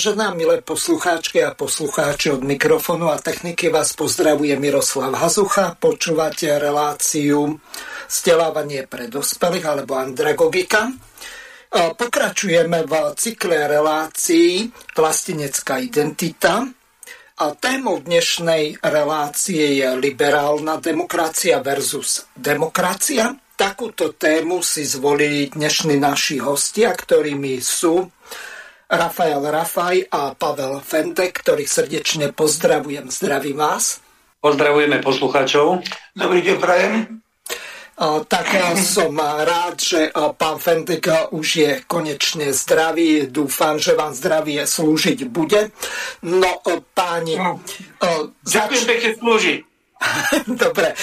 Vážená milé poslucháčky a poslucháči od mikrofónu a techniky vás pozdravuje Miroslav Hazucha. Počúvate reláciu Vzdelávanie pre dospelých alebo andragogika. Pokračujeme v cykle relácií Vlastinecká identita. A témou dnešnej relácie je liberálna demokracia versus demokracia. Takúto tému si zvolili dnešní naši hostia, ktorými sú Rafael Rafaj a Pavel Fendek, ktorých srdečne pozdravujem. Zdravím vás. Pozdravujeme poslucháčov. Dobrý deň, prajem. Tak som rád, že pán Fendek už je konečne zdravý. Dúfam, že vám zdravie slúžiť bude. No, páni... No, ďakujem zač... pekne slúži. Dobre,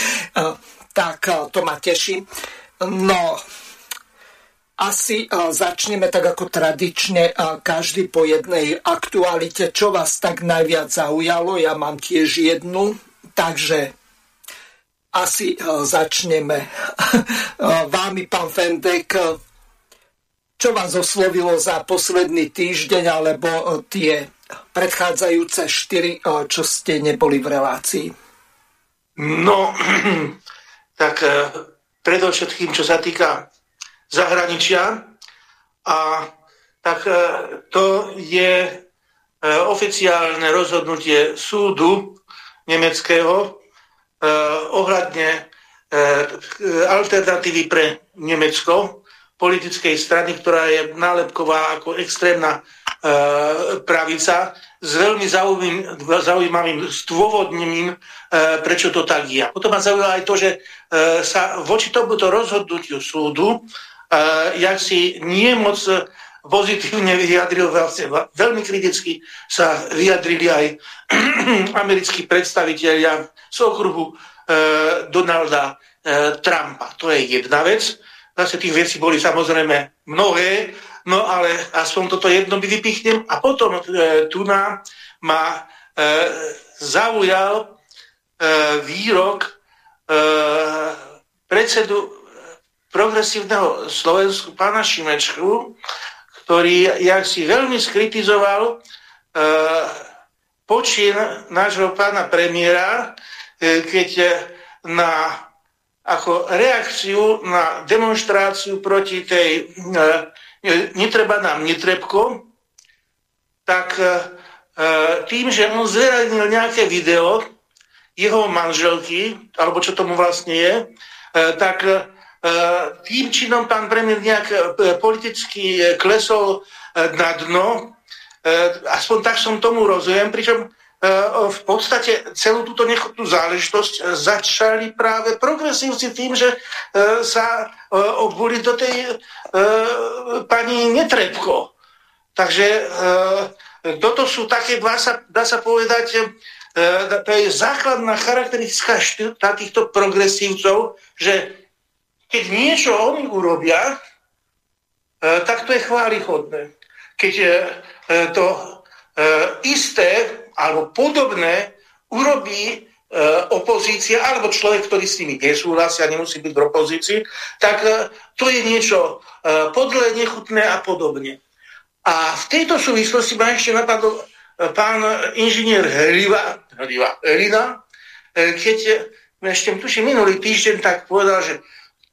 tak to ma teší. No, asi začneme tak ako tradične, každý po jednej aktualite, čo vás tak najviac zaujalo. Ja mám tiež jednu, takže asi začneme vámi, pán Fendek. Čo vás oslovilo za posledný týždeň alebo tie predchádzajúce štyri, čo ste neboli v relácii? No, tak predovšetkým, čo sa týka zahraničia. A tak e, to je e, oficiálne rozhodnutie súdu nemeckého e, ohľadne alternatívy pre Nemecko, politickej strany, ktorá je nálepková ako extrémna pravica, s veľmi zaujímavým, zaujímavým stôvodnením, prečo to tak je. Potom ma zaujalo aj to, že sa voči tomuto rozhodnutiu súdu jak si nie moc pozitívne vyjadril, vlastne veľmi kriticky sa vyjadrili aj americkí predstaviteľia z okruhu e, Donalda e, Trumpa. To je jedna vec. Zase tých vecí boli samozrejme mnohé, no ale aspoň toto jedno by vypichnem. A potom e, tu na ma e, zaujal e, výrok e, predsedu progresívneho Slovensku pána Šimečku, ktorý jak si veľmi skritizoval e, počin nášho pána premiéra, e, keď na, ako reakciu na demonstráciu proti tej e, netreba nám netrebko, tak e, tým, že on zverejnil nejaké video jeho manželky, alebo čo tomu vlastne je, e, tak E, tým činom pán premiér nejak e, politicky e, klesol na dno, aspoň tak som tomu rozumiem, pričom v podstate celú túto nechutnú záležitosť začali práve progresívci tým, že sa obuli do tej pani Netrebko. Takže toto sú také, dá sa, dá sa povedať, to je základná charakteristika týchto progresívcov, že keď niečo oni urobia, e, tak to je chválichodné. Keď e, to e, isté alebo podobné urobí opozícia alebo človek, ktorý s nimi nesúhlasí a nemusí byť v opozícii, tak to je niečo podle, nechutné a podobne. A v tejto súvislosti ma ešte napadol pán inžinier Hriva, Hriva, Hlina, keď ešte tuším minulý týždeň tak povedal, že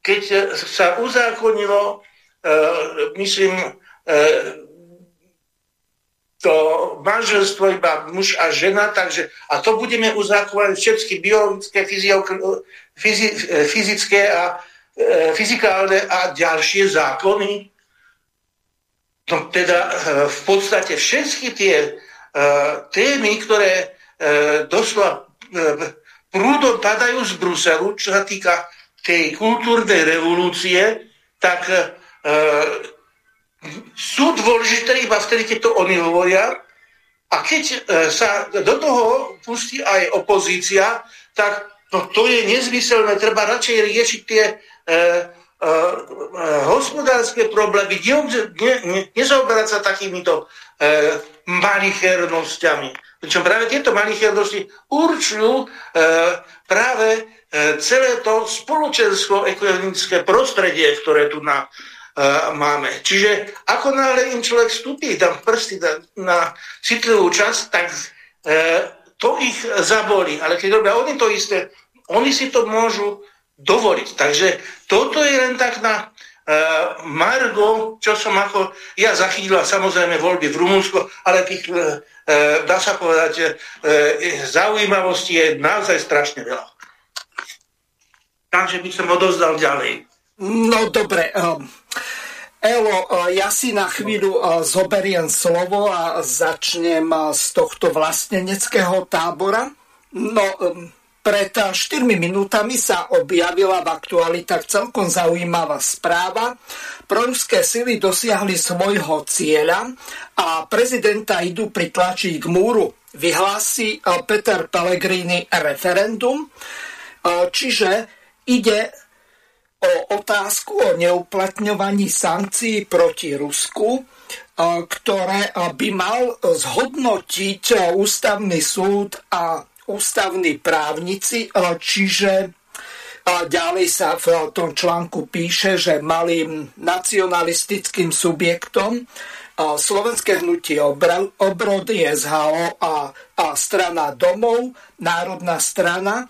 keď sa uzákonilo, e, myslím, e, to manželstvo iba muž a žena, takže a to budeme uzákovať všetky biologické, fyzi, fyzické a e, fyzikálne a ďalšie zákony. No teda e, v podstate všetky tie e, témy, ktoré e, doslova e, prúdom padajú z Bruselu, čo sa týka tej kultúrnej revolúcie, tak e, sú dôležité iba vtedy, keď to oni hovoria. A keď e, sa do toho pustí aj opozícia, tak no, to je nezmyselné. Treba radšej riešiť tie e, e, hospodárske problémy, ne, ne, nezaoberať sa takýmito e, malichernosťami. Pričom práve tieto malichernosti určujú e, práve celé to spoločensko-ekonomické prostredie, ktoré tu na, máme. Čiže ako náhle im človek vstúpi tam prsty na, na citlivú časť, tak e, to ich zabolí. Ale keď robia oni to isté, oni si to môžu dovoliť. Takže toto je len tak na e, Margo, čo som ako ja zachytila samozrejme voľby v Rumunsku, ale tých, e, e dá sa povedať, e, zaujímavosti je naozaj strašne veľa. Takže by som odovzdal ďalej. No dobre. Um, Elo, uh, ja si na chvíľu uh, zoberiem slovo a začnem uh, z tohto vlasteneckého tábora. No, um, pred 4 minútami sa objavila v aktualitách celkom zaujímavá správa. Proruské sily dosiahli svojho cieľa a prezidenta idú pritlačiť k múru. Vyhlási Peter Pellegrini referendum, čiže ide o otázku o neuplatňovaní sankcií proti Rusku, ktoré by mal zhodnotiť ústavný súd a ústavní právnici, čiže ďalej sa v tom článku píše, že malým nacionalistickým subjektom Slovenské hnutie obrody SHO a, a strana domov, národná strana,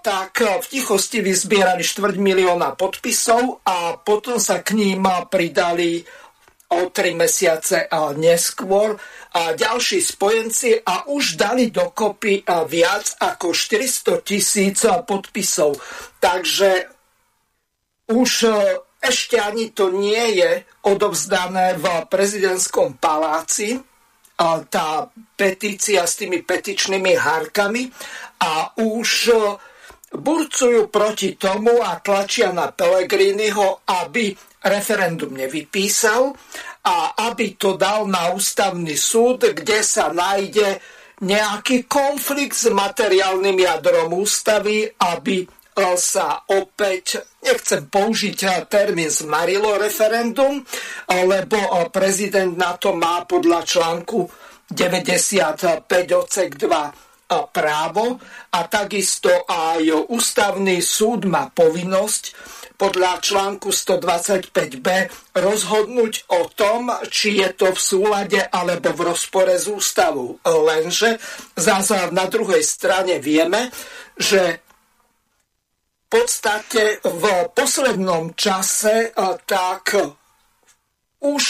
tak v tichosti vyzbierali štvrť milióna podpisov a potom sa k ním pridali o tri mesiace neskôr a ďalší spojenci a už dali dokopy viac ako 400 tisíc podpisov. Takže už ešte ani to nie je odovzdané v prezidentskom paláci, tá petícia s tými petičnými hárkami a už e, burcujú proti tomu a tlačia na Pelegriniho, aby referendum nevypísal a aby to dal na ústavný súd, kde sa nájde nejaký konflikt s materiálnym jadrom ústavy, aby sa opäť, nechcem použiť termín zmarilo referendum, lebo prezident na to má podľa článku 95 odsek 2 právo a takisto aj ústavný súd má povinnosť podľa článku 125b rozhodnúť o tom, či je to v súlade alebo v rozpore s ústavou. Lenže zase na druhej strane vieme, že podstate v poslednom čase tak už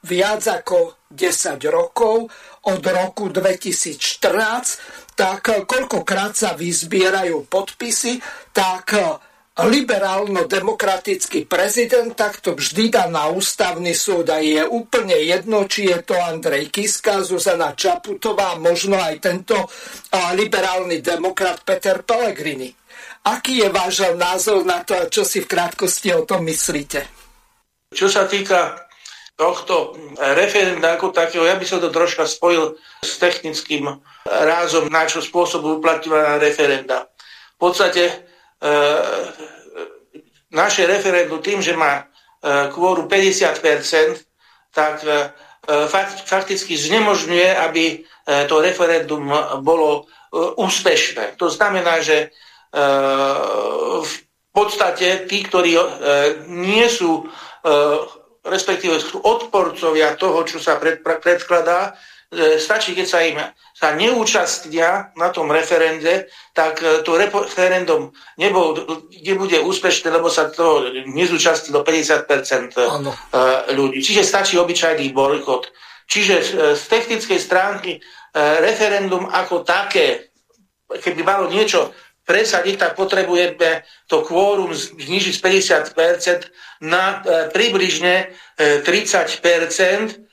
viac ako 10 rokov od roku 2014, tak koľkokrát sa vyzbierajú podpisy, tak liberálno-demokratický prezident takto vždy dá na ústavný súd a je úplne jedno, či je to Andrej Kiska, Zuzana Čaputová, možno aj tento liberálny demokrat Peter Pellegrini. Aký je váš názor na to, čo si v krátkosti o tom myslíte? Čo sa týka tohto referenda ako takého, ja by som to troška spojil s technickým rázom, čo spôsobu uplatňovania referenda. V podstate e, naše referendum tým, že má e, kvóru 50%, tak e, fakt, fakticky znemožňuje, aby e, to referendum bolo e, úspešné. To znamená, že v podstate tí, ktorí e, nie sú, e, respektíve sú odporcovia toho, čo sa predkladá, e, stačí, keď sa im sa neúčastnia na tom referende, tak to referendum nebol, nebude úspešné, lebo sa to nezúčastnilo 50% ano. ľudí. Čiže stačí obyčajný bojkot. Čiže z technickej stránky referendum ako také, keby malo niečo presadiť, tak potrebujeme to kvórum znižiť z 50% na e, približne 30%, e,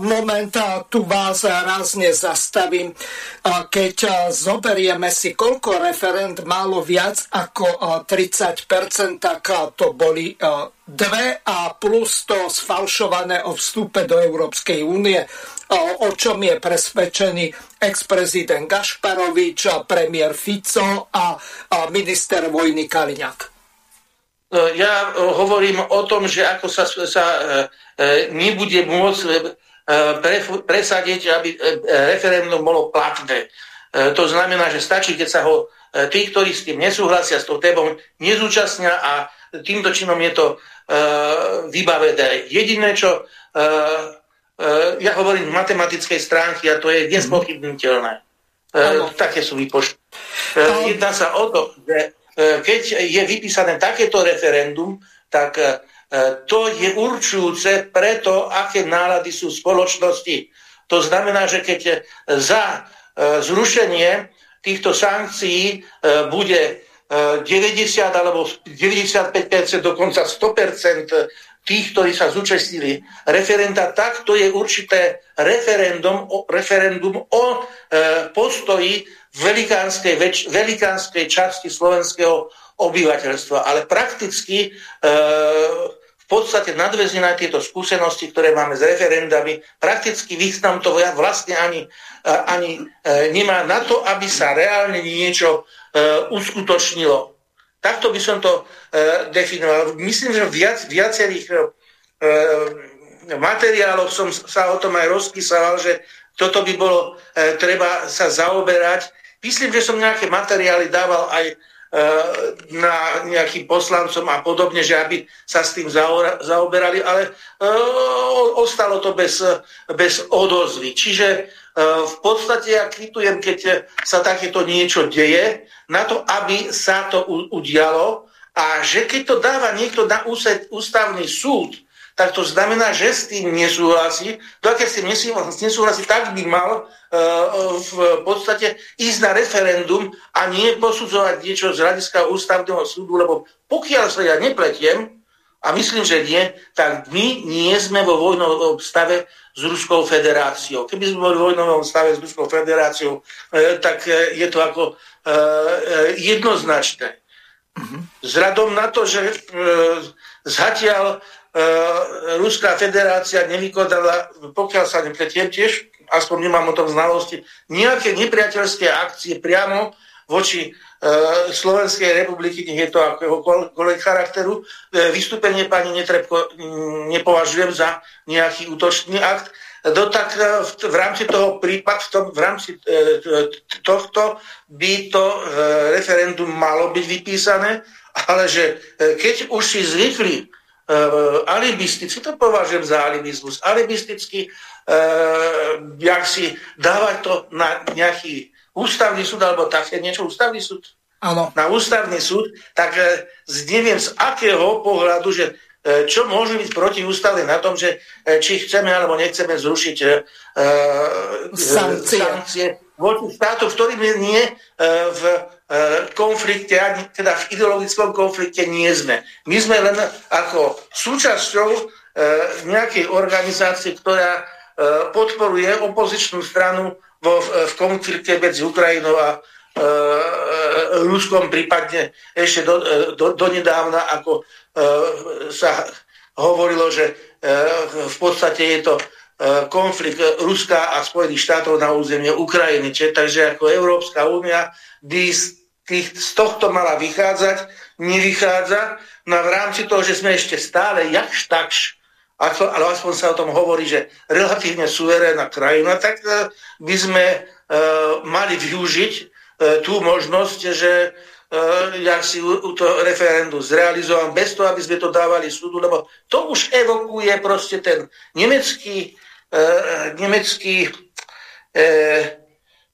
Moment, tu vás rázne zastavím. Keď zoberieme si, koľko referent málo viac ako 30%, tak to boli dve a plus to sfalšované o vstupe do Európskej únie, o čom je presvedčený ex-prezident Gašparovič, premiér Fico a minister vojny Kaliňák. Ja hovorím o tom, že ako sa, sa E, nebude môcť e, presadiť, aby e, referendum bolo platné. To znamená, že stačí, keď sa ho tí, ktorí s tým nesúhlasia, s tou témou nezúčastnia a týmto činom je to vybavené. Jediné, čo ja hovorím z matematickej stránky a to je nespochybniteľné. Také sú výpočty. Jedná sa o to, že keď je vypísané takéto referendum, tak E, to je určujúce pre to, aké nálady sú v spoločnosti. To znamená, že keď za e, zrušenie týchto sankcií e, bude 90 alebo 95%, dokonca 100% tých, ktorí sa zúčastnili referenda, tak to je určité referendum, referendum o postoji velikánskej, velikánskej časti slovenského obyvateľstva. Ale prakticky podstate nadväzne na tieto skúsenosti, ktoré máme s referendami, prakticky význam to vlastne ani, ani e, nemá na to, aby sa reálne niečo e, uskutočnilo. Takto by som to e, definoval. Myslím, že viac, viacerých materiáloch som sa o tom aj rozpísal, že toto by bolo treba sa zaoberať. Myslím, že som nejaké materiály dával aj Eh, na nejakým poslancom a podobne, že aby sa s tým zaoberali, ale eh, ostalo to bez, bez odozvy. Čiže v podstate ja kvitujem, keď sa takéto niečo deje, na to, aby sa to udialo a že keď to dáva niekto na ústavný súd, tak to znamená, že s tým nesúhlasí. Dokiaľ s tým nesúhlasí, tak by mal e, v podstate ísť na referendum a nie posudzovať niečo z hľadiska ústavného súdu, lebo pokiaľ sa ja nepletiem, a myslím, že nie, tak my nie sme vo vojnovom stave s Ruskou federáciou. Keby sme boli v vojnovom stave s Ruskou federáciou, e, tak e, je to ako jednoznačné. Mhm. Zradom na to, že zatiaľ E, Ruská federácia nevykonala, pokiaľ sa nepletiem tiež, aspoň nemám o tom znalosti, nejaké nepriateľské akcie priamo voči e, Slovenskej republiky, nech je to akéhokoľvek charakteru. E, vystúpenie pani Netrebko nepovažujem za nejaký útočný akt. Do tak v, v rámci toho prípad, v, tom, v rámci tohto by to referendum malo byť vypísané, ale že keď už si zvykli uh, alibisticky, to považujem za alibizmus, alibisticky, uh, jak si dávať to na nejaký ústavný súd, alebo také niečo, ústavný súd, Áno. na ústavný súd, tak neviem z akého pohľadu, že uh, čo môže byť protiústavné na tom, že uh, či chceme alebo nechceme zrušiť uh, sankcie. sankcie voči štátu, v ktorým nie v E, konflikte, ani teda v ideologickom konflikte nie sme. My sme len ako súčasťou e, nejakej organizácie, ktorá e, podporuje opozičnú stranu vo, v konflikte medzi Ukrajinou a Ruskom, prípadne ešte do, do, donedávna, ako sa hovorilo, že v podstate je to konflikt Ruska a Spojených štátov na územie Ukrajiny. Čiže, takže ako Európska únia by tých, z tohto mala vychádzať, nevychádza. No a v rámci toho, že sme ešte stále jakž takž, ale aspoň sa o tom hovorí, že relatívne suverénna krajina, tak e, by sme e, mali využiť e, tú možnosť, že ja si to referendum zrealizoval bez toho, aby sme to dávali súdu, lebo to už evokuje proste ten nemecký, nemecký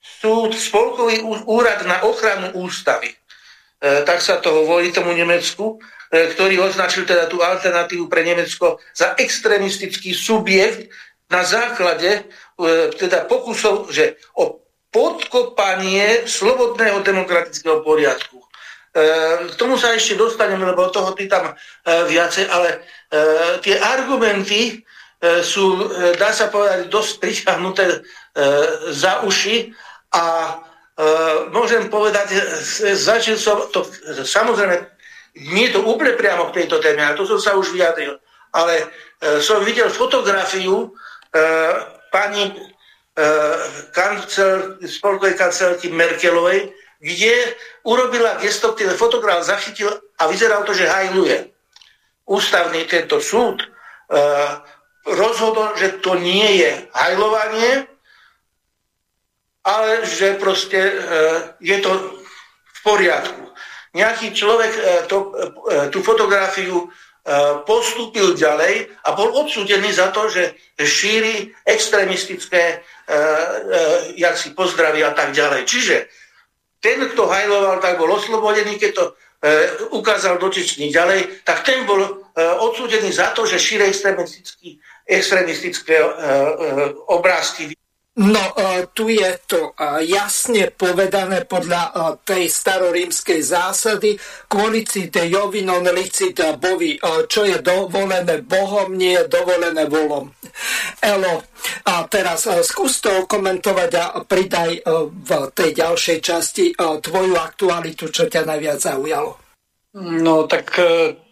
súd, spolkový úrad na ochranu ústavy. E, tak sa to hovorí tomu Nemecku, e, ktorý označil teda tú alternatívu pre Nemecko za extrémistický subjekt na základe e, teda pokusov, že o podkopanie slobodného demokratického poriadku. E, k tomu sa ešte dostaneme, lebo toho ty tam e, viacej, ale e, tie argumenty, sú, dá sa povedať, dosť priťahnuté za uši a môžem povedať, začal som to, samozrejme, nie je to úplne priamo k tejto téme, ale to som sa už vyjadril, ale som videl fotografiu pani kancel, spolkovej kancelky Merkelovej, kde urobila gesto, ktorý fotograf zachytil a vyzeral to, že hajluje. Ústavný tento súd e, rozhodol, že to nie je hajlovanie, ale že proste e, je to v poriadku. Nejaký človek e, to, e, tú fotografiu postúpil ďalej a bol odsúdený za to, že šíri extrémistické, jak si pozdraví a tak ďalej. Čiže ten, kto hajloval, tak bol oslobodený, keď to ukázal dotyčný ďalej, tak ten bol odsúdený za to, že šíri extrémistické obrázky. No, e, tu je to e, jasne povedané podľa e, tej starorímskej zásady quolicite jovinon licit bovi, čo je dovolené Bohom, nie je dovolené volom. Elo, a teraz skús to komentovať a pridaj v tej ďalšej časti tvoju aktualitu, čo ťa najviac zaujalo. No tak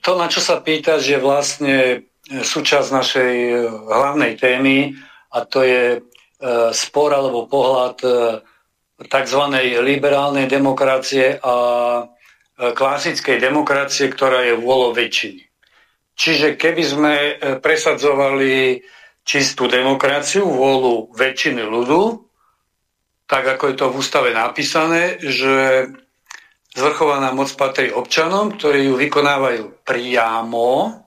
to, na čo sa pýtaš, je vlastne súčasť našej hlavnej témy a to je spor alebo pohľad e, tzv. liberálnej demokracie a e, klasickej demokracie, ktorá je vôľou väčšiny. Čiže keby sme presadzovali čistú demokraciu, vôľu väčšiny ľudu, tak ako je to v ústave napísané, že zvrchovaná moc patrí občanom, ktorí ju vykonávajú priamo,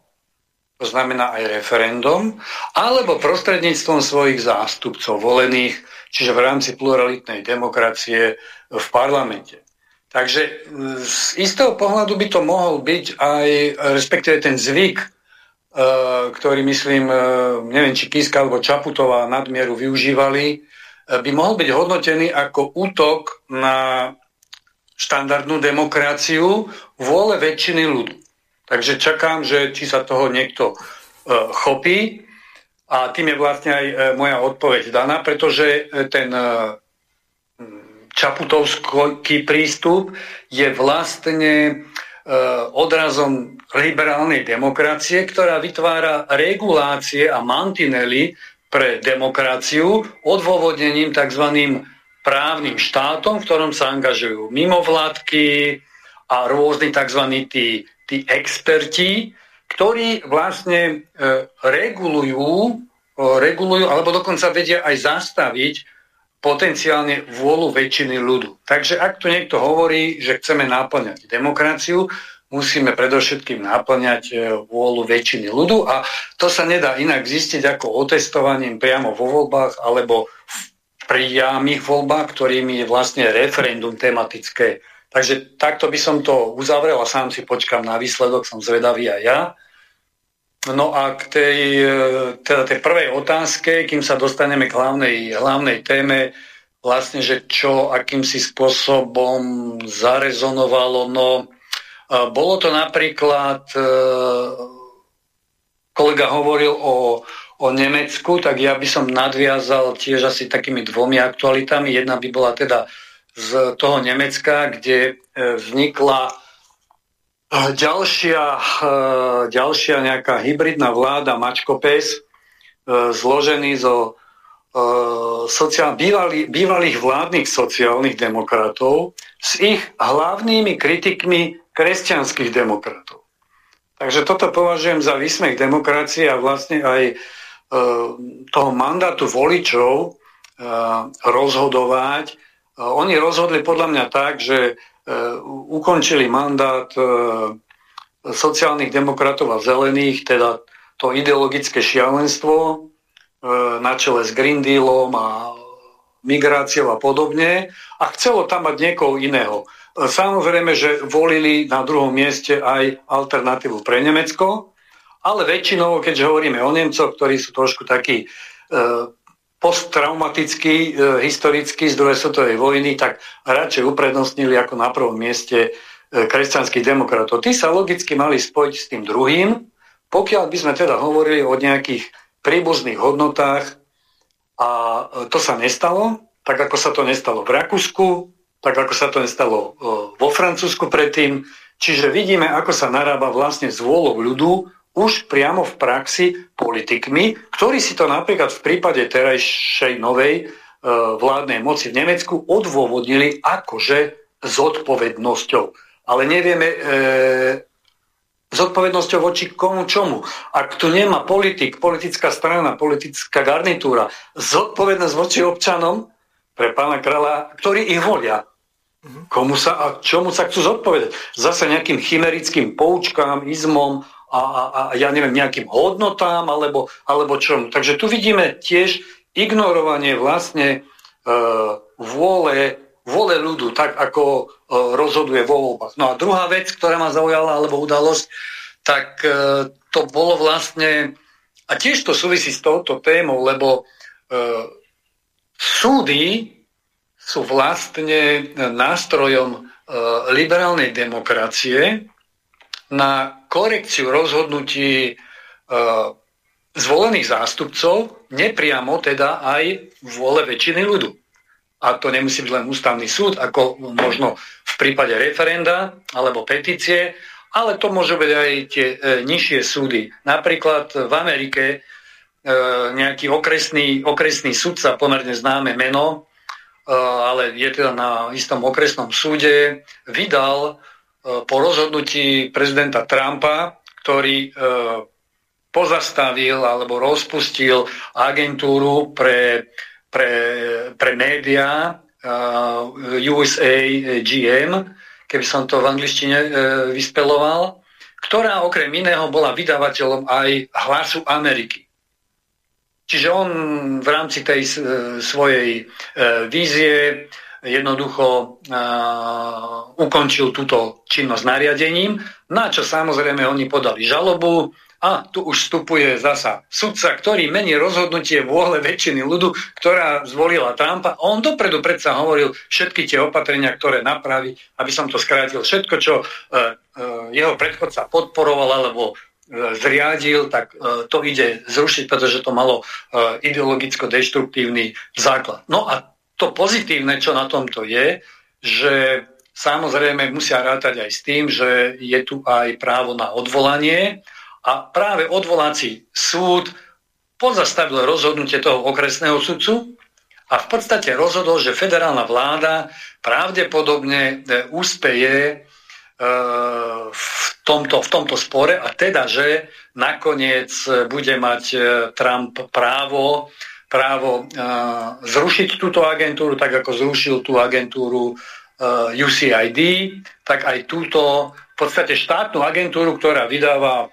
to znamená aj referendum, alebo prostredníctvom svojich zástupcov volených, čiže v rámci pluralitnej demokracie v parlamente. Takže z istého pohľadu by to mohol byť aj, respektíve ten zvyk, e, ktorý myslím, e, neviem, či Kiska alebo Čaputová nadmieru využívali, e, by mohol byť hodnotený ako útok na štandardnú demokraciu vôle väčšiny ľudu. Takže čakám, že či sa toho niekto uh, chopí a tým je vlastne aj uh, moja odpoveď daná, pretože uh, ten uh, čaputovský prístup je vlastne uh, odrazom liberálnej demokracie, ktorá vytvára regulácie a mantinely pre demokraciu odôvodnením tzv. právnym štátom, v ktorom sa angažujú mimovládky a rôzni tzv. tí tí experti, ktorí vlastne e, regulujú, e, regulujú, alebo dokonca vedia aj zastaviť potenciálne vôľu väčšiny ľudu. Takže ak tu niekto hovorí, že chceme náplňať demokraciu, musíme predovšetkým náplňať e, vôľu väčšiny ľudu a to sa nedá inak zistiť ako otestovaním priamo vo voľbách alebo v priamých voľbách, ktorými je vlastne referendum tematické Takže takto by som to uzavrel a sám si počkam na výsledok, som zvedavý aj ja. No a k tej, e, teda tej prvej otázke, kým sa dostaneme k hlavnej, hlavnej téme, vlastne, že čo akýmsi spôsobom zarezonovalo, no e, bolo to napríklad, e, kolega hovoril o, o Nemecku, tak ja by som nadviazal tiež asi takými dvomi aktualitami. Jedna by bola teda z toho Nemecka, kde e, vznikla e, ďalšia, e, ďalšia nejaká hybridná vláda Mačkopes, zložený zo sociál, bývalý, bývalých vládnych sociálnych demokratov s ich hlavnými kritikmi kresťanských demokratov. Takže toto považujem za výsmech demokracie a vlastne aj e, toho mandátu voličov e, rozhodovať oni rozhodli podľa mňa tak, že e, ukončili mandát e, sociálnych demokratov a zelených, teda to ideologické šialenstvo e, na čele s Green Dealom a migráciou a podobne a chcelo tam mať niekoho iného. Samozrejme, že volili na druhom mieste aj alternatívu pre Nemecko, ale väčšinou, keďže hovoríme o Nemcoch, ktorí sú trošku takí e, historický z druhej svetovej vojny, tak radšej uprednostnili ako na prvom mieste e, kresťanských demokratov. Tí sa logicky mali spojiť s tým druhým, pokiaľ by sme teda hovorili o nejakých príbuzných hodnotách a to sa nestalo, tak ako sa to nestalo v Rakúsku, tak ako sa to nestalo vo Francúzsku predtým. Čiže vidíme, ako sa narába vlastne z vôľou ľudu už priamo v praxi politikmi, ktorí si to napríklad v prípade terajšej novej vládnej moci v Nemecku odôvodnili akože zodpovednosťou. Ale nevieme, e, zodpovednosťou voči komu čomu. Ak tu nemá politik, politická strana, politická garnitúra, zodpovednosť voči občanom pre pána kráľa, ktorí ich volia. Komu sa a čomu sa chcú zodpovedať? Zase nejakým chimerickým poučkám, izmom a, a, a ja neviem, nejakým hodnotám alebo, alebo čomu. Takže tu vidíme tiež ignorovanie vlastne e, vôle vole ľudu, tak ako e, rozhoduje vo voľbách. No a druhá vec, ktorá ma zaujala, alebo udalosť, tak e, to bolo vlastne, a tiež to súvisí s touto témou, lebo e, súdy sú vlastne nástrojom e, liberálnej demokracie na korekciu rozhodnutí e, zvolených zástupcov, nepriamo teda aj vôle väčšiny ľudu a to nemusí byť len ústavný súd, ako možno v prípade referenda alebo petície, ale to môže byť aj tie e, nižšie súdy. Napríklad v Amerike e, nejaký okresný, okresný sudca, pomerne známe meno, e, ale je teda na istom okresnom súde, vydal po rozhodnutí prezidenta Trumpa, ktorý e, pozastavil alebo rozpustil agentúru pre pre, pre médiá uh, USA GM, keby som to v angličtine vyspeloval, ktorá okrem iného bola vydavateľom aj hlasu Ameriky. Čiže on v rámci tej svojej vízie jednoducho uh, ukončil túto činnosť nariadením, na čo samozrejme oni podali žalobu, a tu už vstupuje zasa sudca, ktorý mení rozhodnutie vôle väčšiny ľudu, ktorá zvolila Trumpa. On dopredu predsa hovoril všetky tie opatrenia, ktoré napraví, aby som to skrátil. Všetko, čo uh, uh, jeho predchodca podporoval alebo uh, zriadil, tak uh, to ide zrušiť, pretože to malo uh, ideologicko-deštruktívny základ. No a to pozitívne, čo na tomto je, že samozrejme musia rátať aj s tým, že je tu aj právo na odvolanie, a práve odvolací súd pozastavil rozhodnutie toho okresného sudcu a v podstate rozhodol, že federálna vláda pravdepodobne e, úspeje e, v tomto, v tomto spore a teda, že nakoniec bude mať e, Trump právo, právo zrušiť túto agentúru, tak ako zrušil tú agentúru UCID, tak aj túto v podstate štátnu agentúru, ktorá vydáva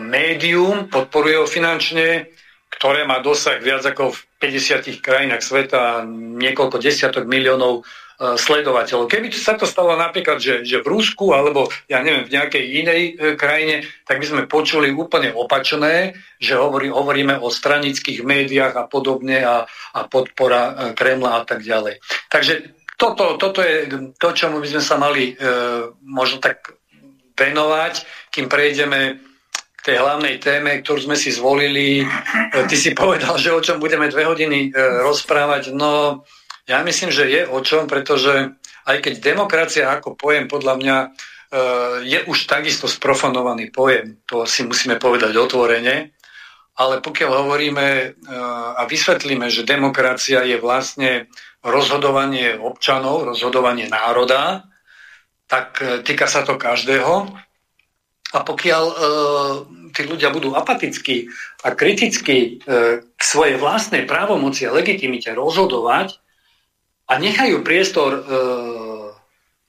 médium, podporuje ho finančne, ktoré má dosah viac ako v 50 krajinách sveta niekoľko desiatok miliónov e, sledovateľov. Keby sa to stalo napríklad, že, že v Rusku alebo ja neviem, v nejakej inej e, krajine, tak by sme počuli úplne opačné, že hovorí, hovoríme o stranických médiách a podobne a, a podpora e, Kremla a tak ďalej. Takže toto, toto je to, čomu by sme sa mali e, možno tak venovať, kým prejdeme tej hlavnej téme, ktorú sme si zvolili. E, ty si povedal, že o čom budeme dve hodiny e, rozprávať. No, ja myslím, že je o čom, pretože aj keď demokracia ako pojem podľa mňa e, je už takisto sprofanovaný pojem, to si musíme povedať otvorene, ale pokiaľ hovoríme a vysvetlíme, že demokracia je vlastne rozhodovanie občanov, rozhodovanie národa, tak týka sa to každého. A pokiaľ e, tí ľudia budú apatickí a kriticky e, k svojej vlastnej právomoci a legitimite rozhodovať a nechajú priestor e,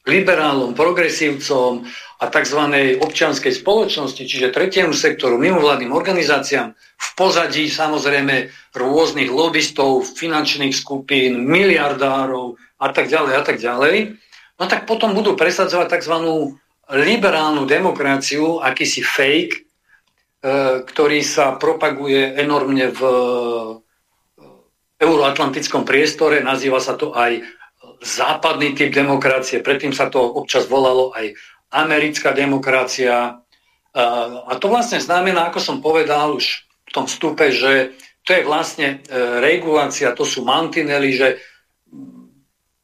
liberálom, progresívcom a tzv. občianskej spoločnosti, čiže tretiemu sektoru, mimovládnym organizáciám, v pozadí samozrejme rôznych lobbystov, finančných skupín, miliardárov a tak ďalej a tak ďalej, no tak potom budú presadzovať tzv liberálnu demokraciu, akýsi fake, e, ktorý sa propaguje enormne v euroatlantickom priestore, nazýva sa to aj západný typ demokracie, predtým sa to občas volalo aj americká demokracia. A to vlastne znamená, ako som povedal už tom vstupe, že to je vlastne e, regulácia, to sú mantinely, že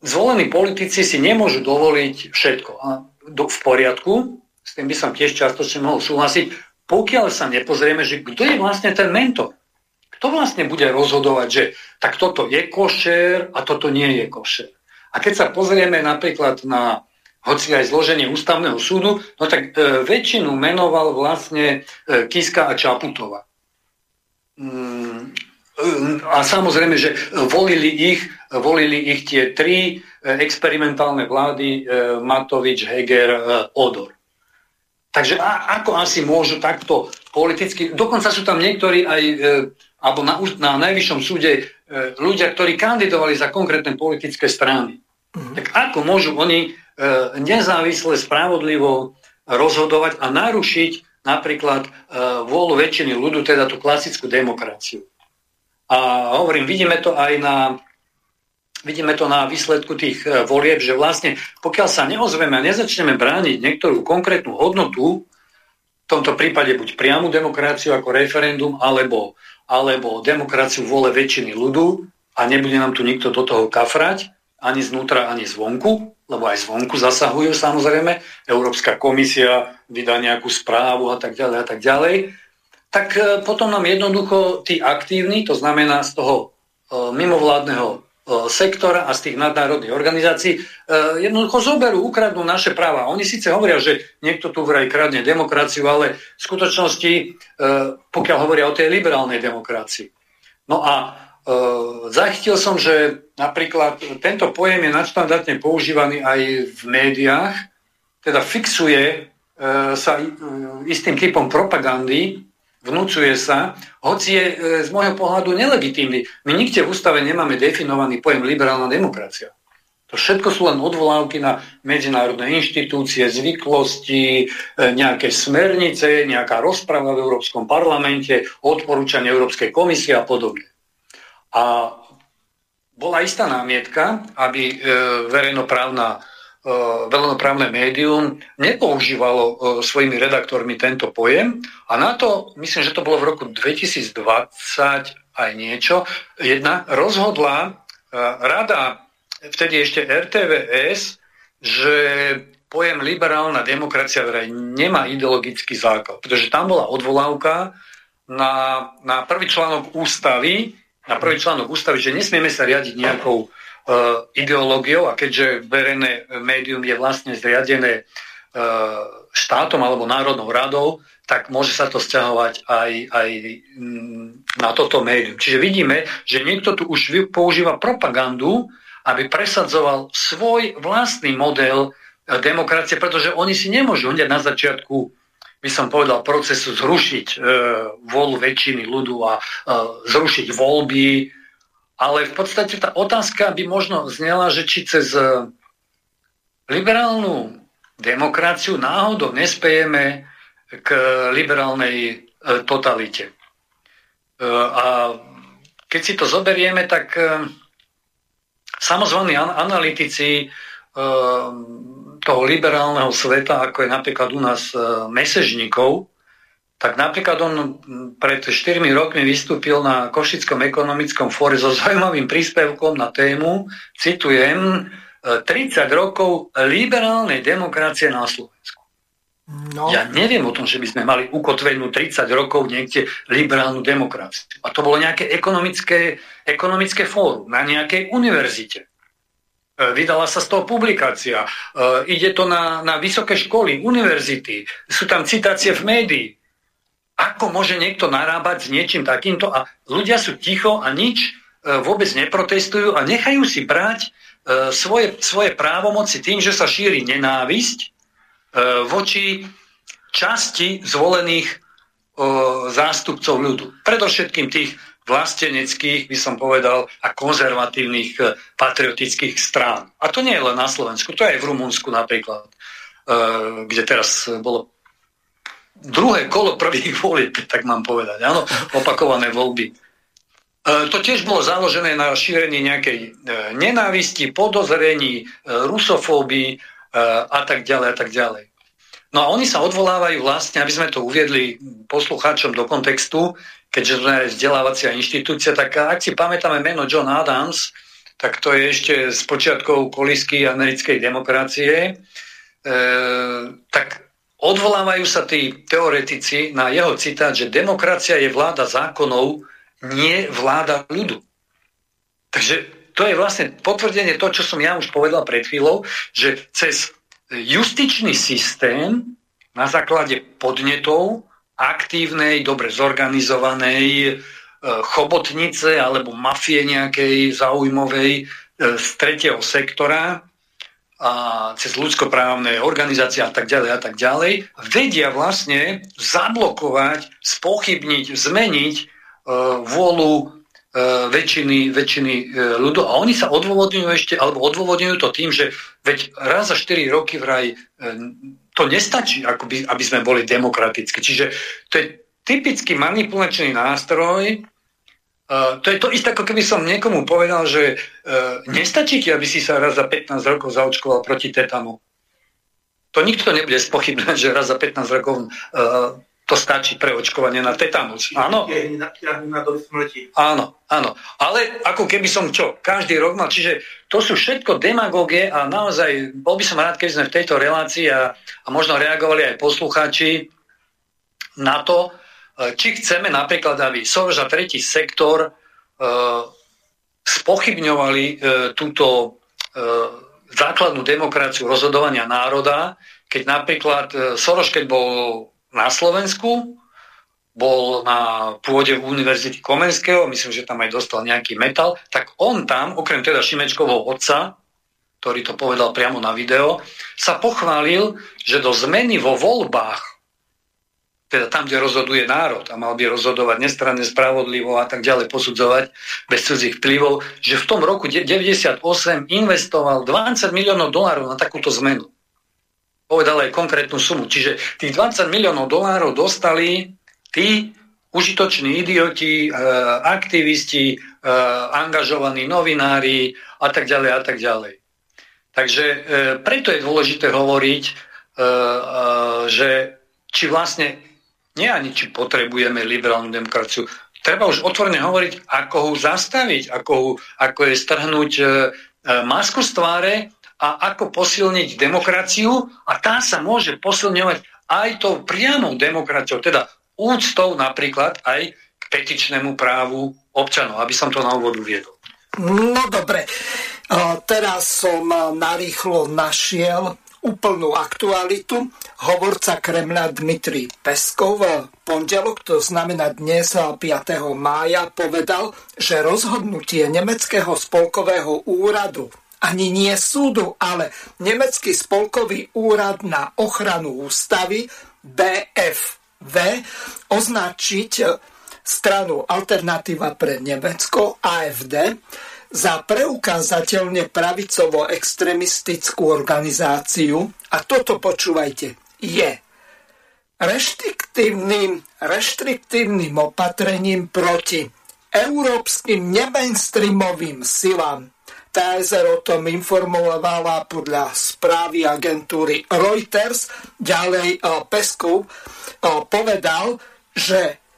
zvolení politici si nemôžu dovoliť všetko. A v poriadku, s tým by som tiež častočne mohol súhlasiť, pokiaľ sa nepozrieme, že kto je vlastne ten mentor. Kto vlastne bude rozhodovať, že tak toto je košer a toto nie je košer. A keď sa pozrieme napríklad na hoci aj zloženie ústavného súdu, no tak e, väčšinu menoval vlastne e, Kiska a Čaputová. Mm, a samozrejme, že volili ich, volili ich tie tri e, experimentálne vlády e, Matovič, Heger, e, Odor. Takže a, ako asi môžu takto politicky, dokonca sú tam niektorí aj, alebo na, na najvyššom súde ľudia, ktorí kandidovali za konkrétne politické strany. Mm-hmm. Tak ako môžu oni nezávisle, spravodlivo rozhodovať a narušiť napríklad vôľu väčšiny ľudu, teda tú klasickú demokraciu. A hovorím, vidíme to aj na Vidíme to na výsledku tých e, volieb, že vlastne pokiaľ sa neozveme a nezačneme brániť niektorú konkrétnu hodnotu, v tomto prípade buď priamu demokraciu ako referendum, alebo, alebo demokraciu vole väčšiny ľudu a nebude nám tu nikto do toho kafrať, ani znútra, ani zvonku, lebo aj zvonku zasahujú samozrejme, Európska komisia vydá nejakú správu a tak ďalej a tak ďalej, tak e, potom nám jednoducho tí aktívni, to znamená z toho e, mimovládneho sektora a z tých nadnárodných organizácií jednoducho zoberú, ukradnú naše práva. Oni síce hovoria, že niekto tu vraj kradne demokraciu, ale v skutočnosti, pokiaľ hovoria o tej liberálnej demokracii. No a zachytil som, že napríklad tento pojem je nadštandardne používaný aj v médiách, teda fixuje sa istým typom propagandy, vnúcuje sa, hoci je e, z môjho pohľadu nelegitímny. My nikde v ústave nemáme definovaný pojem liberálna demokracia. To všetko sú len odvolávky na medzinárodné inštitúcie, zvyklosti, e, nejaké smernice, nejaká rozpráva v Európskom parlamente, odporúčanie Európskej komisie a podobne. A bola istá námietka, aby e, verejnoprávna E, veľnoprávne médium nepoužívalo e, svojimi redaktormi tento pojem. A na to, myslím, že to bolo v roku 2020 aj niečo, jedna rozhodla e, rada, vtedy ešte RTVS, že pojem liberálna demokracia vraj nemá ideologický základ, pretože tam bola odvolávka na, na prvý článok ústavy, na prvý článok ústavy, že nesmieme sa riadiť nejakou ideológiou a keďže verejné médium je vlastne zriadené e, štátom alebo národnou radou, tak môže sa to stiahovať aj, aj mm, na toto médium. Čiže vidíme, že niekto tu už používa propagandu, aby presadzoval svoj vlastný model e, demokracie, pretože oni si nemôžu hneď na začiatku by som povedal, procesu zrušiť e, volu väčšiny ľudu a e, zrušiť voľby, ale v podstate tá otázka by možno znela, že či cez e, liberálnu demokraciu náhodou nespejeme k liberálnej e, totalite. E, a keď si to zoberieme, tak samozvaní analytici toho liberálneho sveta, ako je napríklad u nás mesežníkov, tak napríklad on pred 4 rokmi vystúpil na Košickom ekonomickom fóre so zaujímavým príspevkom na tému, citujem, 30 rokov liberálnej demokracie na Slovensku. No. Ja neviem o tom, že by sme mali ukotvenú 30 rokov niekde liberálnu demokraciu. A to bolo nejaké ekonomické, ekonomické fórum na nejakej univerzite. E, vydala sa z toho publikácia. E, ide to na, na vysoké školy, univerzity. Sú tam citácie v médii. Ako môže niekto narábať s niečím takýmto a ľudia sú ticho a nič e, vôbec neprotestujú a nechajú si brať e, svoje, svoje právomoci tým, že sa šíri nenávisť e, voči časti zvolených zástupcov ľudu. Predovšetkým tých vlasteneckých, by som povedal, a konzervatívnych patriotických strán. A to nie je len na Slovensku, to je aj v Rumunsku napríklad, kde teraz bolo druhé kolo prvých volieb, tak mám povedať, áno, opakované voľby. E, to tiež bolo založené na šírení nejakej e, nenávisti, podozrení, e, rusofóbii a tak ďalej a tak ďalej. No a oni sa odvolávajú vlastne, aby sme to uviedli poslucháčom do kontextu, keďže sme vzdelávacia inštitúcia, tak ak si pamätáme meno John Adams, tak to je ešte z počiatkov kolisky americkej demokracie, e, tak odvolávajú sa tí teoretici na jeho citát, že demokracia je vláda zákonov, nie vláda ľudu. Takže to je vlastne potvrdenie to, čo som ja už povedal pred chvíľou, že cez justičný systém na základe podnetov aktívnej, dobre zorganizovanej e, chobotnice alebo mafie nejakej zaujímavej e, z tretieho sektora a cez ľudskoprávne organizácie a tak ďalej a tak ďalej, vedia vlastne zablokovať, spochybniť, zmeniť e, vôľu E, väčšiny, väčšiny e, ľudu a oni sa odôvodňujú ešte, alebo odôvodňujú to tým, že veď raz za 4 roky vraj e, to nestačí, ako by, aby sme boli demokraticky. Čiže to je typický manipulačný nástroj, Uh, to je to isté, ako keby som niekomu povedal, že uh, nestačí ti, aby si sa raz za 15 rokov zaočkoval proti tetanu. To nikto nebude spochybnať, že raz za 15 rokov uh, to stačí pre očkovanie na tetanus. Áno. Áno, áno. Ale ako keby som čo, každý rok mal, čiže to sú všetko demagógie a naozaj bol by som rád, keby sme v tejto relácii a, a možno reagovali aj poslucháči na to, či chceme napríklad, aby Soros a tretí sektor uh, spochybňovali uh, túto základnú demokraciu rozhodovania národa, keď napríklad Soros, keď bol na Slovensku, bol na pôde Univerzity Komenského, myslím, že tam aj dostal nejaký metal, tak on tam, okrem teda Šimečkovho otca, ktorý to povedal priamo na video, sa pochválil, že do zmeny vo voľbách, teda tam, kde rozhoduje národ a mal by rozhodovať nestranne, spravodlivo a tak ďalej, posudzovať bez cudzích vplyvov, že v tom roku 98 investoval 20 miliónov dolárov na takúto zmenu povedal aj konkrétnu sumu. Čiže tých 20 miliónov dolárov dostali tí užitoční idioti, e, aktivisti, e, angažovaní novinári a tak ďalej a tak ďalej. Takže e, preto je dôležité hovoriť, že či vlastne nie ani či potrebujeme liberálnu demokraciu, treba už otvorene hovoriť, ako ho zastaviť, ako, ho, ako je strhnúť masku z tváre a ako posilniť demokraciu. A tá sa môže posilňovať aj tou priamou demokraciou, teda úctou napríklad aj k petičnému právu občanov, aby som to na úvod uviedol. No dobre, teraz som narýchlo našiel úplnú aktualitu. Hovorca Kremľa Dmitri Peskov pondelok, to znamená dnes 5. mája, povedal, že rozhodnutie Nemeckého spolkového úradu ani nie súdu, ale Nemecký spolkový úrad na ochranu ústavy BFV označiť stranu Alternatíva pre Nemecko AFD za preukázateľne pravicovo-extremistickú organizáciu a toto počúvajte, je reštriktívnym, reštriktívnym opatrením proti európskym nemainstreamovým silám TSR o tom informovala podľa správy agentúry Reuters. Ďalej eh, Peskov eh, povedal, že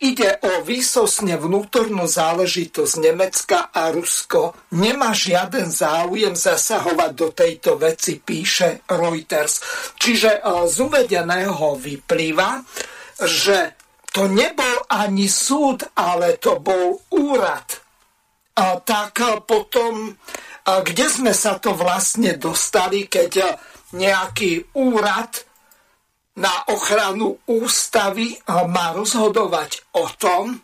ide o výsosne vnútornú záležitosť Nemecka a Rusko. Nemá žiaden záujem zasahovať do tejto veci, píše Reuters. Čiže eh, z uvedeného vyplýva, že to nebol ani súd, ale to bol úrad a tak potom, a kde sme sa to vlastne dostali, keď nejaký úrad na ochranu ústavy má rozhodovať o tom,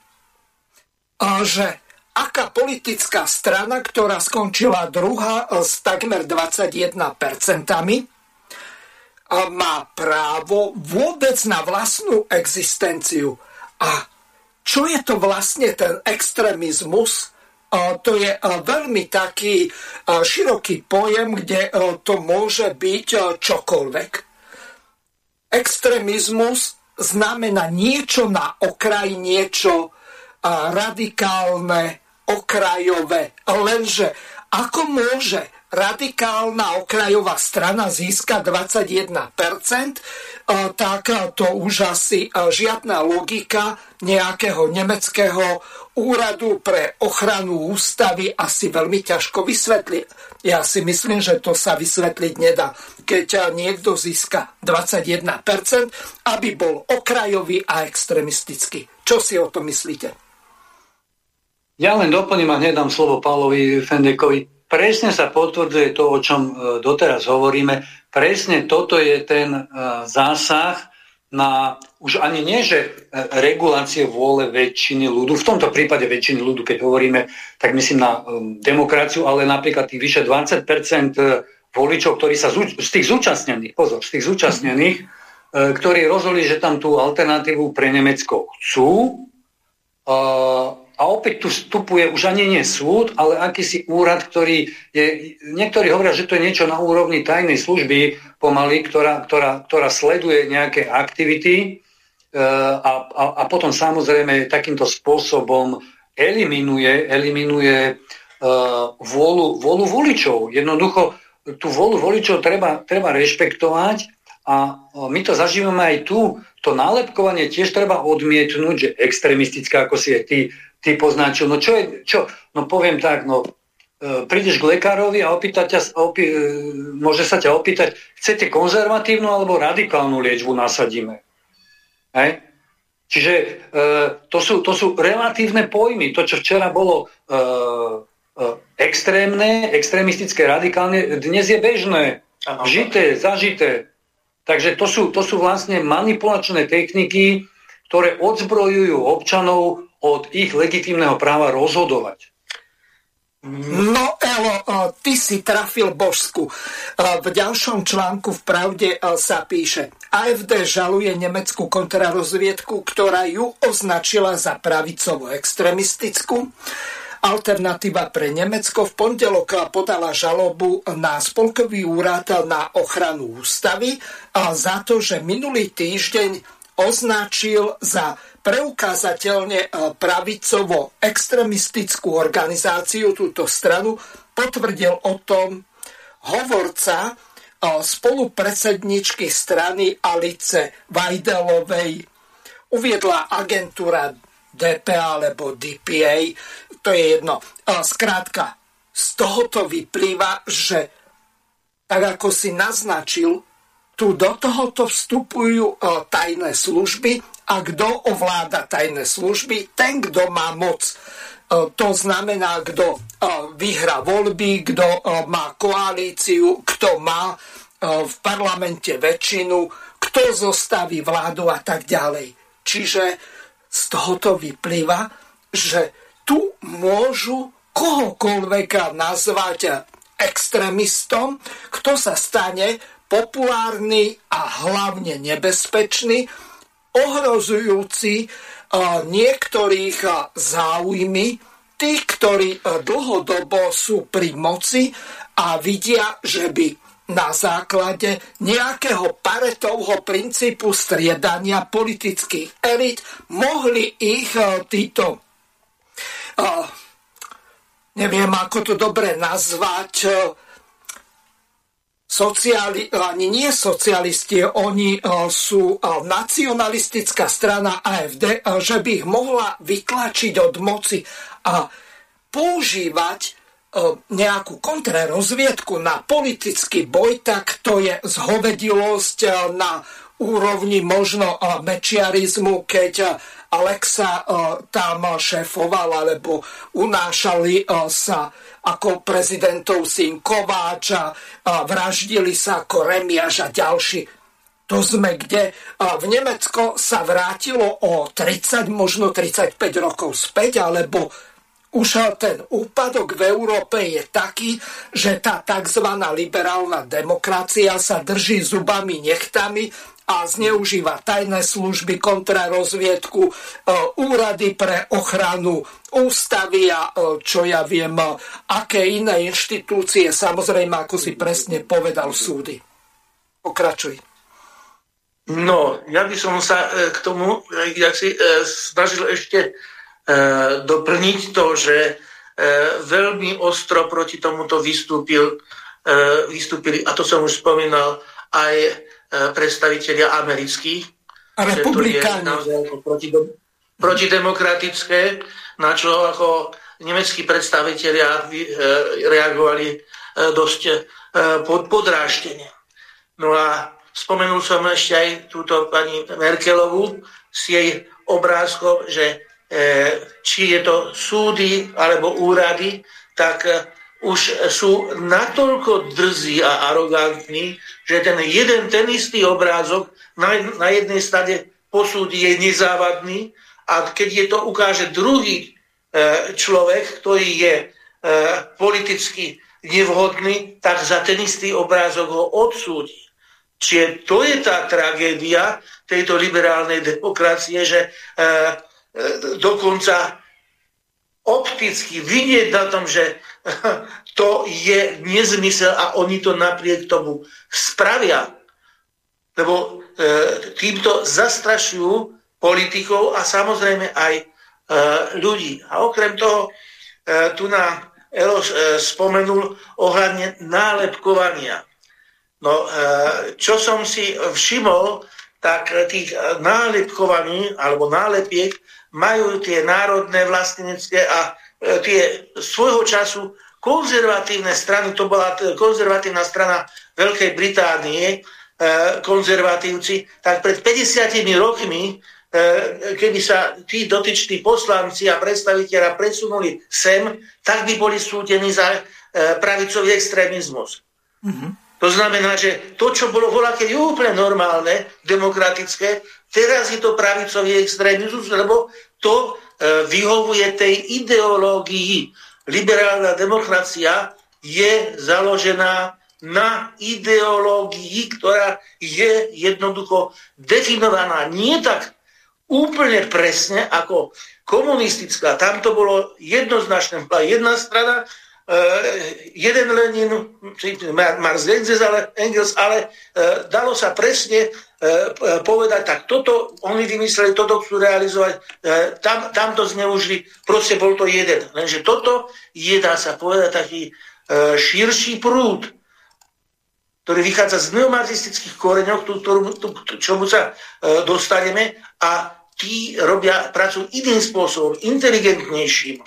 že aká politická strana, ktorá skončila druhá s takmer 21%, má právo vôbec na vlastnú existenciu. A čo je to vlastne ten extrémizmus, to je veľmi taký široký pojem, kde to môže byť čokoľvek. Extrémizmus znamená niečo na okraj, niečo radikálne, okrajové. Lenže ako môže radikálna okrajová strana získa 21%, tak to už asi žiadna logika nejakého nemeckého úradu pre ochranu ústavy asi veľmi ťažko vysvetli. Ja si myslím, že to sa vysvetliť nedá, keď niekto získa 21%, aby bol okrajový a extremistický. Čo si o to myslíte? Ja len doplním a hneď slovo Pálovi Fendekovi presne sa potvrdzuje to, o čom e, doteraz hovoríme. Presne toto je ten e, zásah na už ani nie, že e, regulácie vôle väčšiny ľudu, v tomto prípade väčšiny ľudu, keď hovoríme, tak myslím na demokraciu, ale napríklad tých vyše 20% voličov, ktorí sa z tých zúčastnených, pozor, z tých zúčastnených, ktorí rozhodli, že tam tú alternatívu pre Nemecko chcú, a opäť tu vstupuje už ani nie súd, ale akýsi úrad, ktorý je, niektorí hovoria, že to je niečo na úrovni tajnej služby pomaly, ktorá, ktorá, ktorá sleduje nejaké aktivity. e, a, a, a potom samozrejme takýmto spôsobom eliminuje, eliminuje uh, vôľu, vôľu voličov. Jednoducho tú vôľu voličov treba, treba rešpektovať a my to zažívame aj tu. To nálepkovanie tiež treba odmietnúť, že extrémistické, ako si aj ty ty poznačil, no čo je, čo? No poviem tak, no e, prídeš k lekárovi a opýta ťa, opý, e, môže sa ťa opýtať, chcete konzervatívnu alebo radikálnu liečbu nasadíme. Hej? Čiže e, to, sú, to sú relatívne pojmy. To, čo včera bolo e, e, extrémne, extrémistické, radikálne, dnes je bežné. Žité, zažité. Takže to sú, to sú vlastne manipulačné techniky, ktoré odzbrojujú občanov od ich legitímneho práva rozhodovať. No Elo, ty si trafil Božsku. V ďalšom článku v Pravde sa píše AFD žaluje nemeckú kontrarozviedku, ktorá ju označila za pravicovo extremistickú. Alternatíva pre Nemecko v pondelok podala žalobu na Spolkový úrad na ochranu ústavy za to, že minulý týždeň označil za preukázateľne e, pravicovo extremistickú organizáciu, túto stranu, potvrdil o tom hovorca e, spolupredsedničky strany Alice Vajdelovej. Uviedla agentúra DPA alebo DPA, to je jedno. E, skrátka, z tohoto vyplýva, že tak ako si naznačil, tu do tohoto vstupujú tajné služby a kto ovláda tajné služby? Ten, kto má moc. E, to znamená, kto e, vyhra voľby, kto e, má koalíciu, kto má v parlamente väčšinu, kto zostaví vládu a tak ďalej. Čiže z tohoto vyplýva, že tu môžu kohokoľvek nazvať extrémistom, kto sa stane populárny a hlavne nebezpečný, ohrozujúci niektorých záujmy tých, ktorí dlhodobo sú pri moci a vidia, že by na základe nejakého paretovho princípu striedania politických elit mohli ich títo neviem ako to dobre nazvať sociali, ani nie socialisti, oni e, sú e, nacionalistická strana AFD, e, že by ich mohla vytlačiť od moci a používať nejakú kontrarozviedku na politický boj, tak to je zhovedilosť na úrovni možno mečiarizmu, keď Alexa tam šéfoval, alebo unášali sa ako prezidentov syn Kováč a vraždili sa ako Remiaž a ďalší. To sme kde? V Nemecko sa vrátilo o 30, možno 35 rokov späť, alebo už ten úpadok v Európe je taký, že tá tzv. liberálna demokracia sa drží zubami nechtami a zneužíva tajné služby, kontrarozviedku, e, úrady pre ochranu ústavy a e, čo ja viem, e, aké iné inštitúcie, samozrejme, ako si presne povedal, súdy. Pokračuj. No, ja by som sa k tomu, jak si snažil ešte doplniť to, že veľmi ostro proti tomuto vystúpil, vystúpili, a to som už spomínal, aj predstavitelia amerických. A republikáni. Proti, protidemokratické, na čo ako nemeckí predstavitelia reagovali dosť podráždenie. No a spomenul som ešte aj túto pani Merkelovú s jej obrázkom, že e, či je to súdy alebo úrady, tak e, už sú natoľko drzí a arogantní, že ten jeden, ten istý obrázok na, na jednej strane posúdi je nezávadný a keď je to ukáže druhý e, človek, ktorý je politicky nevhodný, tak za ten istý obrázok ho odsúdi. Čiže to je tá tragédia tejto liberálnej demokracie, že e, e, dokonca opticky vidieť na tom, že e, to je nezmysel a oni to napriek tomu spravia. Lebo e, týmto zastrašujú politikov a samozrejme aj e, ľudí. A okrem toho, e, tu na Eros e, spomenul ohľadne nálepkovania. No, e, čo som si všimol, tak tých nálepkovaní alebo nálepiek majú tie národné vlastnícke a tie svojho času konzervatívne strany, to bola konzervatívna strana Veľkej Británie, e, konzervatívci, tak pred 50 rokmi, keby sa tí dotyční poslanci a predstaviteľa presunuli sem, tak by boli súdení za pravicový extrémizmus. Mm-hmm. To znamená, že to, čo bolo voľakedy úplne normálne, demokratické, teraz je to pravicový extrémizmus, lebo to e, vyhovuje tej ideológii. Liberálna demokracia je založená na ideológii, ktorá je jednoducho definovaná nie tak úplne presne ako komunistická. Tam to bolo jednoznačné. Bola jedna strana, Eh, jeden Lenin, Marx Engels, ale, Engels, ale uh, dalo sa presne povedať, tak toto oni vymysleli, toto chcú realizovať, uh, tam, tam to zneužili, proste bol to jeden. Lenže toto je, dá sa povedať, taký širší prúd, ktorý vychádza z neomarxistických koreňov, k čomu sa dostaneme a tí robia, pracujú iným spôsobom, inteligentnejším,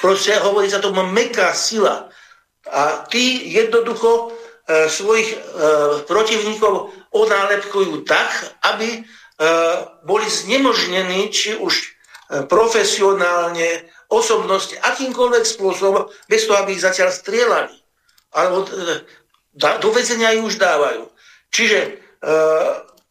Proste hovorí sa tomu meká sila. A tí jednoducho e, svojich e, protivníkov onálepkujú tak, aby e, boli znemožnení, či už e, profesionálne, osobnosti, akýmkoľvek spôsobom, bez toho, aby ich zatiaľ strieľali. Alebo e, do vezenia ich už dávajú. Čiže e,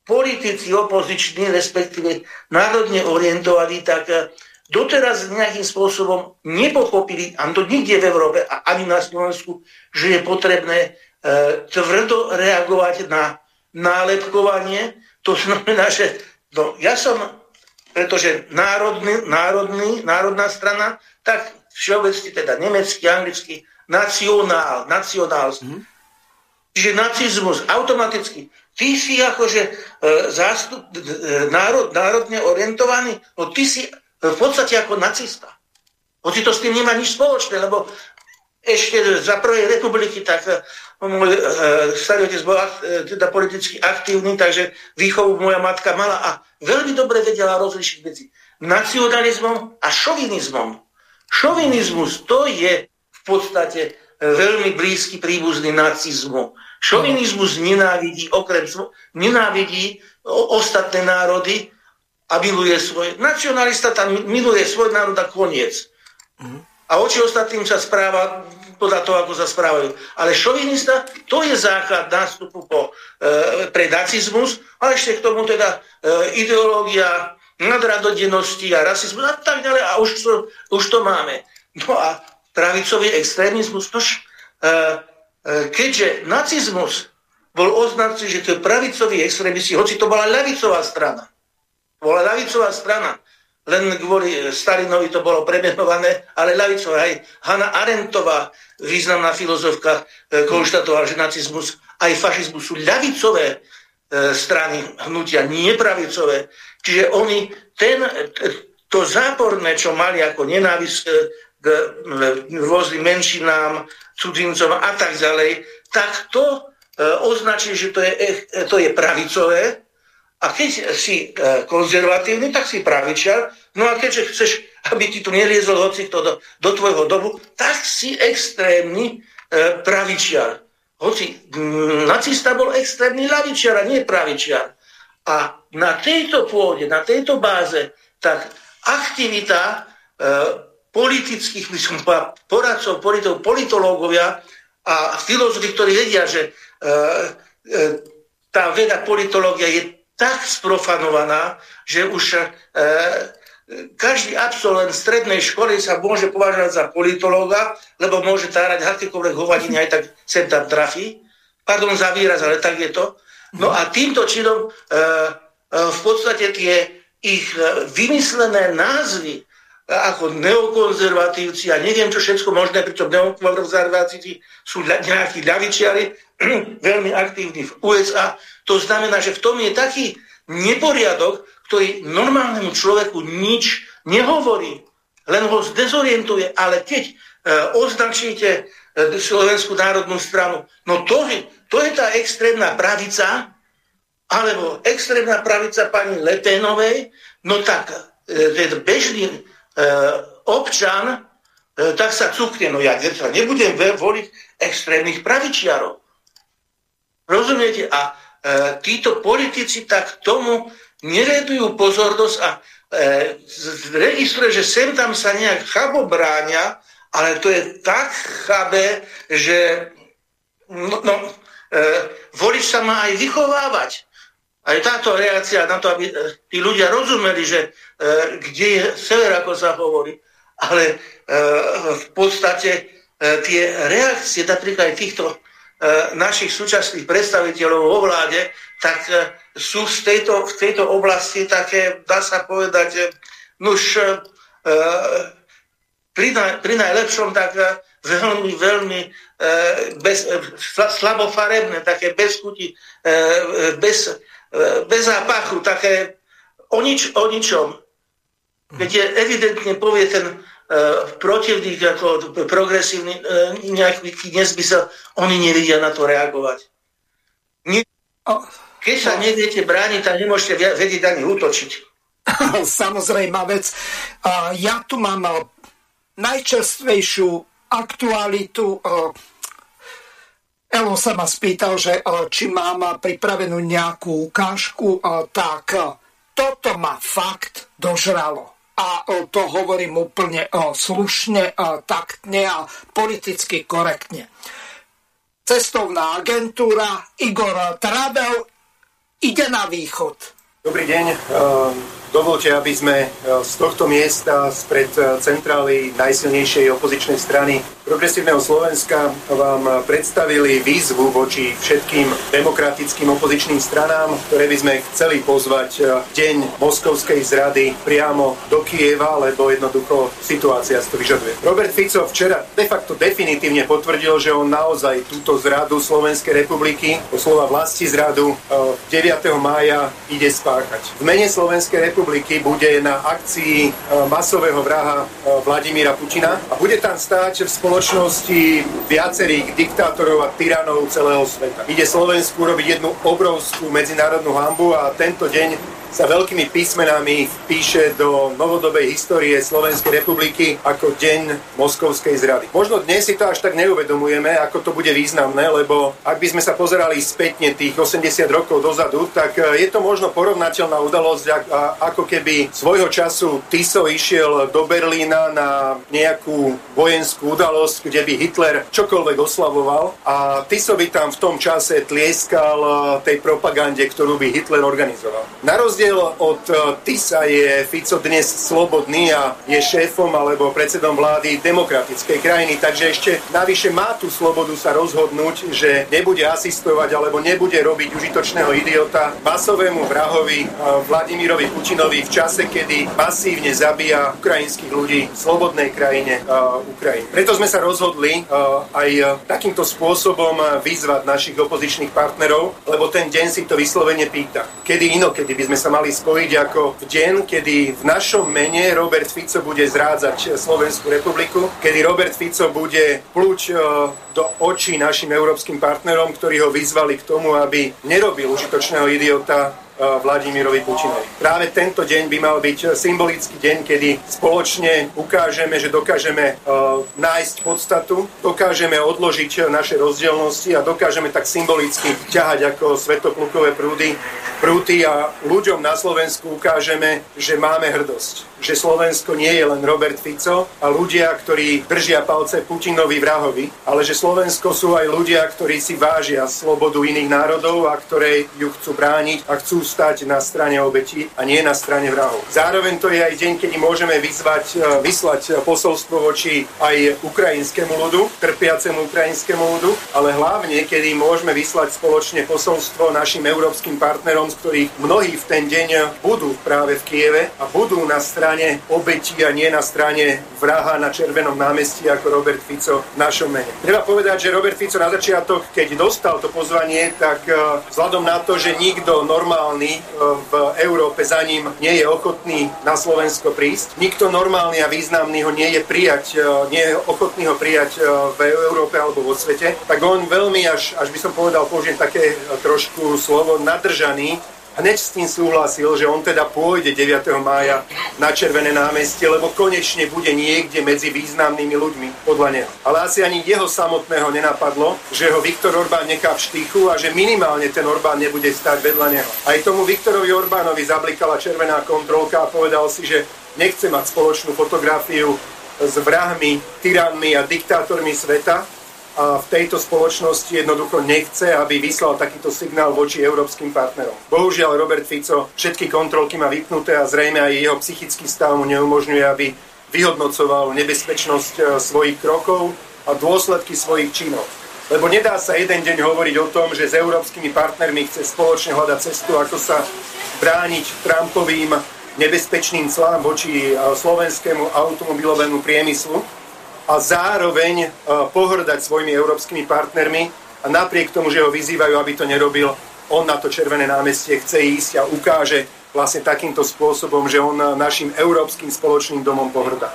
politici opoziční, respektíve národne orientovaní, tak e, doteraz nejakým spôsobom nepochopili, a to nikde v Európe ani na Slovensku, že je potrebné e, tvrdo reagovať na nálepkovanie. To znamená, že no, ja som, pretože národný, národný, národná strana, tak všeobecne teda nemecký, anglický, nacionál, nacionálsky. Mm. Čiže nacizmus automaticky. Ty si akože e, zástup, e, národ, národne orientovaný, no ty si v podstate ako nacista. Hoci to s tým nemá nič spoločné, lebo ešte za prvej republiky, tak eh, môj e, starý otec bol e, teda politicky aktívny, takže výchovu moja matka mala a veľmi dobre vedela rozlišiť medzi nacionalizmom a šovinizmom. Šovinizmus to je v podstate veľmi blízky príbuzný nacizmu. Šovinizmus nenávidí okrem nenávidí ostatné národy a miluje svoj... Nacionalista tam miluje svoj národ a koniec. Mm. A oči ostatným sa správa podľa toho, ako sa správajú. Ale šovinista, to je základ nástupu po, e, pre nacizmus a ešte k tomu teda e, ideológia nadradodennosti a rasizmus a tak ďalej. A už to, už to máme. No a pravicový extrémizmus, tož, e, e, keďže nacizmus bol označený, že to je pravicový extrémisti, hoci to bola ľavicová strana bola ľavicová strana. Len kvôli Stalinovi to bolo premenované, ale ľavicová. Aj Hanna Arendtová, významná filozofka, e, konštatovala, že nacizmus aj fašizmus sú ľavicové e, strany hnutia, nie pravicové. Čiže oni ten, to záporné, čo mali ako nenávisť e, k rôznym menšinám, cudzincom a tak ďalej, tak to e, označí, že to je, to je pravicové a keď si konzervatívny, tak si pravičiar, no a keďže chceš, aby ti tu neliezol hoci do, do tvojho domu, tak si extrémny pravičiar. Hoci nacista bol extrémny lavičiar a nie pravičiar. A na tejto pôde, na tejto báze, tak aktivita e, politických myslím, poradcov, politolog, politológovia a filozofi, ktorí vedia, že e, e, tá veda politológia je tak sprofanovaná, že už e, každý absolvent strednej školy sa môže považovať za politológa, lebo môže tárať akékoľvek hovadiny, aj tak sem tam trafí. Pardon za výraz, ale tak je to. No a týmto činom e, e, v podstate tie ich e, vymyslené názvy ako neokonzervatívci a neviem čo všetko možné, pričom neokonzervatívci sú nejakí ľavičiari, veľmi aktívni v USA. To znamená, že v tom je taký neporiadok, ktorý normálnemu človeku nič nehovorí, len ho zdezorientuje. Ale keď e, označíte E, Slovenskú národnú stranu. No to, to je tá extrémna pravica, alebo extrémna pravica pani Leténovej, no tak e, bežný občan tak sa cukne, no ja nebudem voliť extrémnych pravičiarov. Rozumiete? A e, títo politici tak tomu neredujú pozornosť a e, registruje, že sem tam sa nejak chabobráňa, ale to je tak chabé, že no, no, e, volič sa má aj vychovávať. Aj táto reakcia na to, aby e, tí ľudia rozumeli, že e, kde je sever, ako sa hovorí. Ale e, v podstate tie reakcie napríklad aj týchto našich súčasných predstaviteľov vo vláde, tak sú z tejto, v tejto oblasti také, dá sa povedať, nuž, pri, na, pri najlepšom tak veľmi, veľmi bez, slabofarebné, také bez chuti, bez, bez zápachu, také o, nič, o ničom. Keď je evidentne povie ten e, protivník ako progresívny e, nejaký nezmysel, oni nevidia na to reagovať. Nie, keď sa neviete brániť, tak nemôžete vedieť ani útočiť. Samozrejme vec. Ja tu mám najčerstvejšiu aktualitu. Eh, Elo sa ma spýtal, že eh, či mám pripravenú nejakú ukážku, eh, tak toto ma fakt dožralo. A to hovorím úplne slušne, taktne a politicky korektne. Cestovná agentúra Igor Travel ide na východ. Dobrý deň. Dovolte, aby sme e, z tohto miesta, spred e, centrály najsilnejšej opozičnej strany Progresívneho Slovenska vám predstavili výzvu voči všetkým demokratickým opozičným stranám, ktoré by sme chceli pozvať e, deň moskovskej zrady priamo do Kieva, lebo jednoducho situácia to vyžaduje. Robert Fico včera de facto definitívne potvrdil, že on naozaj túto zradu Slovenskej republiky, po slova vlasti zradu, 9. mája ide spáchať. V mene Slovenskej republiky republiky bude na akcii e, masového vraha e, Vladimíra Putina a bude tam stáť v spoločnosti viacerých diktátorov a tyranov celého sveta. Ide Slovensku robiť jednu obrovskú medzinárodnú hambu a tento deň sa veľkými písmenami píše do novodobej histórie Slovenskej republiky ako deň moskovskej zrady. Možno dnes si to až tak neuvedomujeme, ako to bude významné, lebo ak by sme sa pozerali spätne tých 80 rokov dozadu, tak e, je to možno porovnateľná udalosť, ako keby svojho času Tiso išiel do Berlína na nejakú vojenskú udalosť, kde by Hitler čokoľvek oslavoval a Tiso by tam v tom čase tlieskal e, tej propagande, ktorú by Hitler organizoval. Na rozdiel rozdiel od e, TISA je Fico dnes slobodný a je šéfom alebo predsedom vlády demokratickej krajiny, takže ešte navyše má tú slobodu sa rozhodnúť, že nebude asistovať alebo nebude robiť užitočného idiota masovému vrahovi e, Vladimirovi Putinovi v čase, kedy masívne zabíja ukrajinských ľudí v slobodnej krajine uh, Ukrajiny. Preto sme sa rozhodli aj takýmto spôsobom vyzvať našich opozičných partnerov, lebo ten deň si to vyslovene pýta. Kedy inokedy by sme sa sa mali spojiť ako v deň, kedy v našom mene Robert Fico bude zrádzať Slovenskú republiku, kedy Robert Fico bude plúť e, do očí našim európskym partnerom, ktorí ho vyzvali k tomu, aby nerobil užitočného idiota Vladimirovi Putinovi. Práve tento deň by mal byť symbolický deň, kedy spoločne ukážeme, že dokážeme uh, nájsť podstatu, dokážeme odložiť naše rozdielnosti a dokážeme tak symbolicky ťahať ako svetoplukové prúdy, prúty a ľuďom na Slovensku ukážeme, že máme hrdosť že Slovensko nie je len Robert Fico a ľudia, ktorí držia palce Putinovi vrahovi, ale že Slovensko sú aj ľudia, ktorí si vážia slobodu iných národov a ktoré ju chcú brániť a chcú stať na strane obeti a nie na strane vrahov. Zároveň to je aj deň, kedy môžeme vyzvať, e, vyslať posolstvo voči aj ukrajinskému ľudu, trpiacemu ukrajinskému ľudu, ale hlavne, kedy môžeme vyslať spoločne posolstvo našim európskym partnerom, z ktorých mnohí v ten deň budú práve v Kieve a budú na strane obetí a nie na strane vraha na Červenom námestí ako Robert Fico v našom mene. Treba povedať, že Robert Fico na začiatok, keď dostal to pozvanie, tak e, vzhľadom na to, že nikto normálny e, v Európe za ním nie je ochotný na Slovensko prísť, nikto normálny a významný ho nie je prijať, e, nie je ochotný ho prijať v Európe alebo vo svete, tak on veľmi, až, až by som povedal, použijem také trošku slovo, nadržaný, hneď s tým súhlasil, že on teda pôjde 9. mája na Červené námestie, lebo konečne bude niekde medzi významnými ľuďmi podľa neho. Ale asi ani jeho samotného nenapadlo, že ho Viktor Orbán nechá v štýchu a že minimálne ten Orbán nebude stať vedľa neho. Aj tomu Viktorovi Orbánovi zablikala červená kontrolka a povedal si, že nechce mať spoločnú fotografiu s vrahmi, tyranmi a diktátormi sveta, a v tejto spoločnosti jednoducho nechce, aby vyslal takýto signál voči európskym partnerom. Bohužiaľ Robert Fico všetky kontrolky má vypnuté a zrejme aj jeho psychický stav mu neumožňuje, aby vyhodnocoval nebezpečnosť e, svojich krokov a dôsledky svojich činov. Lebo nedá sa jeden deň hovoriť o tom, že s európskymi partnermi chce spoločne hľadať cestu, ako sa brániť Trumpovým nebezpečným clám voči e, slovenskému automobilovému priemyslu a zároveň e, pohrdať svojimi európskymi partnermi a napriek tomu, že ho vyzývajú, aby to nerobil, on na to červené námestie chce ísť a ukáže vlastne takýmto spôsobom, že on našim európskym spoločným domom pohrda.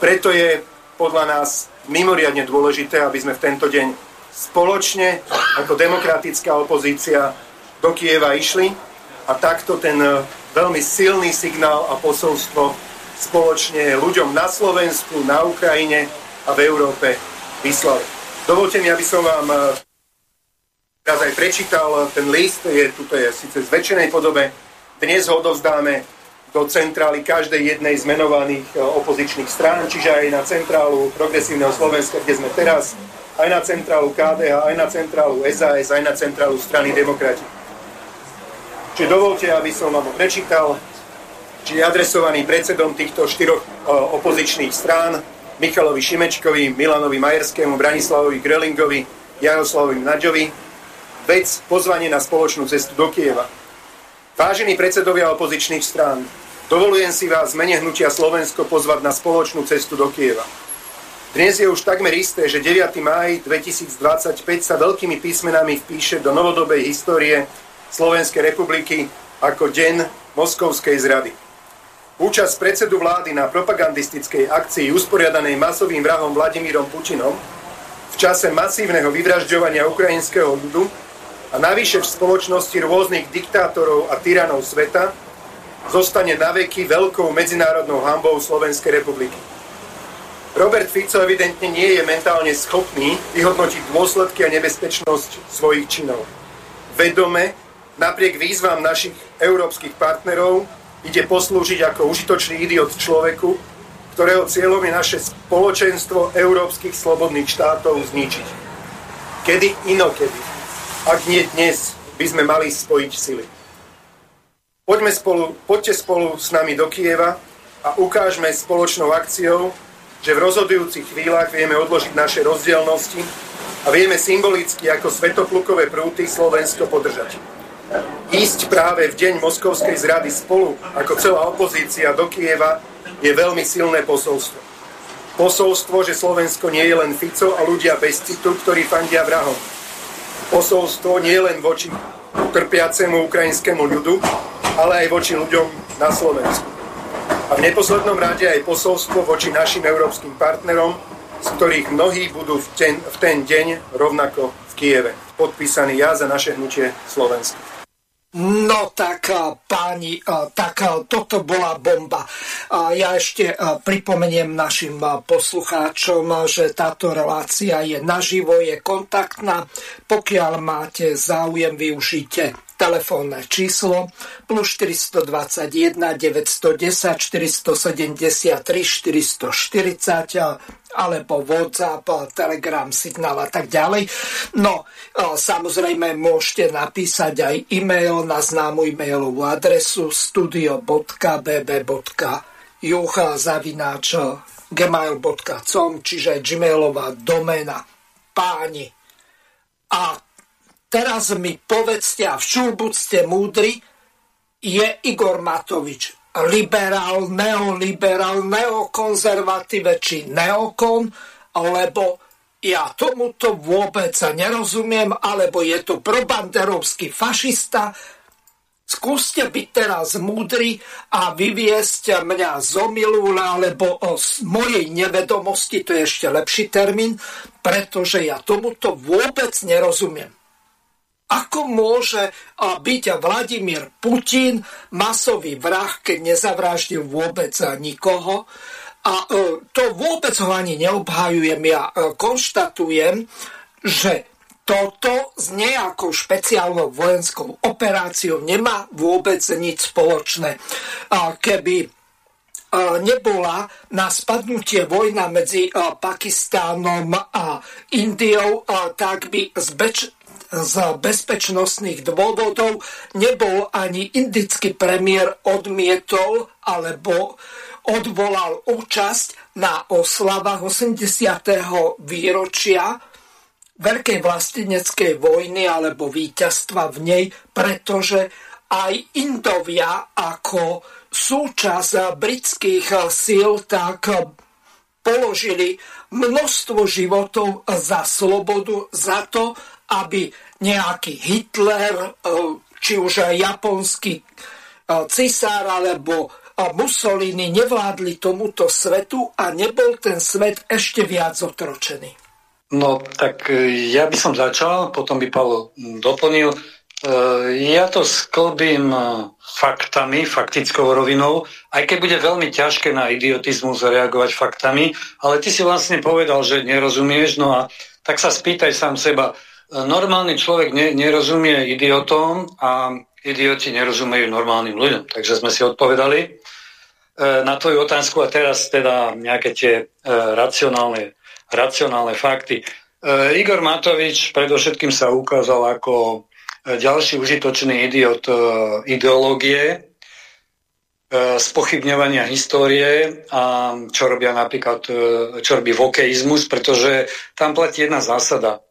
Preto je podľa nás mimoriadne dôležité, aby sme v tento deň spoločne ako demokratická opozícia do Kieva išli a takto ten e, veľmi silný signál a posolstvo spoločne ľuďom na Slovensku, na Ukrajine a v Európe vyslali. Dovolte mi, aby som vám eh, teraz aj prečítal ten list, je, tuto je síce v zväčšenej podobe, dnes ho odovzdáme do centrály každej jednej z menovaných eh, opozičných strán, čiže aj na centrálu Progresívneho Slovenska, kde sme teraz, aj na centrálu KDH, aj na centrálu SAS, aj na centrálu strany Demokrati. Čiže dovolte, aby som vám ho prečítal, či je adresovaný predsedom týchto štyroch eh, opozičných strán, Michalovi Šimečkovi, Milanovi Majerskému, Branislavovi Grelingovi, Jaroslavovi Naďovi, vec pozvanie na spoločnú cestu do Kieva. Vážení predsedovia opozičných strán, dovolujem si vás mene hnutia Slovensko pozvať na spoločnú cestu do Kieva. Dnes je už takmer isté, že 9. máj 2025 sa veľkými písmenami vpíše do novodobej histórie Slovenskej republiky ako deň Moskovskej zrady. Účasť predsedu vlády na propagandistickej akcii usporiadanej masovým vrahom Vladimírom Putinom v čase masívneho vyvražďovania ukrajinského ľudu a navyše v spoločnosti rôznych diktátorov a tyranov sveta zostane naveky veľkou medzinárodnou hambou Slovenskej republiky. Robert Fico evidentne nie je mentálne schopný vyhodnotiť dôsledky a nebezpečnosť svojich činov. Vedome, napriek výzvam našich európskych partnerov, ide poslúžiť ako užitočný idiot človeku, ktorého cieľom je naše spoločenstvo európskych slobodných štátov zničiť. Kedy inokedy, ak nie dnes, by sme mali spojiť sily. Poďme spolu, poďte spolu s nami do Kieva a ukážme spoločnou akciou, že v rozhodujúcich chvíľach vieme odložiť naše rozdielnosti a vieme symbolicky ako svetoplukové prúty Slovensko podržať ísť práve v deň moskovskej zrady spolu ako celá opozícia do Kieva je veľmi silné posolstvo. Posolstvo, že Slovensko nie je len Fico a ľudia bez citu, ktorí fandia vrahom. Posolstvo nie len voči trpiacemu ukrajinskému ľudu, ale aj voči ľuďom na Slovensku. A v neposlednom rade aj posolstvo voči našim európskym partnerom, z ktorých mnohí budú v ten, v ten deň rovnako v Kieve. Podpísaný ja za naše hnutie Slovenska. No tak páni, tak toto bola bomba. Ja ešte pripomeniem našim poslucháčom, že táto relácia je naživo, je kontaktná. Pokiaľ máte záujem, využite telefónne číslo plus 421 910 473 440 alebo WhatsApp, Telegram, Signál a tak ďalej. No, samozrejme môžete napísať aj e-mail na známu e-mailovú adresu studio.bb.juha zavináč gmail.com, čiže gmailová doména. Páni. A teraz mi povedzte, a v čom ste múdri, je Igor Matovič liberál, neoliberál, neokonzervatíve či neokon, lebo ja tomuto vôbec nerozumiem, alebo je to probanderovský fašista. Skúste byť teraz múdri a vyviesť mňa z omilu, alebo z mojej nevedomosti, to je ešte lepší termín, pretože ja tomuto vôbec nerozumiem. Ako môže byť Vladimír Putin masový vrah, keď nezavraždil vôbec nikoho? A e, to vôbec ho ani neobhajujem. Ja e, konštatujem, že toto s nejakou špeciálnou vojenskou operáciou nemá vôbec nič spoločné. Keby e, nebola na spadnutie vojna medzi Pakistánom a Indiou, tak by zbeč, z bezpečnostných dôvodov nebol ani indický premiér odmietol alebo odvolal účasť na oslavách 80. výročia Veľkej vlasteneckej vojny alebo víťazstva v nej, pretože aj Indovia ako súčasť britských síl tak položili množstvo životov za slobodu, za to, aby nejaký Hitler, e, či už japonský e, cisár alebo e, Mussolini nevládli tomuto svetu a nebol ten svet ešte viac otročený. No tak ja by som začal, potom by Pavel doplnil. Ja to sklbím faktami, faktickou rovinou, aj keď bude veľmi ťažké na idiotizmus reagovať faktami, ale ty si vlastne povedal, že nerozumieš, no a tak sa spýtaj sám seba, normálny človek ne, nerozumie idiotom a idioti nerozumejú normálnym ľuďom. Takže sme si odpovedali e, na tvoju otázku a teraz teda nejaké tie e, racionálne, racionálne fakty. E, Igor Matovič predovšetkým sa ukázal ako ďalší užitočný idiot ideológie, spochybňovania histórie a čo robia napríklad, čo robí vokeizmus, pretože tam platí jedna zásada.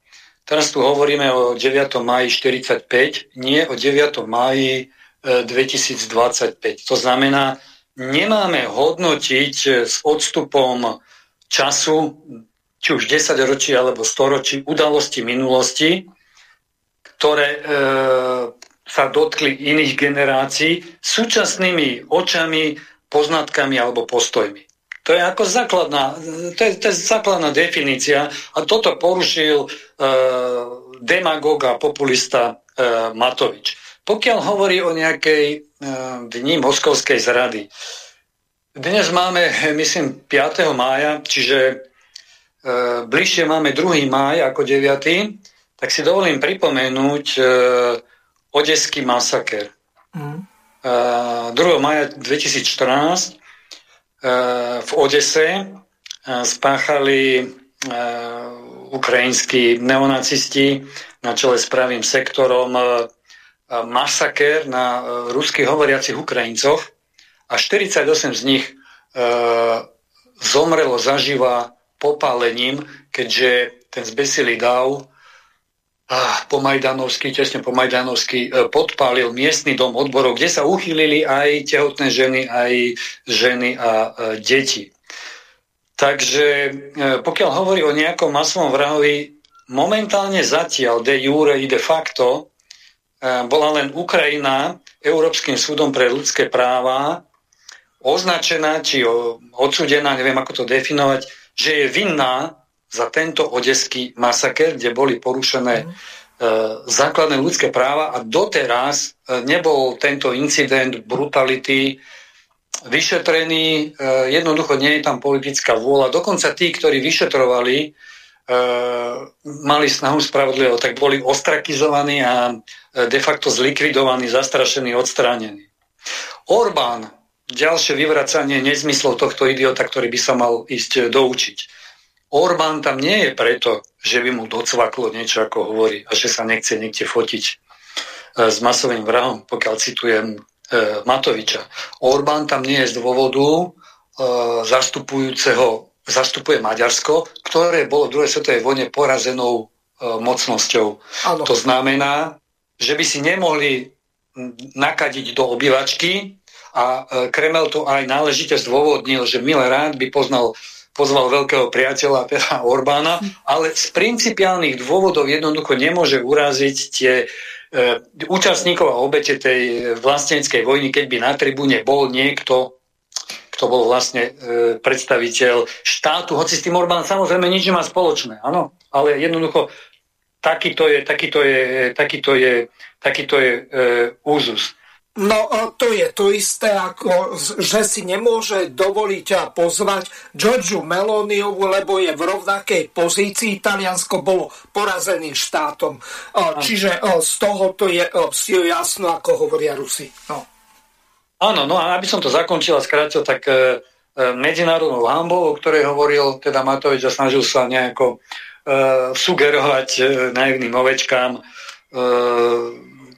Teraz tu hovoríme o 9. máji 45, nie o 9. máji 2025. E, to znamená, nemáme hodnotiť e, s odstupom času, či už 10 ročí alebo 100 ročí, udalosti minulosti, ktoré e, sa dotkli iných generácií, súčasnými očami, poznatkami alebo postojmi. To je ako základná, to je, to je základná definícia a toto porušil e, demagóg a populista e, Matovič. Pokiaľ hovorí o nejakej e, dni moskovskej zrady, dnes máme, myslím, 5. mája, čiže e, bližšie máme 2. máj ako 9. Tak si dovolím pripomenúť e, Odeský masaker. Mm. E, 2. maja 2014 v Odese e, spáchali e, ukrajinskí neonacisti na čele s pravým sektorom e, masaker na ruských hovoriacich Ukrajincoch a 48 z nich zomrelo zaživa popálením, keďže ten zbesilý dav po Majdanovsky, tesne po Majdanovsky, podpálil miestny dom odborov, kde sa uchýlili aj tehotné ženy, aj ženy a e, deti. Takže e, pokiaľ hovorí o nejakom masovom vrahovi, momentálne zatiaľ de jure i de facto bola len Ukrajina Európskym súdom pre ľudské práva označená či odsudená, neviem ako to definovať, že je vinná za tento odeský masaker, kde boli porušené mm. základné ľudské práva a doteraz e, nebol tento incident brutality vyšetrený, e, jednoducho nie je tam politická vôľa. Dokonca tí, ktorí vyšetrovali, mali snahu spravodlivo, tak boli ostrakizovaní a de facto zlikvidovaní, zastrašení, odstránení. Orbán ďalšie vyvracanie nezmyslov tohto idiota, ktorý by sa mal ísť e, doučiť. Orbán tam nie je preto, že by mu docvaklo niečo, ako hovorí, a že sa nechce niekde fotiť e, s masovým vrahom, pokiaľ citujem e, Matoviča. Orbán tam nie je z dôvodu zastupujúceho, zastupuje Maďarsko, ktoré bolo v druhej svetovej vojne porazenou mocnosťou. Ano. To znamená, že by si nemohli nakadiť do obyvačky a e, Kremel to aj náležite zdôvodnil, že milé rád by poznal pozval veľkého priateľa Petra Orbána, ale z principiálnych dôvodov jednoducho nemôže uraziť tie e, účastníkov a obete tej vlasteneckej vojny, keď by na tribúne bol niekto, kto bol vlastne e, predstaviteľ štátu, hoci s tým Orbán samozrejme nič nemá spoločné, áno, ale jednoducho takýto je, takýto je, takýto je, takýto je e, úzus. No to je to isté, ako že si nemôže dovoliť a pozvať Giorgiu Meloniovu, lebo je v rovnakej pozícii. Taliansko bolo porazený štátom. Čiže z toho to je jasno, ako hovoria Rusi. No. Áno, no a aby som to zakončil a skrátil, tak e, e, medzinárodnou hambou, o ktorej hovoril teda Matovič a snažil sa nejako e, sugerovať e, naivným ovečkám, e,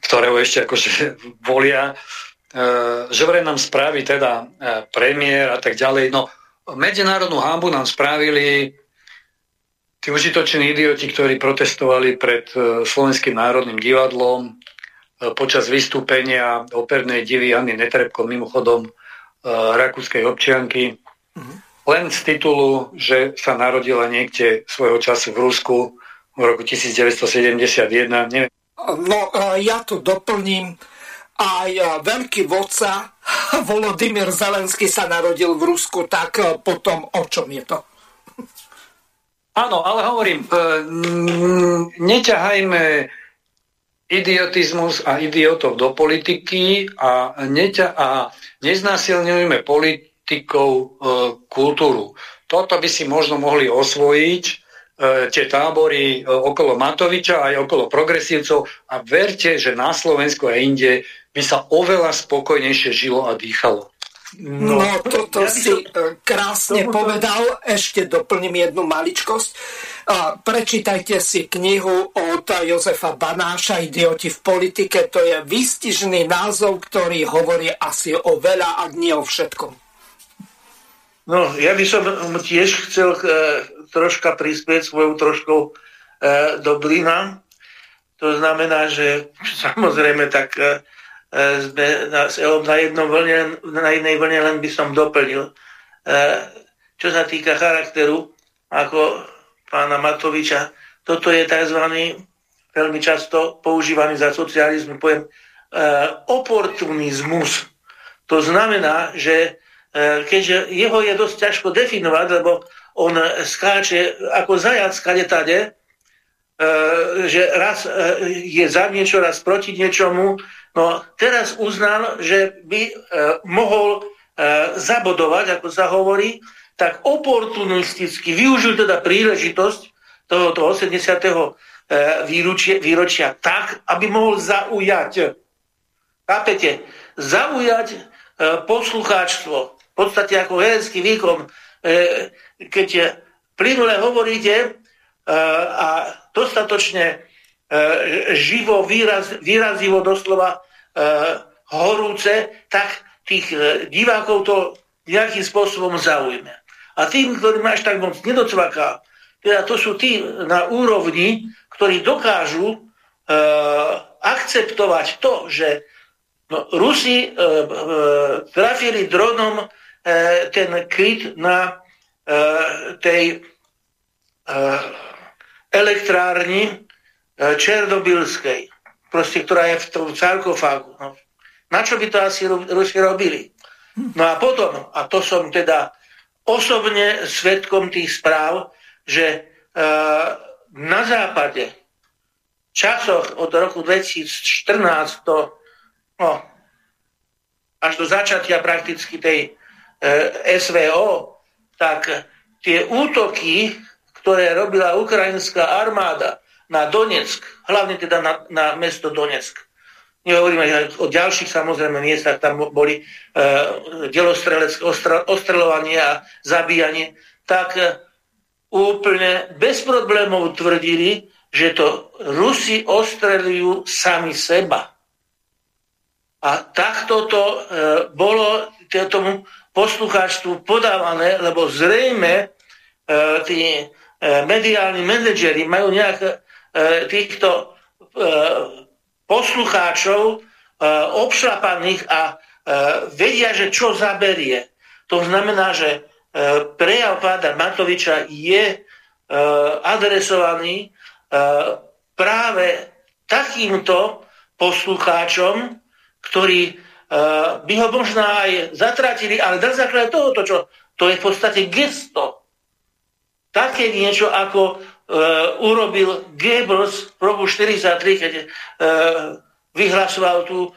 ktorého ešte akože volia, e, že vraj nám spraví teda e, premiér a tak ďalej. No, medzinárodnú hambu nám spravili tí užitoční idioti, ktorí protestovali pred e, Slovenským národným divadlom počas vystúpenia opernej divy Anny Netrebko, mimochodom rakúskej občianky, mm-hmm. len z titulu, že sa narodila niekde svojho času v Rusku v roku 1971. Neviem, No, ja tu doplním. Aj veľký vodca Volodymyr Zelenský sa narodil v Rusku, tak potom o čom je to? Áno, ale hovorím, e, neťahajme idiotizmus a idiotov do politiky a, neťa, a neznásilňujme politikou e, kultúru. Toto by si možno mohli osvojiť E, tie tábory e, okolo Matoviča aj okolo progresívcov a verte, že na Slovensku a inde by sa oveľa spokojnejšie žilo a dýchalo. No, no toto ja si to... krásne tomuto... povedal. Ešte doplním jednu maličkosť. Prečítajte si knihu od Jozefa Banáša Idioti v politike. To je výstižný názov, ktorý hovorí asi o veľa, ak nie o všetkom. No, ja by som tiež chcel e, troška prispieť svojou troškou e, do blina. To znamená, že samozrejme tak e, e sme na, na, jednom vlne, na jednej vlne len by som doplnil. E, čo sa týka charakteru, ako pána Matoviča, toto je tzv. veľmi často používaný za socializmu pojem e, oportunizmus. To znamená, že e, keďže jeho je dosť ťažko definovať, lebo on skáče ako zajac kade tade, e, že raz e, je za niečo, raz proti niečomu. No teraz uznal, že by e, mohol zabodovať, ako sa hovorí, tak oportunisticky využil teda príležitosť tohoto 80. Výročia, výročia tak, aby mohol zaujať. Chápete? Zaujať poslucháčstvo. V podstate ako herecký výkon keď plynule hovoríte e, a dostatočne e, živo, výraz, výrazivo doslova e, horúce, tak tých divákov to nejakým spôsobom zaujme. A tým, ktorým až tak moc nedocvaká, teda to sú tí na úrovni, ktorí dokážu e, akceptovať to, že no, Rusi e, e, trafili dronom e, ten kryt na Eh, tej eh, elektrárni Černobylskej. proste, ktorá je v tom sarkofágu. No. Na čo by to asi Rusi robili? No a potom, a to som teda osobne svetkom tých správ, že e, na západe v časoch od roku 2014 do, no, až do začatia prakticky tej e, SVO, tak tie útoky, ktoré robila ukrajinská armáda na Donetsk, hlavne teda na, na mesto Donetsk, nehovoríme o ďalších samozrejme miestach, tam boli e, delostrelecké ostreľovanie a zabíjanie, tak e, úplne bez problémov tvrdili, že to Rusi ostrelujú sami seba. A takto to e, bolo tomu poslucháčstvu podávané, lebo zrejme e, tí e, mediálni manažeri majú nejak e, týchto e, poslucháčov e, obšlapaných a e, vedia, že čo zaberie. To znamená, že e, prejav páda Matoviča je adresovaný práve takýmto poslucháčom, ktorí by ho možno aj zatratili, ale na základe tohoto, čo to je v podstate gesto. Také niečo ako uh, urobil Goebbels v roku 1943, keď uh, vyhlasoval tú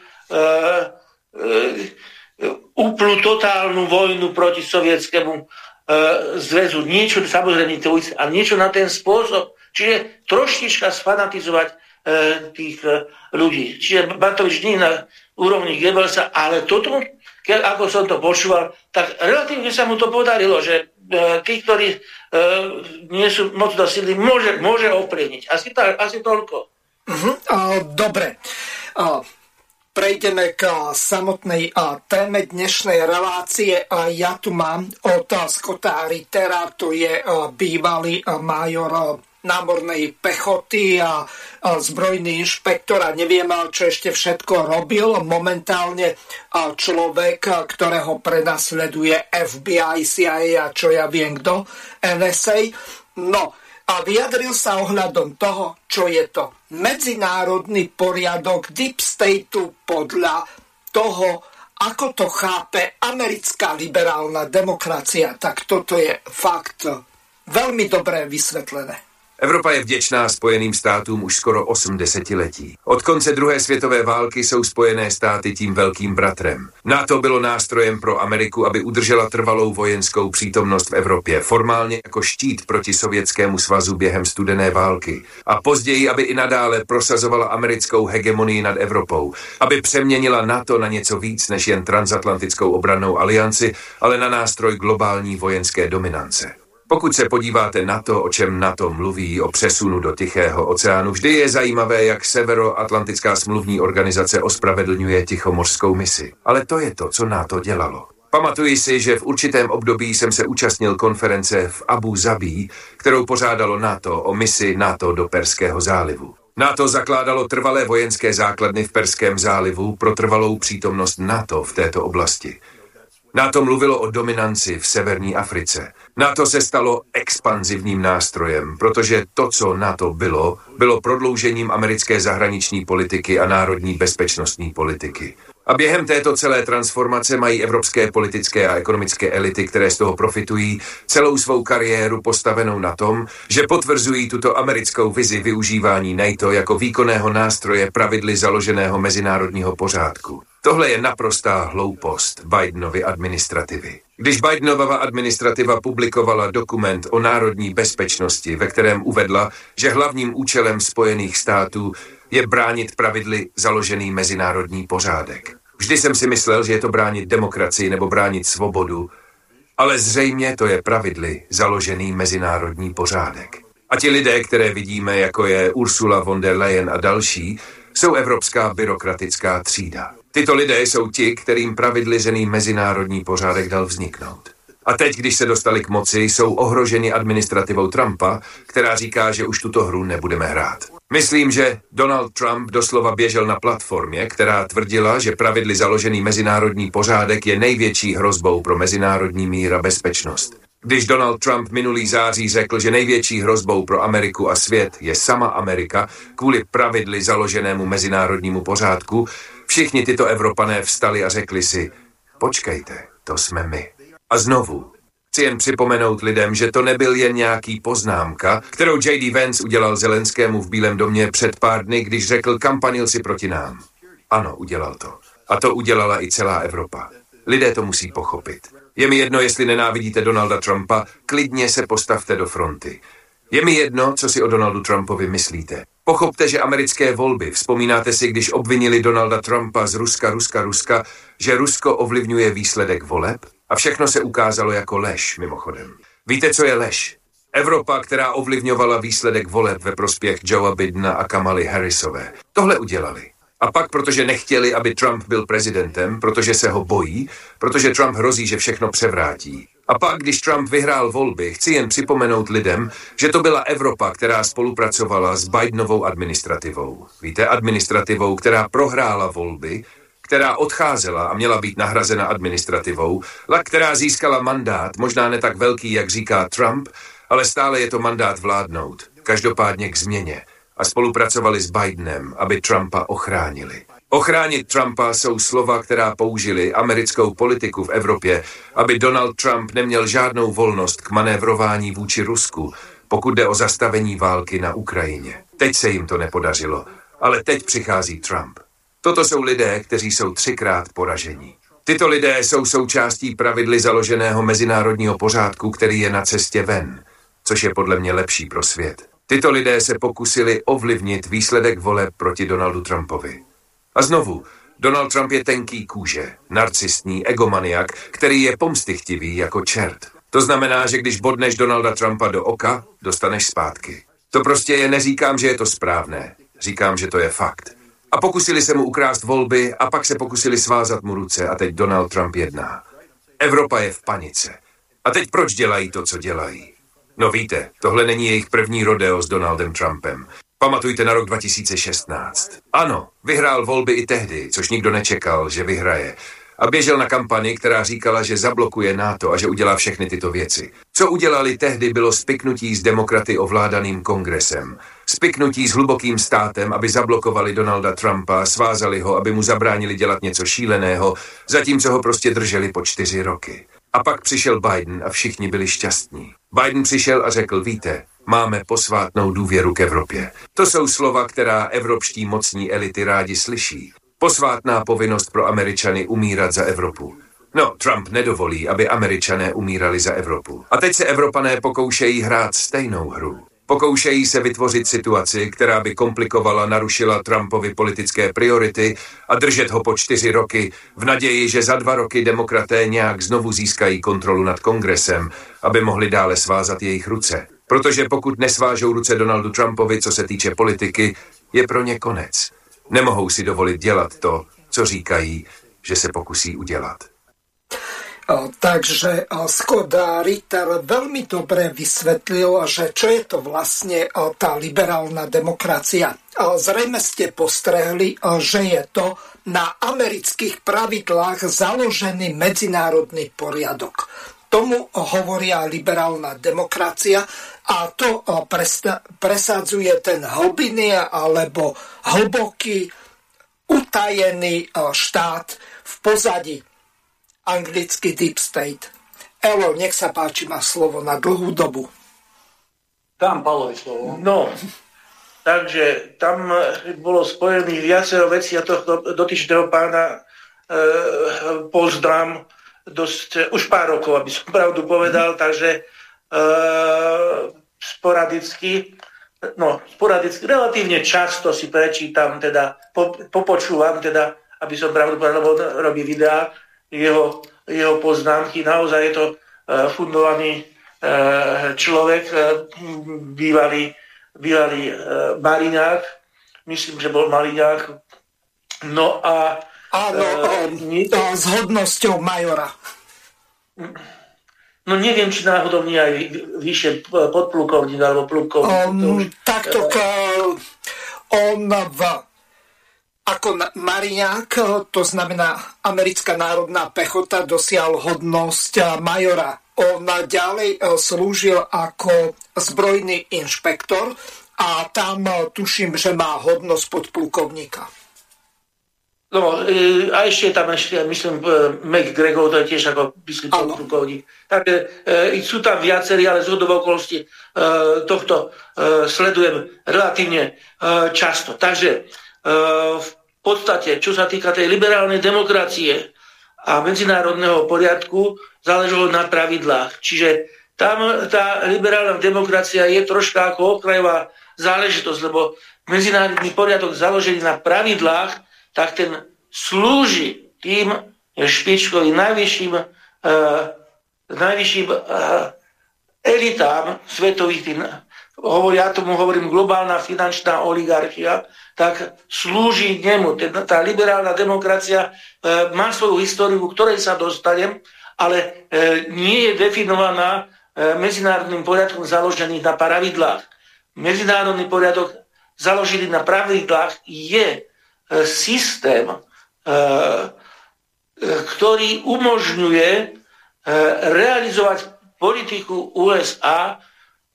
úplnú totálnu vojnu proti sovietskému zväzu. Niečo, samozrejme, to, ale niečo na ten spôsob. Čiže troštička sfanatizovať tých ľudí. Čiže Batovič nie na úrovni Goebbelsa, ale toto, keď, ako som to počúval, tak relatívne sa mu to podarilo, že E, tí, ktorí e, nie sú moc do sily, môže, môže ovplyvniť. Asi, tá, asi toľko. Uh-huh. Dobre. Prejdeme k samotnej téme dnešnej relácie. Ja tu mám od Skota Rittera, to je bývalý major námornej pechoty a, zbrojný inšpektor a neviem, čo ešte všetko robil. Momentálne človek, ktorého prenasleduje FBI, CIA a čo ja viem kto, NSA. No a vyjadril sa ohľadom toho, čo je to medzinárodný poriadok Deep Stateu podľa toho, ako to chápe americká liberálna demokracia. Tak toto je fakt veľmi dobre vysvetlené. Evropa je vděčná Spojeným státům už skoro 8 desetiletí. Od konce druhé světové války jsou Spojené státy tím velkým bratrem. NATO bylo nástrojem pro Ameriku, aby udržela trvalou vojenskou přítomnost v Evropě, formálně jako štít proti Sovětskému svazu během studené války. A později, aby i nadále prosazovala americkou hegemonii nad Evropou, aby přeměnila NATO na něco víc než jen transatlantickou obrannou alianci, ale na nástroj globální vojenské dominance. Pokud se podíváte na to, o čem NATO mluví, o přesunu do Tichého oceánu, vždy je zajímavé, jak Severoatlantická smluvní organizace ospravedlňuje Tichomořskou misi. Ale to je to, co NATO dělalo. Pamatuji si, že v určitém období jsem se účastnil konference v Abu Zabí, kterou pořádalo NATO o misi NATO do Perského zálivu. NATO zakládalo trvalé vojenské základny v Perském zálivu pro trvalou přítomnost NATO v této oblasti. NATO mluvilo o dominanci v severní Africe. NATO se stalo expanzivním nástrojem, protože to, co NATO bylo, bylo prodloužením americké zahraniční politiky a národní bezpečnostní politiky. A během této celé transformace mají evropské politické a ekonomické elity, které z toho profitují, celou svou kariéru postavenou na tom, že potvrzují tuto americkou vizi využívání NATO jako výkonného nástroje pravidly založeného mezinárodního pořádku. Tohle je naprostá hloupost Bidenovy administrativy. Když Bidenova administrativa publikovala dokument o národní bezpečnosti, ve kterém uvedla, že hlavním účelem Spojených států je bránit pravidly založený mezinárodní pořádek. Vždy jsem si myslel, že je to bránit demokracii nebo bránit svobodu, ale zřejmě to je pravidly založený mezinárodní pořádek. A ti lidé, které vidíme, jako je Ursula von der Leyen a další, jsou evropská byrokratická třída. Tyto lidé jsou ti, kterým pravidlizený mezinárodní pořádek dal vzniknout. A teď, když se dostali k moci, jsou ohroženi administrativou Trumpa, která říká, že už tuto hru nebudeme hrát. Myslím, že Donald Trump doslova běžel na platformě, která tvrdila, že pravidly založený mezinárodní pořádek je největší hrozbou pro mezinárodní mír a bezpečnost. Když Donald Trump minulý září řekl, že největší hrozbou pro Ameriku a svět je sama Amerika kvůli pravidly založenému mezinárodnímu pořádku, všichni tyto Evropané vstali a řekli si, počkejte, to jsme my. A znovu, chci jen připomenout lidem, že to nebyl jen nějaký poznámka, kterou J.D. Vance udělal Zelenskému v Bílém domě před pár dny, když řekl, kampanil si proti nám. Ano, udělal to. A to udělala i celá Evropa. Lidé to musí pochopit. Je mi jedno, jestli nenávidíte Donalda Trumpa, klidně se postavte do fronty. Je mi jedno, co si o Donaldu Trumpovi myslíte. Pochopte, že americké volby, vzpomínáte si, když obvinili Donalda Trumpa z Ruska, Ruska, Ruska, že Rusko ovlivňuje výsledek voleb? A všechno se ukázalo jako lež, mimochodem. Víte, co je lež? Evropa, která ovlivňovala výsledek voleb ve prospěch Joea Bidna a Kamaly Harrisové. Tohle udělali. A pak, protože nechtěli, aby Trump byl prezidentem, protože se ho bojí, protože Trump hrozí, že všechno převrátí. A pak, když Trump vyhrál volby, chci jen připomenout lidem, že to byla Evropa, která spolupracovala s Bidenovou administrativou. Víte, administrativou, která prohrála volby, která odcházela a měla být nahrazena administrativou, která získala mandát, možná ne tak velký, jak říká Trump, ale stále je to mandát vládnout, každopádně k změně a spolupracovali s Bidenem, aby Trumpa ochránili. Ochránit Trumpa jsou slova, která použili americkou politiku v Evropě, aby Donald Trump neměl žádnou volnost k manévrování vůči Rusku, pokud jde o zastavení války na Ukrajině. Teď se jim to nepodařilo, ale teď přichází Trump. Toto jsou lidé, kteří jsou třikrát poražení. Tyto lidé jsou součástí pravidly založeného mezinárodního pořádku, který je na cestě ven, což je podle mě lepší pro svět. Tyto lidé se pokusili ovlivnit výsledek voleb proti Donaldu Trumpovi. A znovu, Donald Trump je tenký kůže, narcistní egomaniak, který je pomstychtivý jako čert. To znamená, že když bodneš Donalda Trumpa do oka, dostaneš zpátky. To prostě je, neříkám, že je to správné. Říkám, že to je fakt. A pokusili se mu ukrást volby a pak se pokusili svázat mu ruce a teď Donald Trump jedná. Evropa je v panice. A teď proč dělají to, co dělají? No víte, tohle není jejich první rodeo s Donaldem Trumpem. Pamatujte na rok 2016. Ano, vyhrál volby i tehdy, což nikdo nečekal, že vyhraje. A běžel na kampani, která říkala, že zablokuje NATO a že udělá všechny tyto věci. Co udělali tehdy, bylo spiknutí s demokraty ovládaným kongresem. Spiknutí s hlubokým státem, aby zablokovali Donalda Trumpa, svázali ho, aby mu zabránili dělat něco šíleného, zatímco ho prostě drželi po čtyři roky. A pak přišel Biden a všichni byli šťastní. Biden přišel a řekl, víte, máme posvátnou důvěru k Evropě. To jsou slova, která evropští mocní elity rádi slyší. Posvátná povinnost pro Američany umírat za Evropu. No, Trump nedovolí, aby Američané umírali za Evropu. A teď se Evropané pokoušejí hrát stejnou hru. Pokoušejí se vytvořit situaci, která by komplikovala, narušila Trumpovi politické priority a držet ho po čtyři roky v naději, že za dva roky demokraté nějak znovu získají kontrolu nad kongresem, aby mohli dále svázat jejich ruce. Protože pokud nesvážou ruce Donaldu Trumpovi, co se týče politiky, je pro ně konec. Nemohou si dovolit dělat to, co říkají, že se pokusí udělat. Takže Scott Ritter veľmi dobre vysvetlil, že čo je to vlastne tá liberálna demokracia. Zrejme ste postrehli, že je to na amerických pravidlách založený medzinárodný poriadok. Tomu hovoria liberálna demokracia a to presadzuje ten hlbiny alebo hlboký utajený štát v pozadí anglický Deep State. Elo, nech sa páči, má slovo na dlhú dobu. Dám Pavlovi slovo. No, takže tam bolo spojených viacero vecí a tohto dotyčného pána e, poznám dosť, už pár rokov, aby som pravdu povedal, takže e, sporadicky, no sporadicky, relatívne často si prečítam, teda po, popočúvam, teda, aby som pravdu povedal, lebo robí videá, jeho, jeho poznámky. Naozaj je to e, fundovaný e, človek, e, bývalý, bývalý Mariňák, myslím, že bol Mariňák. No a... Áno, e, s hodnosťou majora. No neviem, či náhodou nie aj vyššie podplukovník alebo plukovník. Um, takto, on v ako Mariňák, to znamená americká národná pechota, dosial hodnosť majora. on ďalej slúžil ako zbrojný inšpektor a tam tuším, že má hodnosť podplukovníka. No, a ešte tam ešte, myslím, McGregor, to je tiež ako myslím, podplukovník. Takže e, sú tam viacerí, ale z okolosti e, tohto e, sledujem relatívne e, často. Takže v podstate, čo sa týka tej liberálnej demokracie a medzinárodného poriadku, záležalo na pravidlách. Čiže tam tá liberálna demokracia je troška ako okrajová záležitosť, lebo medzinárodný poriadok založený na pravidlách tak ten slúži tým špičkovým najvyšším, uh, najvyšším uh, elitám svetových, tým, hovorí, ja tomu hovorím globálna finančná oligarchia, tak slúži nemu. Tá liberálna demokracia uh, má svoju históriu, ktorej sa dostanem, ale uh, nie je definovaná uh, medzinárodným poriadkom založený na pravidlách. Medzinárodný poriadok založený na pravidlách je systém, e, e, ktorý umožňuje e, realizovať politiku USA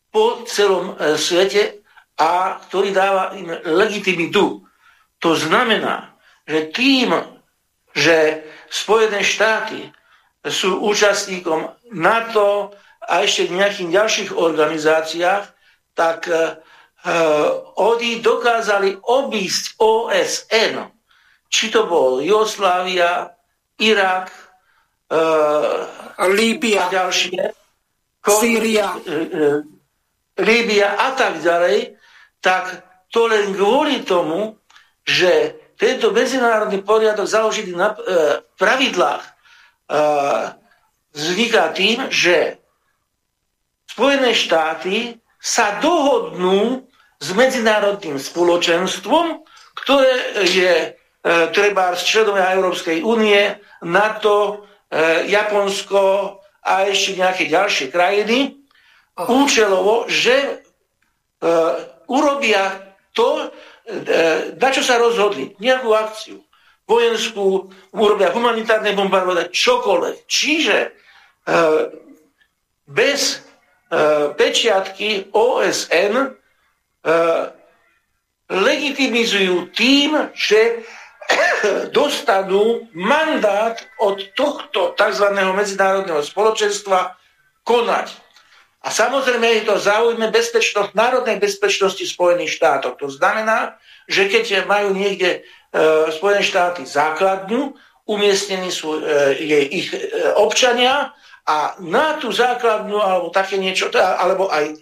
po celom svete a ktorý dáva im legitimitu. To znamená, že tým, že Spojené štáty sú účastníkom NATO a ešte v nejakých ďalších organizáciách, tak uh, oni dokázali obísť OSN, či to bol Jugoslávia, Irak, uh, Líbia, a ďalšie, Sýria, uh, Líbia a tak ďalej, tak to len kvôli tomu, že tento medzinárodný poriadok založený na uh, pravidlách uh, vzniká tým, že Spojené štáty sa dohodnú s medzinárodným spoločenstvom, ktoré je e, treba z členovia Európskej únie, NATO, e, Japonsko a ešte nejaké ďalšie krajiny, účelovo, že e, urobia to, e, na čo sa rozhodli, nejakú akciu vojenskú, urobia humanitárne bombardovanie, čokoľvek. Čiže e, bez e, pečiatky OSN legitimizujú tým, že dostanú mandát od tohto tzv. medzinárodného spoločenstva konať. A samozrejme je to záujme bezpečnosť, národnej bezpečnosti Spojených štátov. To znamená, že keď majú niekde e, Spojené štáty základňu, umiestnení sú e, ich e, občania a na tú základňu alebo také niečo, alebo aj e,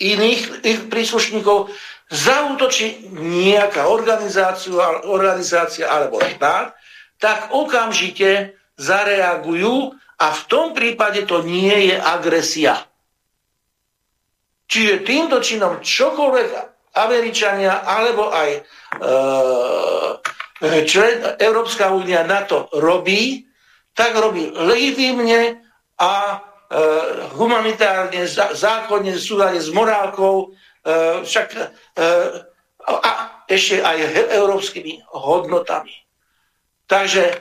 iných ich príslušníkov zautočí nejaká organizácia, organizácia alebo štát, tak okamžite zareagujú a v tom prípade to nie je agresia. Čiže týmto činom čokoľvek Američania alebo aj e, člen Európska únia na to robí, tak robí legitímne a E, humanitárne, zákonne, súdane s morálkou, e, však e, a ešte aj európskymi hodnotami. Takže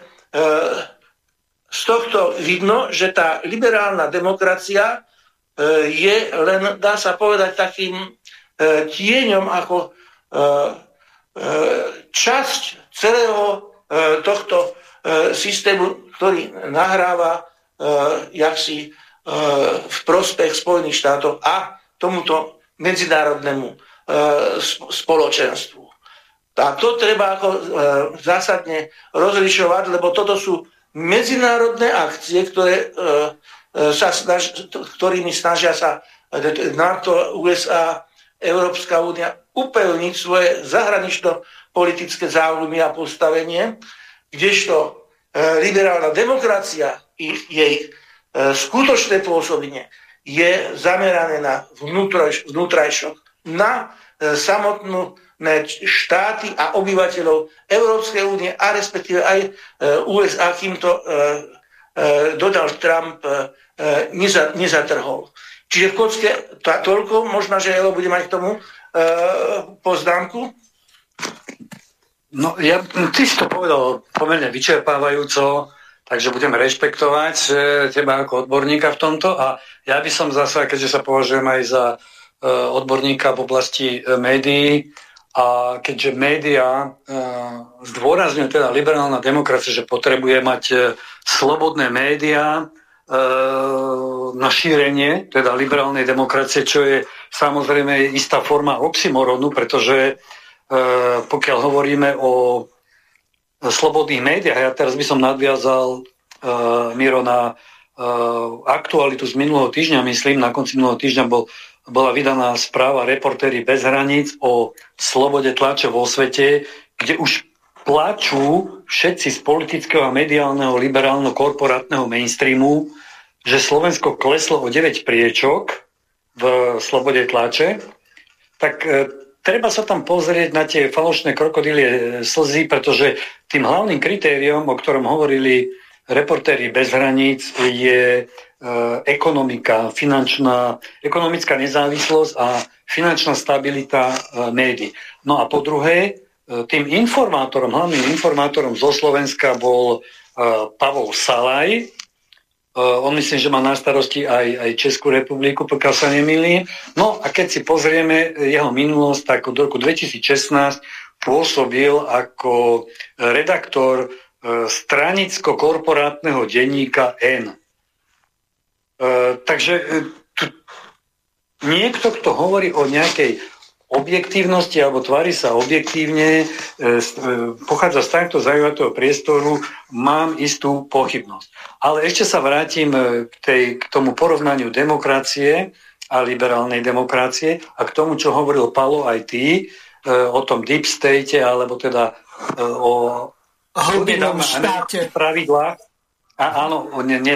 z tohto vidno, že tá liberálna demokracia je len, dá sa povedať, takým tieňom ako časť celého tohto systému, ktorý nahráva jaksi v prospech Spojených štátov a tomuto medzinárodnému e, spoločenstvu. A to treba ako e, zásadne rozlišovať, lebo toto sú medzinárodné akcie, ktoré, e, sa snaž, ktorými snažia sa NATO, USA, Európska únia upevniť svoje zahranično-politické záujmy a postavenie, kdežto liberálna demokracia i jej E, skutočné pôsobenie je zamerané na vnútrajšok, na e, samotnú štáty a obyvateľov Európskej únie a respektíve aj e, USA, kým to Donald Trump nezatrhol. Čiže v kocke toľko, možno, že Elo bude mať k tomu poznámku. No, ja, ty si to povedal pomerne vyčerpávajúco. takže budeme rešpektovať e, teba ako odborníka v tomto a ja by som zase, keďže sa považujem aj za e, odborníka v oblasti e, médií a keďže médiá zdôrazňujú teda liberálna demokracia, že potrebuje mať slobodné médiá, na šírenie, teda liberálnej demokracie, čo je samozrejme istá forma oxymoronu, pretože pokiaľ hovoríme o slobodných médiách. Ja teraz by som nadviazal Miro na aktualitu z minulého týždňa, myslím, na konci minulého týždňa bol, bola vydaná správa Reportéry bez hraníc o slobode tlače vo svete, kde už plačú všetci z politického a mediálneho liberálno korporátneho mainstreamu, že Slovensko kleslo o 9 priečok v slobode tlače, tak e, treba sa tam pozrieť na tie falošné krokodílie slzy, pretože tým hlavným kritériom, o ktorom hovorili reportéri bez hraníc, je e, ekonomika, finančná, ekonomická nezávislosť a finančná stabilita e, médií. No a po druhé, e, tým informátorom, hlavným informátorom zo Slovenska bol Pavol Salaj, on myslím, že má na starosti aj, aj Českú republiku, pokiaľ sa nemýlim. No a keď si pozrieme jeho minulosť, tak od roku 2016 pôsobil ako redaktor stranicko-korporátneho denníka N. E, takže e, niekto, kto hovorí o nejakej objektívnosti alebo tvári sa objektívne, e, e, pochádza z takto zaujímavého priestoru, mám istú pochybnosť. Ale ešte sa vrátim e, k, tej, k tomu porovnaniu demokracie a liberálnej demokracie a k tomu, čo hovoril Palo aj ty, o tom deep state, alebo teda o štáte. pravidlách, a áno, ne, ne,